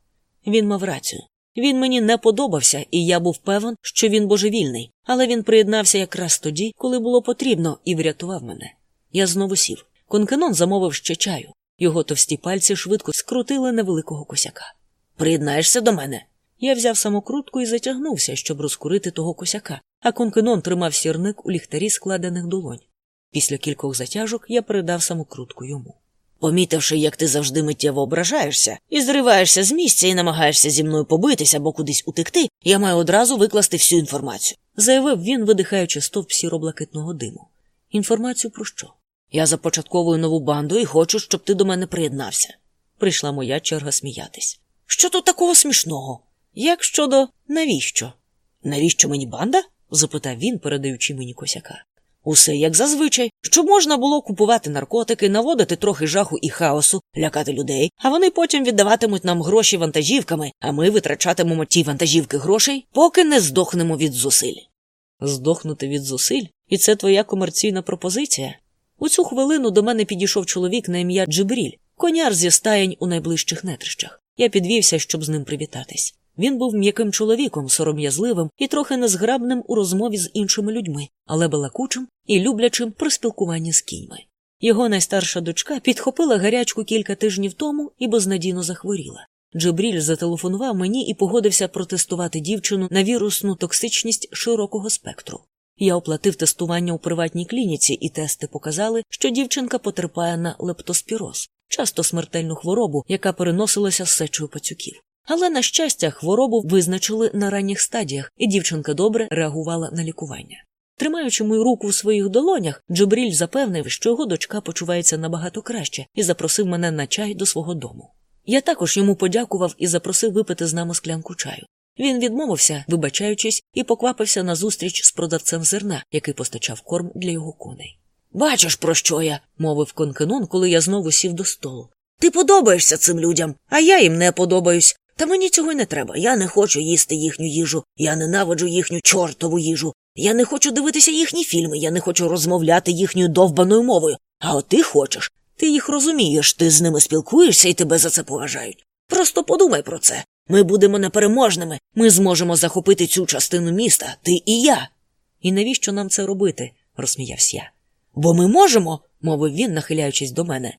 Він мав рацію. Він мені не подобався, і я був певен, що він божевільний, але він приєднався якраз тоді, коли було потрібно, і врятував мене. Я знову сів. Конкенон замовив ще чаю. Його товсті пальці швидко скрутили невеликого косяка. Приєднаєшся до мене? Я взяв самокрутку і затягнувся, щоб розкурити того косяка, а конкенон тримав сірник у ліхтарі складених долонь. Після кількох затяжок я передав самокрутку йому. Помітивши, як ти завжди миттєво ображаєшся і зриваєшся з місця і намагаєшся зі мною побитися або кудись утекти, я маю одразу викласти всю інформацію. Заявив він, видихаючи стовп сіроблакитного диму. Інформацію про що? Я започатковую нову банду і хочу, щоб ти до мене приєднався. Прийшла моя черга сміятись. Що тут такого смішного? Як щодо навіщо? Навіщо мені банда? запитав він, передаючи мені косяка. Усе як зазвичай, щоб можна було купувати наркотики, наводити трохи жаху і хаосу, лякати людей, а вони потім віддаватимуть нам гроші вантажівками, а ми витрачатимемо ті вантажівки грошей, поки не здохнемо від зусиль. Здохнути від зусиль? І це твоя комерційна пропозиція? У цю хвилину до мене підійшов чоловік на ім'я Джибріль, коняр зі стаєнь у найближчих нетрищах. Я підвівся, щоб з ним привітатись. Він був м'яким чоловіком, сором'язливим і трохи незграбним у розмові з іншими людьми, але балакучим і люблячим при спілкуванні з кіньми. Його найстарша дочка підхопила гарячку кілька тижнів тому і безнадійно захворіла. Джебріль зателефонував мені і погодився протестувати дівчину на вірусну токсичність широкого спектру. Я оплатив тестування у приватній клініці, і тести показали, що дівчинка потерпає на лептоспіроз, часто смертельну хворобу, яка переносилася з сечою пацюків. Але, на щастя, хворобу визначили на ранніх стадіях, і дівчинка добре реагувала на лікування. Тримаючи мою руку в своїх долонях, Джебріль запевнив, що його дочка почувається набагато краще, і запросив мене на чай до свого дому. Я також йому подякував і запросив випити з нами склянку чаю. Він відмовився, вибачаючись, і поквапився на зустріч з продавцем зерна, який постачав корм для його коней. Бачиш, про що я, мовив конкенон, коли я знову сів до столу. Ти подобаєшся цим людям, а я їм не подобаюсь. Та мені цього й не треба. Я не хочу їсти їхню їжу, я ненавиджу їхню чортову їжу. Я не хочу дивитися їхні фільми, я не хочу розмовляти їхньою довбаною мовою. А от ти хочеш. Ти їх розумієш, ти з ними спілкуєшся і тебе за це поважають. Просто подумай про це. Ми будемо непереможними, ми зможемо захопити цю частину міста, ти і я. І навіщо нам це робити? розсміявся я. Бо ми можемо, мовив він, нахиляючись до мене.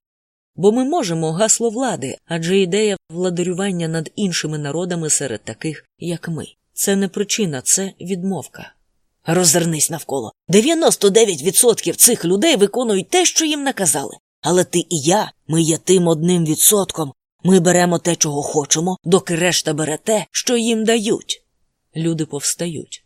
Бо ми можемо гасло влади, адже ідея владарювання над іншими народами серед таких, як ми. Це не причина, це відмовка. Розвернись навколо. 99% цих людей виконують те, що їм наказали. Але ти і я, ми є тим одним відсотком. Ми беремо те, чого хочемо, доки решта бере те, що їм дають. Люди повстають.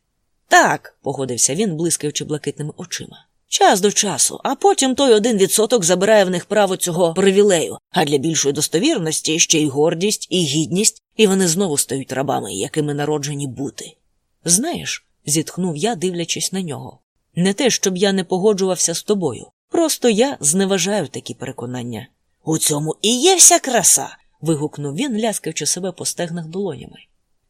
Так, погодився він, блискаючи блакитними очима. Час до часу, а потім той один відсоток забирає в них право цього привілею, а для більшої достовірності ще й гордість, і гідність, і вони знову стають рабами, якими народжені бути. Знаєш, зітхнув я, дивлячись на нього. Не те, щоб я не погоджувався з тобою. Просто я зневажаю такі переконання. У цьому і є вся краса. вигукнув він, ляскаючи себе по стегнах долонями.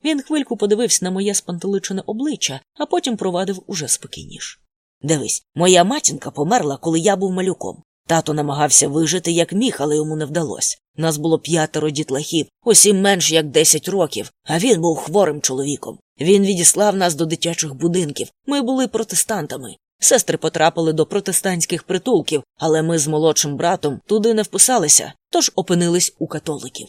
Він хвильку подивився на моє спантеличене обличчя, а потім провадив уже спокійніш. Дивись, моя матінка померла, коли я був малюком. Тато намагався вижити, як міг, але йому не вдалося. Нас було п'ятеро дітлахів, усім менш як десять років, а він був хворим чоловіком. Він відіслав нас до дитячих будинків. Ми були протестантами. Сестри потрапили до протестантських притулків, але ми з молодшим братом туди не вписалися, тож опинились у католиків.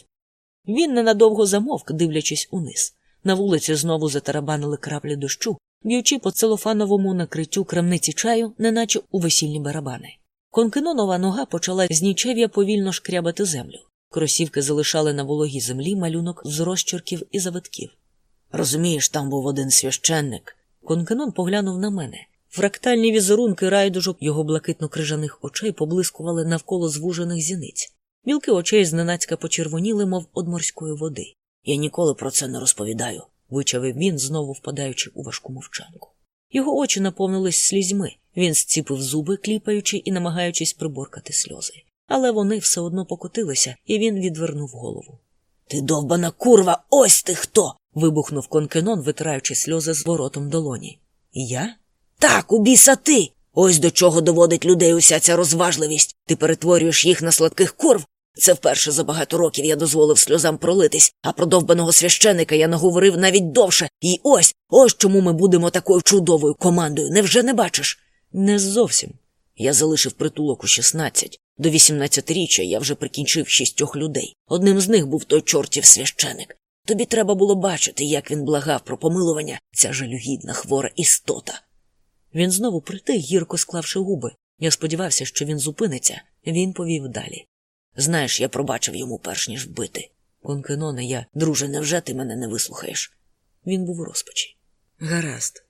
Він ненадовго замовк, дивлячись униз. На вулиці знову затарабанили краплі дощу, б'ючи по целофановому накриттю крамниці чаю, неначе у весільні барабани. Конкенонова нога почала з нічев'я повільно шкрябати землю. Кросівки залишали на вологій землі малюнок з розчерків і завитків. Розумієш, там був один священник. Конкенон поглянув на мене. Фрактальні візерунки райдужок його блакитно-крижаних очей поблискували навколо звужених зіниць. Білки очей зненацька почервоніли, мов од морської води. Я ніколи про це не розповідаю, вичавив він, знову впадаючи у важку мовчанку. Його очі наповнились слізьми. Він зціпив зуби, кліпаючи і намагаючись приборкати сльози. Але вони все одно покотилися, і він відвернув голову. Ти довбана курва, ось ти хто. вибухнув конкенон, витираючи сльози з воротом долоні. Я? Так, у біса ти. Ось до чого доводить людей уся ця розважливість. Ти перетворюєш їх на сладких курв. Це вперше за багато років я дозволив сльозам пролитись, а про довбаного священика я наговорив навіть довше. І ось ось чому ми будемо такою чудовою командою. Невже не бачиш? Не зовсім. Я залишив притулок у 16. До 18-річчя я вже прикінчив шістьох людей. Одним з них був той чортів священик. Тобі треба було бачити, як він благав про помилування, ця жалюгідна хвора істота. Він знову притих, гірко склавши губи. Я сподівався, що він зупиниться. Він повів далі. Знаєш, я пробачив йому перш ніж вбити. Конкеноне, я. Друже, невже ти мене не вислухаєш? Він був у розпачі. Гаразд.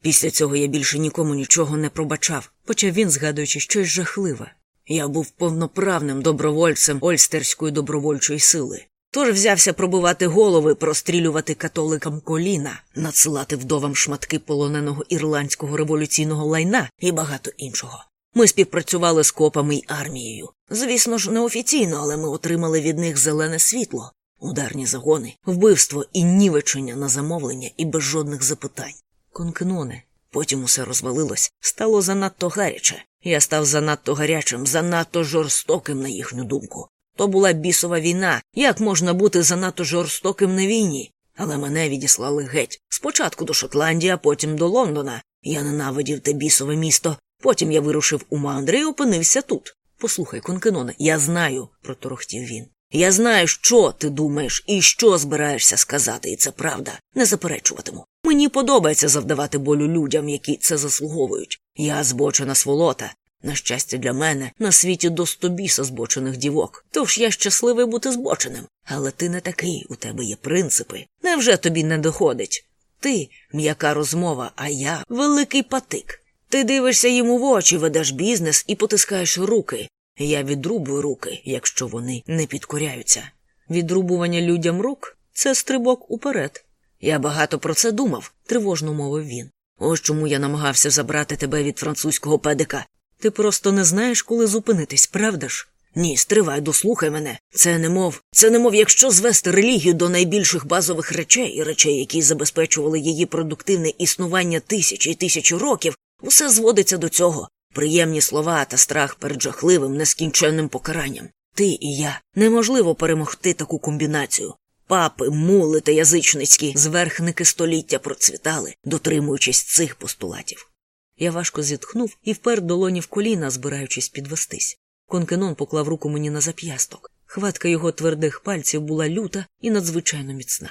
Після цього я більше нікому нічого не пробачав. Почав він, згадуючи щось жахливе. Я був повноправним добровольцем Ольстерської добровольчої сили. Тож взявся пробивати голови, прострілювати католикам коліна, надсилати вдовам шматки полоненого ірландського революційного лайна і багато іншого. Ми співпрацювали з копами й армією. Звісно ж, неофіційно, але ми отримали від них зелене світло, ударні загони, вбивство і нівечення на замовлення і без жодних запитань. Конкеноне. Потім усе розвалилось, стало занадто гаряче. Я став занадто гарячим, занадто жорстоким на їхню думку. То була бісова війна. Як можна бути занадто жорстоким на війні? Але мене відіслали геть. Спочатку до Шотландії, а потім до Лондона. Я ненавидів те бісове місто. Потім я вирушив у мандри і опинився тут. Послухай, Конкеноне, я знаю, проторохтів він. Я знаю, що ти думаєш і що збираєшся сказати, і це правда. Не заперечуватиму. Мені подобається завдавати болю людям, які це заслуговують. Я збочена сволота. На щастя, для мене на світі до стобіса збочених дівок. Тож я щасливий бути збоченим. Але ти не такий, у тебе є принципи. Невже тобі не доходить? Ти м'яка розмова, а я великий патик. Ти дивишся йому в очі, ведеш бізнес і потискаєш руки. Я відрубую руки, якщо вони не підкоряються. Відрубування людям рук це стрибок уперед. Я багато про це думав, тривожно мовив він. Ось чому я намагався забрати тебе від французького педика. Ти просто не знаєш, коли зупинитись, правда ж? Ні, стривай, дослухай мене. Це немов, це немов, якщо звести релігію до найбільших базових речей і речей, які забезпечували її продуктивне існування тисячі і тисячі років, усе зводиться до цього. Приємні слова та страх перед жахливим, нескінченним покаранням. Ти і я неможливо перемогти таку комбінацію. Папи, мули та язичницькі зверхники століття процвітали, дотримуючись цих постулатів. Я важко зітхнув і впер долоні в коліна, збираючись підвестись. Конкенон поклав руку мені на зап'ясток. Хватка його твердих пальців була люта і надзвичайно міцна.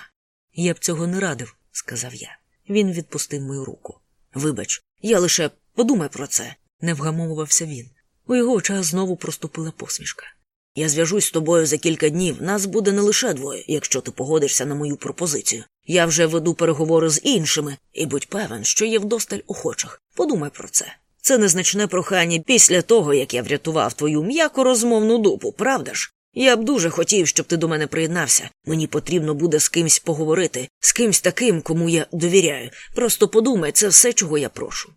Я б цього не радив, сказав я. Він відпустив мою руку. Вибач, я лише подумай про це, не вгамовувався він. У його очах знову проступила посмішка. Я зв'яжусь з тобою за кілька днів. Нас буде не лише двоє, якщо ти погодишся на мою пропозицію. Я вже веду переговори з іншими, і будь певен, що є вдосталь охочих. Подумай про це. Це незначне прохання після того, як я врятував твою м'яко розмовну дупу, правда ж? Я б дуже хотів, щоб ти до мене приєднався. Мені потрібно буде з кимсь поговорити, з кимсь таким, кому я довіряю. Просто подумай, це все, чого я прошу.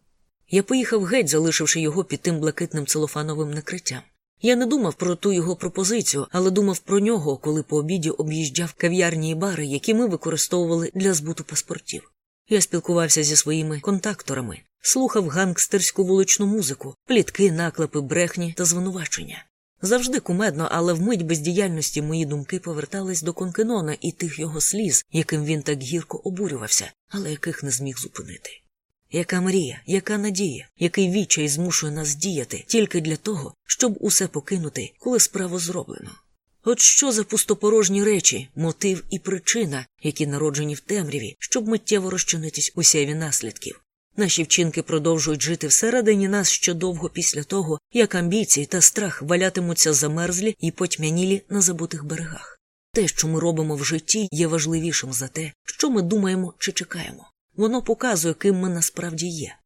Я поїхав геть, залишивши його під тим блакитним целофановим накриттям. Я не думав про ту його пропозицію, але думав про нього, коли по обіді об'їжджав кав'ярні і бари, які ми використовували для збуту паспортів. Я спілкувався зі своїми контакторами, слухав гангстерську вуличну музику, плітки, наклепи, брехні та звинувачення. Завжди кумедно, але вмить бездіяльності мої думки повертались до Конкенона і тих його сліз, яким він так гірко обурювався, але яких не зміг зупинити. Яка мрія, яка надія, який відчай змушує нас діяти тільки для того, щоб усе покинути, коли справу зроблено. От що за пустопорожні речі, мотив і причина, які народжені в темряві, щоб миттєво розчинитись у сяві наслідків. Наші вчинки продовжують жити всередині нас ще довго після того, як амбіції та страх валятимуться замерзлі і потьмянілі на забутих берегах. Те, що ми робимо в житті, є важливішим за те, що ми думаємо чи чекаємо. Воно показує, ким ми насправді є.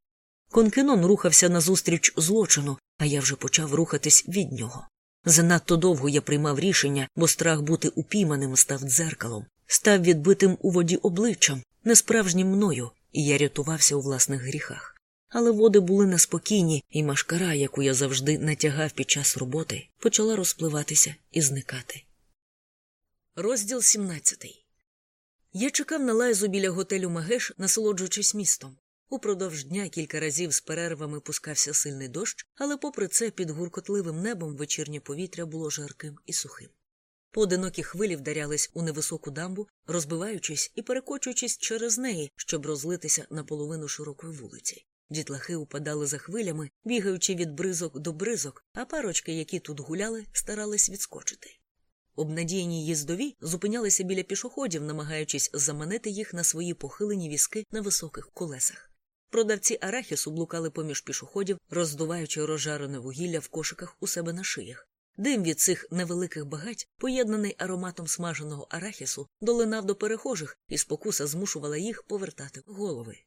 Конкенон рухався назустріч злочину, а я вже почав рухатись від нього. Занадто довго я приймав рішення, бо страх бути упійманим став дзеркалом, став відбитим у воді обличчям, несправжнім мною, і я рятувався у власних гріхах. Але води були неспокійні, і машкара, яку я завжди натягав під час роботи, почала розпливатися і зникати. Розділ 17 Я чекав на лайзу біля готелю Магеш, насолоджуючись містом. Упродовж дня кілька разів з перервами пускався сильний дощ, але, попри це, під гуркотливим небом вечірнє повітря було жарким і сухим. Поодинокі хвилі вдарялись у невисоку дамбу, розбиваючись і перекочуючись через неї, щоб розлитися на половину широкої вулиці. Дітлахи упадали за хвилями, бігаючи від бризок до бризок, а парочки, які тут гуляли, старались відскочити. Обнадіяні їздові зупинялися біля пішоходів, намагаючись заманити їх на свої похилені візки на високих колесах. Продавці арахісу блукали поміж пішоходів, роздуваючи розжарене вугілля в кошиках у себе на шиях. Дим від цих невеликих багать, поєднаний ароматом смаженого арахісу, долинав до перехожих, і спокуса змушувала їх повертати голови.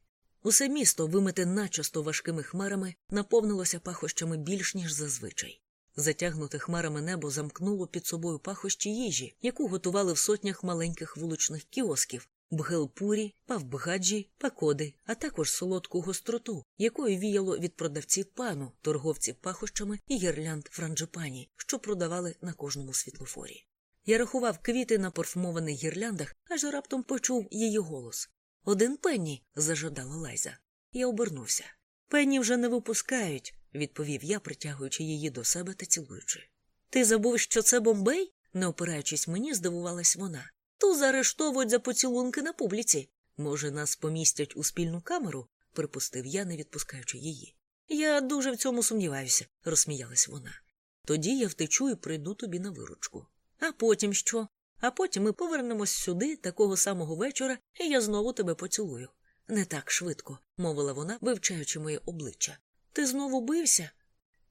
Усе місто, вимите начисто важкими хмарами, наповнилося пахощами більш ніж зазвичай. Затягнуте хмарами небо замкнуло під собою пахощі їжі, яку готували в сотнях маленьких вуличних кіосків, бгелпурі, павбгаджі, пакоди, а також солодку гостроту, якою віяло від продавців пану, торговців пахощами і гірлянд франджипані, що продавали на кожному світлофорі. Я рахував квіти на парфумованих гірляндах, аж раптом почув її голос. Один пенні, зажадала Лайза. Я обернувся. Пенні вже не випускають, відповів я, притягуючи її до себе та цілуючи. Ти забув, що це Бомбей? не опираючись мені, здивувалась вона. То заарештовують за поцілунки на публіці. Може, нас помістять у спільну камеру? припустив я, не відпускаючи її. Я дуже в цьому сумніваюся, розсміялась вона. Тоді я втечу і прийду тобі на виручку. А потім що? А потім ми повернемось сюди такого самого вечора, і я знову тебе поцілую. Не так швидко, мовила вона, вивчаючи моє обличчя. Ти знову бився?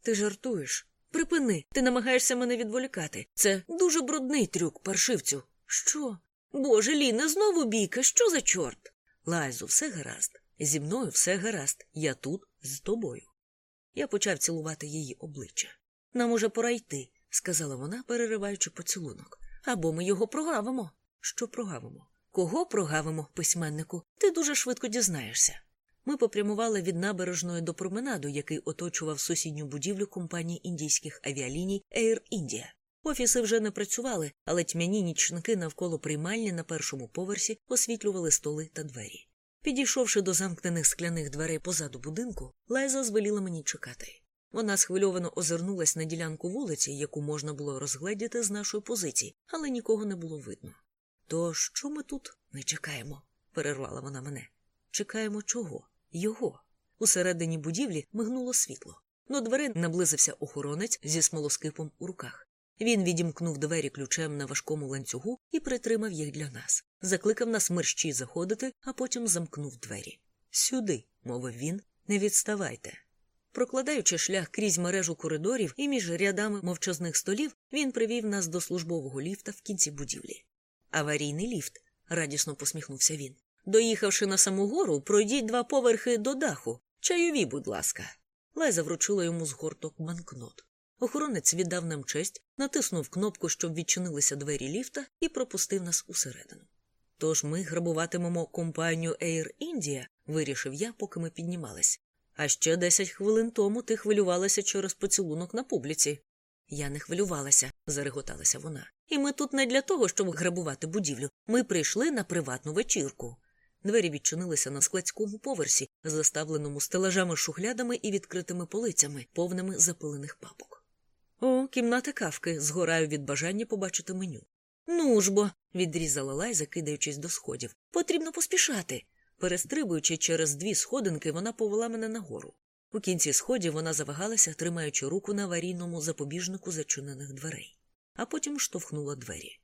Ти жартуєш. Припини, ти намагаєшся мене відволікати. Це дуже брудний трюк, паршивцю. Що? Боже, Ліна, знову бійка, що за чорт? Лайзу, все гаразд. Зі мною все гаразд. Я тут з тобою. Я почав цілувати її обличчя. Нам уже пора йти, сказала вона, перериваючи поцілунок. Або ми його прогавимо. Що прогавимо? Кого прогавимо, письменнику? Ти дуже швидко дізнаєшся. Ми попрямували від набережної до променаду, який оточував сусідню будівлю компанії індійських авіаліній Air India. Офіси вже не працювали, але тьмяні нічники навколо приймальні на першому поверсі освітлювали столи та двері. Підійшовши до замкнених скляних дверей позаду будинку, Лайза звеліла мені чекати. Вона схвильовано озирнулась на ділянку вулиці, яку можна було розгледіти з нашої позиції, але нікого не було видно. То що ми тут не чекаємо? перервала вона мене. Чекаємо чого? Його. Усередині будівлі мигнуло світло. До дверей наблизився охоронець зі смолоскипом у руках. Він відімкнув двері ключем на важкому ланцюгу і притримав їх для нас. Закликав нас мерщій заходити, а потім замкнув двері. Сюди, мовив він, не відставайте. Прокладаючи шлях крізь мережу коридорів і між рядами мовчазних столів, він привів нас до службового ліфта в кінці будівлі. Аварійний ліфт, радісно посміхнувся він. Доїхавши на саму гору, пройдіть два поверхи до даху. Чайові, будь ласка. Лайза вручила йому згорток банкнот. Охоронець віддав нам честь, натиснув кнопку, щоб відчинилися двері ліфта, і пропустив нас усередину. Тож ми грабуватимемо компанію Air India, вирішив я, поки ми піднімались. А ще десять хвилин тому ти хвилювалася через поцілунок на публіці. Я не хвилювалася, зареготалася вона. І ми тут не для того, щоб грабувати будівлю. Ми прийшли на приватну вечірку. Двері відчинилися на складському поверсі, заставленому стелажами шухлядами і відкритими полицями, повними запилених папок. О, кімната кавки, згораю від бажання побачити меню. Ну ж бо, відрізала Лайза, кидаючись до сходів. Потрібно поспішати. Перестрибуючи через дві сходинки, вона повела мене нагору. У кінці сходів вона завагалася, тримаючи руку на аварійному запобіжнику зачинених дверей, а потім штовхнула двері.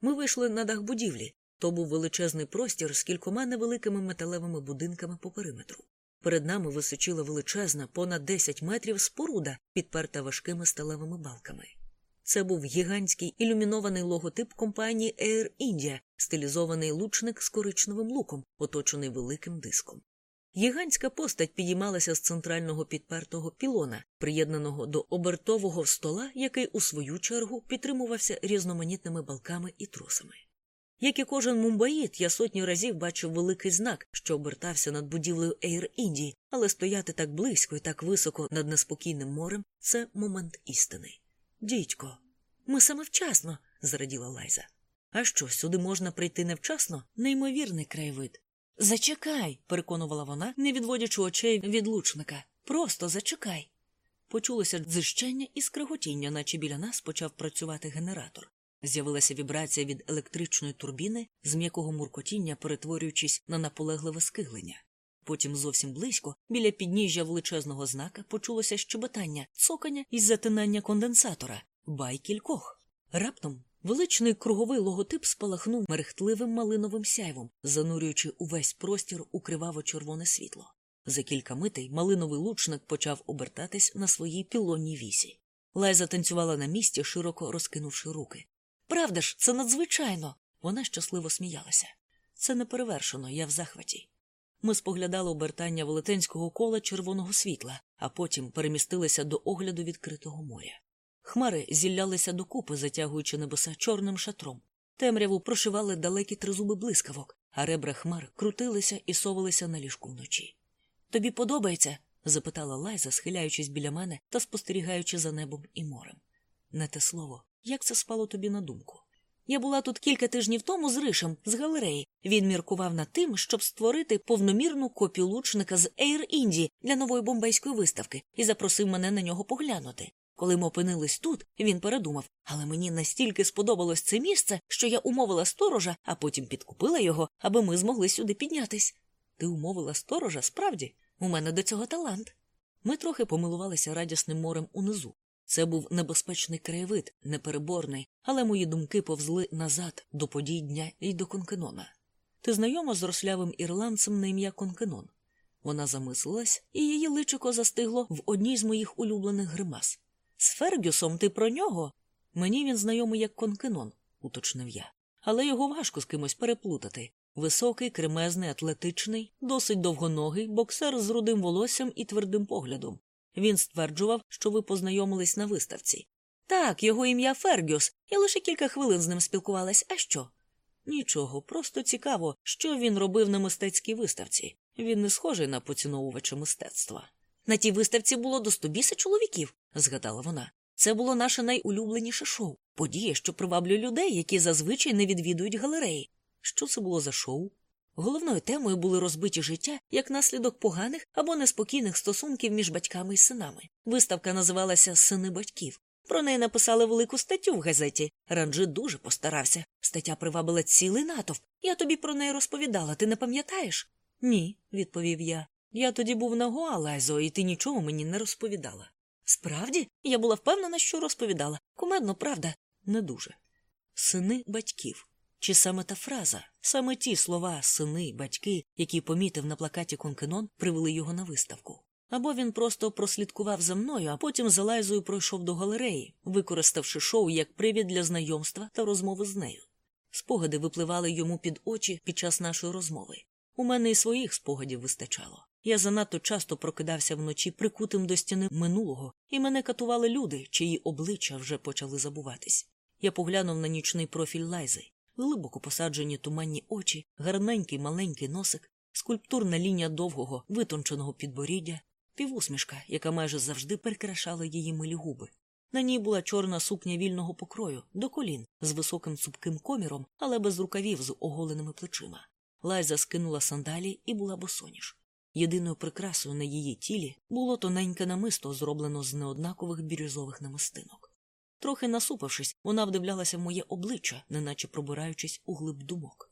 Ми вийшли на дах будівлі. То був величезний простір з кількома невеликими металевими будинками по периметру. Перед нами височила величезна, понад 10 метрів споруда, підперта важкими сталевими балками. Це був гігантський ілюмінований логотип компанії Air India, стилізований лучник з коричневим луком, оточений великим диском. Гігантська постать підіймалася з центрального підпертого пілона, приєднаного до обертового стола, який у свою чергу підтримувався різноманітними балками і тросами. Як і кожен мумбаїт, я сотні разів бачив великий знак, що обертався над будівлею Air Індії, але стояти так близько і так високо над неспокійним морем це момент істини. Дідько, ми саме вчасно, зраділа Лайза. А що, сюди можна прийти невчасно? Неймовірний краєвид. Зачекай, переконувала вона, не відводячи очей від лучника. Просто зачекай. Почулося дзижчання і скриготіння, наче біля нас почав працювати генератор. З'явилася вібрація від електричної турбіни, з м'якого муркотіння перетворюючись на наполегливе скиглення. Потім зовсім близько, біля підніжжя величезного знака, почулося щебетання, цокання і затинання конденсатора, бай кількох. Раптом величний круговий логотип спалахнув мерехтливим малиновим сяйвом, занурюючи увесь простір у криваво червоне світло. За кілька митей малиновий лучник почав обертатись на своїй пілонній вісі. Лайза танцювала на місці, широко розкинувши руки. Правда ж, це надзвичайно. Вона щасливо сміялася. Це не перевершено, я в захваті. Ми споглядали обертання велетенського кола червоного світла, а потім перемістилися до огляду відкритого моря. Хмари зіллялися докупи, затягуючи небеса чорним шатром. Темряву прошивали далекі тризуби блискавок, а ребра хмар крутилися і совалися на ліжку вночі. Тобі подобається? запитала Лайза, схиляючись біля мене та спостерігаючи за небом і морем. Не те слово, як це спало тобі на думку? Я була тут кілька тижнів тому з Ришем, з галереї. Він міркував над тим, щоб створити повномірну копію лучника з Ейр Інді для нової бомбейської виставки і запросив мене на нього поглянути. Коли ми опинились тут, він передумав, але мені настільки сподобалось це місце, що я умовила сторожа, а потім підкупила його, аби ми змогли сюди піднятись. Ти умовила сторожа, справді? У мене до цього талант. Ми трохи помилувалися радісним морем унизу. Це був небезпечний краєвид, непереборний, але мої думки повзли назад до подій дня і до Конкенона. Ти знайома з рослявим ірландцем на ім'я Конкенон? Вона замислилась, і її личико застигло в одній з моїх улюблених гримас. З Фергюсом ти про нього? Мені він знайомий як Конкенон, уточнив я. Але його важко з кимось переплутати. Високий, кремезний, атлетичний, досить довгоногий, боксер з рудим волоссям і твердим поглядом. Він стверджував, що ви познайомились на виставці. Так, його ім'я Фергюс, я лише кілька хвилин з ним спілкувалась, а що? Нічого, просто цікаво, що він робив на мистецькій виставці. Він не схожий на поціновувача мистецтва. На тій виставці було до стобіса чоловіків, згадала вона. Це було наше найулюбленіше шоу, подія, що приваблює людей, які зазвичай не відвідують галереї. Що це було за шоу? Головною темою були розбиті життя як наслідок поганих або неспокійних стосунків між батьками і синами. Виставка називалася Сини батьків. Про неї написали велику статтю в газеті. Ранджи дуже постарався. Стаття привабила цілий натовп. Я тобі про неї розповідала, ти не пам'ятаєш? Ні, відповів я. Я тоді був на Гуалайзо, і ти нічого мені не розповідала. Справді, я була впевнена, що розповідала. Кумедно, правда, не дуже. Сини батьків. Чи саме та фраза, саме ті слова, сини, батьки, які помітив на плакаті Конкенон, привели його на виставку. Або він просто прослідкував за мною, а потім за Лайзою пройшов до галереї, використавши шоу як привід для знайомства та розмови з нею. Спогади випливали йому під очі під час нашої розмови. У мене і своїх спогадів вистачало. Я занадто часто прокидався вночі прикутим до стіни минулого, і мене катували люди, чиї обличчя вже почали забуватись. Я поглянув на нічний профіль Лайзи глибоко посаджені туманні очі, гарненький маленький носик, скульптурна лінія довгого, витонченого підборіддя, півусмішка, яка майже завжди перекрашала її милі губи. На ній була чорна сукня вільного покрою, до колін, з високим цупким коміром, але без рукавів з оголеними плечима. Лайза скинула сандалі і була босоніж. Єдиною прикрасою на її тілі було тоненьке намисто, зроблено з неоднакових бірюзових намистинок. Трохи насупившись, вона вдивлялася в моє обличчя, неначе пробираючись у глиб думок.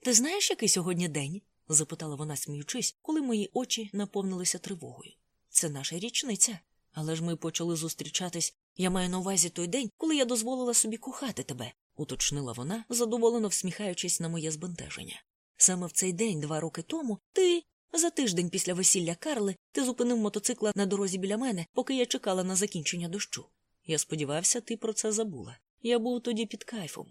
Ти знаєш, який сьогодні день? запитала вона, сміючись, коли мої очі наповнилися тривогою. Це наша річниця. Але ж ми почали зустрічатись. Я маю на увазі той день, коли я дозволила собі кохати тебе, уточнила вона, задоволено всміхаючись на моє збентеження. Саме в цей день, два роки тому, ти. За тиждень після весілля Карли ти зупинив мотоцикла на дорозі біля мене, поки я чекала на закінчення дощу. Я сподівався, ти про це забула. Я був тоді під кайфом.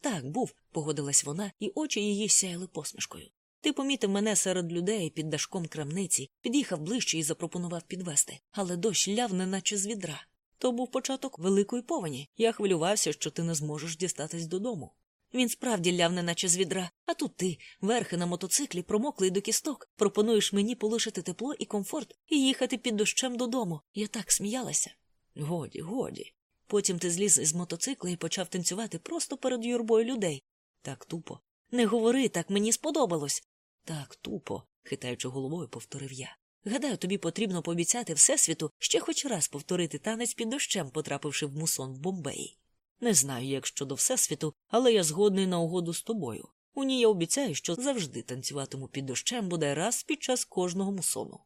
Так, був, погодилась вона, і очі її сяяли посмішкою. Ти помітив мене серед людей під дашком крамниці, під'їхав ближче і запропонував підвести, але дощ ляв, неначе з відра. То був початок великої повені. Я хвилювався, що ти не зможеш дістатись додому. Він справді ляв, неначе з відра, а тут ти, верхи на мотоциклі, промоклий до кісток, пропонуєш мені полишити тепло і комфорт і їхати під дощем додому. Я так сміялася. Годі, годі. Потім ти зліз із мотоцикла і почав танцювати просто перед юрбою людей. Так тупо. Не говори, так мені сподобалось. Так тупо, хитаючи головою, повторив я. Гадаю, тобі потрібно пообіцяти Всесвіту ще хоч раз повторити танець під дощем, потрапивши в мусон в Бомбеї. Не знаю, як щодо Всесвіту, але я згодний на угоду з тобою. У ній я обіцяю, що завжди танцюватиму під дощем буде раз під час кожного мусону.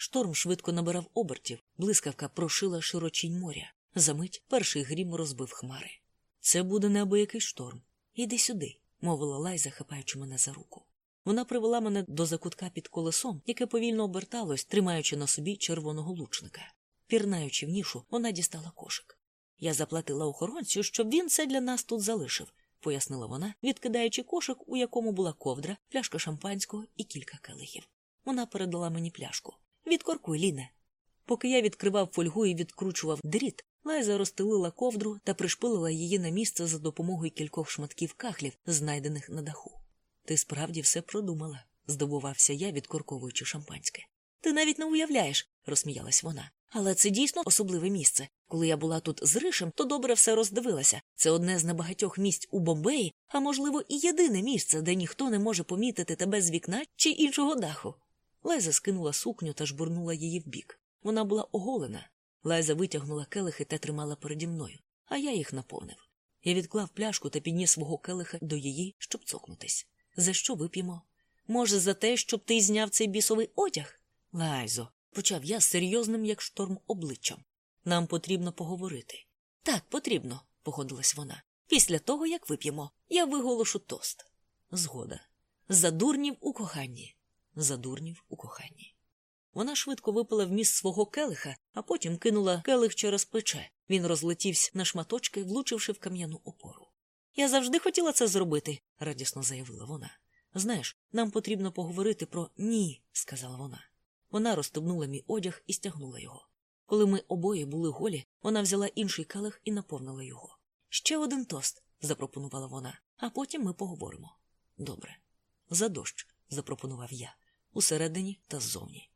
Шторм швидко набирав обертів, блискавка прошила широчінь моря. Замить перший грім розбив хмари. Це буде неабиякий шторм. Іди сюди, мовила Лайза, хапаючи мене за руку. Вона привела мене до закутка під колесом, яке повільно оберталось, тримаючи на собі червоного лучника. Пірнаючи в нішу, вона дістала кошик. Я заплатила охоронцю, щоб він це для нас тут залишив, пояснила вона, відкидаючи кошик, у якому була ковдра, пляшка шампанського і кілька келихів. Вона передала мені пляшку. Відкоркуй, Ліне. Поки я відкривав фольгу і відкручував дріт, Лайза розстелила ковдру та пришпилила її на місце за допомогою кількох шматків кахлів, знайдених на даху. Ти справді все продумала, здивувався я, відкорковуючи шампанське. Ти навіть не уявляєш, розсміялась вона. Але це дійсно особливе місце. Коли я була тут з Ришем, то добре все роздивилася. Це одне з небагатьох місць у Бомбеї, а можливо, і єдине місце, де ніхто не може помітити тебе з вікна чи іншого даху. Лайза скинула сукню та жбурнула її вбік. Вона була оголена. Лайза витягнула келихи та тримала переді мною, а я їх наповнив. Я відклав пляшку та підніс свого келиха до її, щоб цокнутись. За що вип'ємо? Може, за те, щоб ти зняв цей бісовий одяг? Лайзо, почав я серйозним, як шторм, обличчям. Нам потрібно поговорити. Так, потрібно, погодилась вона. Після того, як вип'ємо, я виголошу тост. Згода. За дурнів у коханні. За дурнів у коханні. Вона швидко випила вміст свого келиха, а потім кинула келих через плече. Він розлетівся на шматочки, влучивши в кам'яну опору. Я завжди хотіла це зробити, радісно заявила вона. Знаєш, нам потрібно поговорити про ні, сказала вона. Вона розстебнула мій одяг і стягнула його. Коли ми обоє були голі, вона взяла інший келих і наповнила його. Ще один тост, запропонувала вона, а потім ми поговоримо. Добре. За дощ, запропонував я, усередині та ззовні.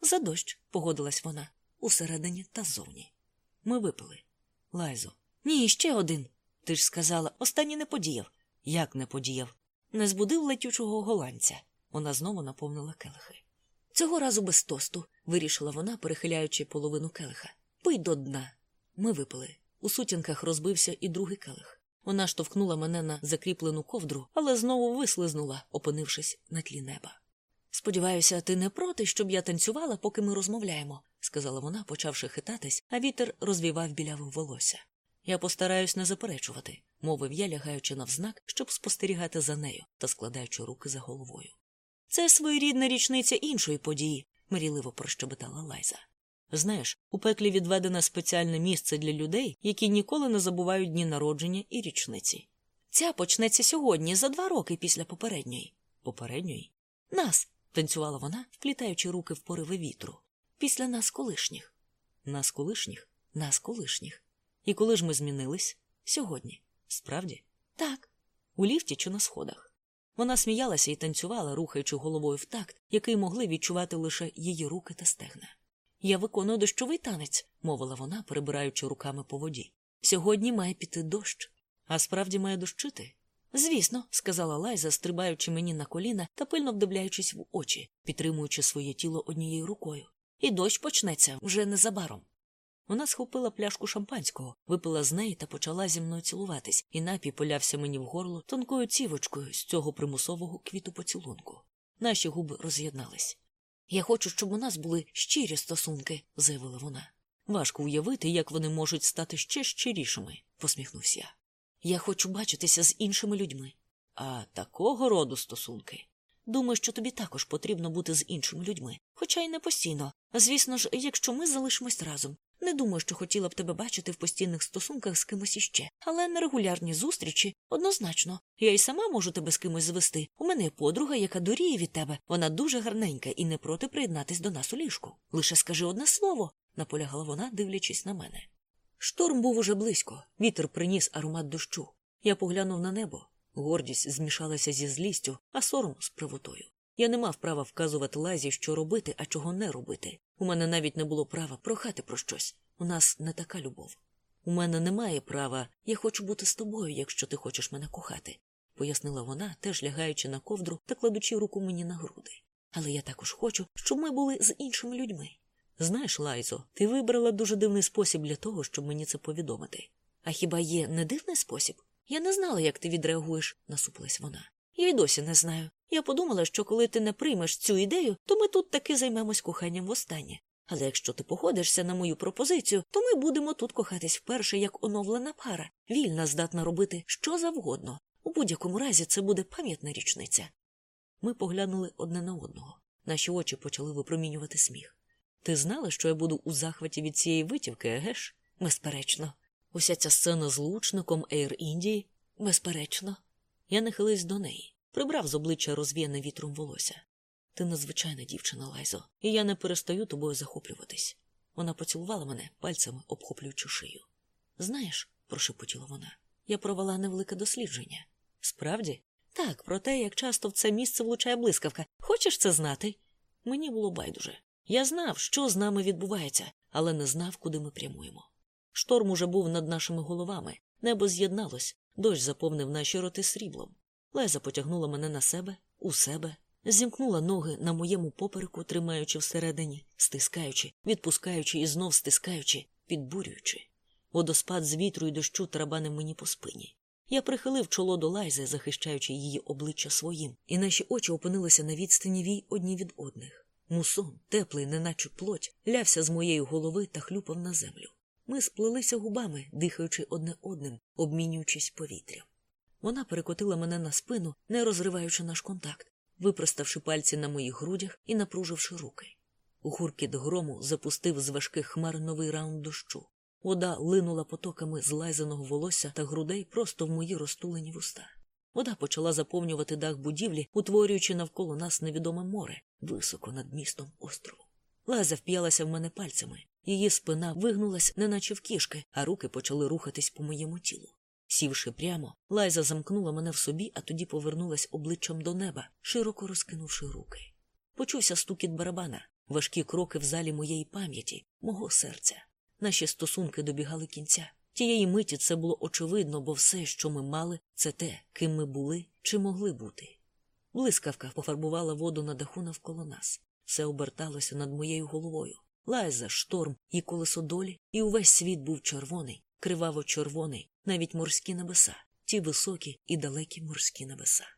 За дощ, погодилась вона, усередині та ззовні. Ми випили. Лайзо. Ні, ще один. Ти ж сказала, останній не подіяв. Як не подіяв? Не збудив летючого голландця. Вона знову наповнила келихи. Цього разу без тосту, вирішила вона, перехиляючи половину келиха. Пий до дна. Ми випили. У сутінках розбився і другий келих. Вона штовхнула мене на закріплену ковдру, але знову вислизнула, опинившись на тлі неба. Сподіваюся, ти не проти, щоб я танцювала, поки ми розмовляємо, сказала вона, почавши хитатись, а вітер розвівав біляве волосся. Я постараюсь не заперечувати, мовив я, лягаючи навзнак, щоб спостерігати за нею та складаючи руки за головою. Це своєрідна річниця іншої події, мрійливо прощебетала Лайза. Знаєш, у пеклі відведене спеціальне місце для людей, які ніколи не забувають дні народження і річниці. Ця почнеться сьогодні, за два роки після попередньої. Попередньої? Нас. танцювала вона, вплітаючи руки в пориви вітру. Після нас колишніх. Нас колишніх? Нас колишніх. І коли ж ми змінились? Сьогодні. Справді? Так. У ліфті чи на сходах. Вона сміялася і танцювала, рухаючи головою в такт, який могли відчувати лише її руки та стегна. Я виконую дощовий танець, мовила вона, перебираючи руками по воді. Сьогодні має піти дощ. А справді має дощити? Звісно, сказала Лайза, стрибаючи мені на коліна та пильно вдивляючись в очі, підтримуючи своє тіло однією рукою. І дощ почнеться вже незабаром. Вона схопила пляшку шампанського, випила з неї та почала зі мною цілуватись, і напій полявся мені в горло тонкою цівочкою з цього примусового квіту поцілунку. Наші губи роз'єднались. Я хочу, щоб у нас були щирі стосунки, заявила вона. Важко уявити, як вони можуть стати ще щирішими, посміхнувся я. Я хочу бачитися з іншими людьми. А такого роду стосунки. Думаю, що тобі також потрібно бути з іншими людьми, хоча й не постійно. Звісно ж, якщо ми залишимось разом. Не думаю, що хотіла б тебе бачити в постійних стосунках з кимось іще, але на регулярні зустрічі однозначно. Я й сама можу тебе з кимось звести. У мене є подруга, яка дуріє від тебе. Вона дуже гарненька і не проти приєднатись до нас у ліжку. Лише скажи одне слово, наполягала вона, дивлячись на мене. Шторм був уже близько, вітер приніс аромат дощу. Я поглянув на небо. Гордість змішалася зі злістю, а сором з правотою. Я не мав права вказувати лазі, що робити, а чого не робити. У мене навіть не було права прохати про щось. У нас не така любов. У мене немає права, я хочу бути з тобою, якщо ти хочеш мене кохати, пояснила вона, теж лягаючи на ковдру та кладучи руку мені на груди. Але я також хочу, щоб ми були з іншими людьми. Знаєш, Лайзо, ти вибрала дуже дивний спосіб для того, щоб мені це повідомити. А хіба є не дивний спосіб? Я не знала, як ти відреагуєш, насупилась вона. Я й досі не знаю. Я подумала, що коли ти не приймеш цю ідею, то ми тут таки займемось коханням востаннє. Але якщо ти погодишся на мою пропозицію, то ми будемо тут кохатись вперше як оновлена пара, вільна, здатна робити що завгодно. У будь-якому разі це буде пам'ятна річниця. Ми поглянули одне на одного. Наші очі почали випромінювати сміх. Ти знала, що я буду у захваті від цієї витівки, егеш? Безперечно. Уся ця сцена з лучником Ейр Індії? Безперечно. Я нахилився до неї, прибрав з обличчя розвіяне вітром волосся. Ти надзвичайна дівчина, Лайзо, і я не перестаю тобою захоплюватись. Вона поцілувала мене пальцями, обхоплюючи шию. Знаєш, прошепотіла вона, я провела невелике дослідження. Справді? Так, про те, як часто в це місце влучає блискавка. Хочеш це знати? Мені було байдуже. Я знав, що з нами відбувається, але не знав, куди ми прямуємо. Шторм уже був над нашими головами, небо з'єдналось, дощ заповнив наші роти сріблом. Леза потягнула мене на себе, у себе, зімкнула ноги на моєму попереку, тримаючи всередині, стискаючи, відпускаючи і знов стискаючи, підбурюючи. Водоспад з вітру й дощу тарабанив мені по спині. Я прихилив чоло до лайзи, захищаючи її обличчя своїм, і наші очі опинилися на відстані вій одні від одних. Мусон, теплий, неначе плоть, лявся з моєї голови та хлюпав на землю. Ми сплелися губами, дихаючи одне одним, обмінюючись повітрям. Вона перекотила мене на спину, не розриваючи наш контакт, випроставши пальці на моїх грудях і напруживши руки. Гуркіт грому запустив з важких хмар новий раунд дощу. Вода линула потоками з лайзаного волосся та грудей просто в мої розтулені вуста. Вода почала заповнювати дах будівлі, утворюючи навколо нас невідоме море, високо над містом острову. Лайза вп'ялася в мене пальцями. Її спина вигнулась, неначе в кішки, а руки почали рухатись по моєму тілу. Сівши прямо, Лайза замкнула мене в собі, а тоді повернулась обличчям до неба, широко розкинувши руки. Почувся стукіт барабана, важкі кроки в залі моєї пам'яті, мого серця. Наші стосунки добігали кінця. Тієї миті це було очевидно, бо все, що ми мали, це те, ким ми були чи могли бути. Блискавка пофарбувала воду на даху навколо нас. Все оберталося над моєю головою. Лайза, шторм і колесо долі, і увесь світ був червоний, криваво червоний, навіть морські небеса, ті високі і далекі морські небеса.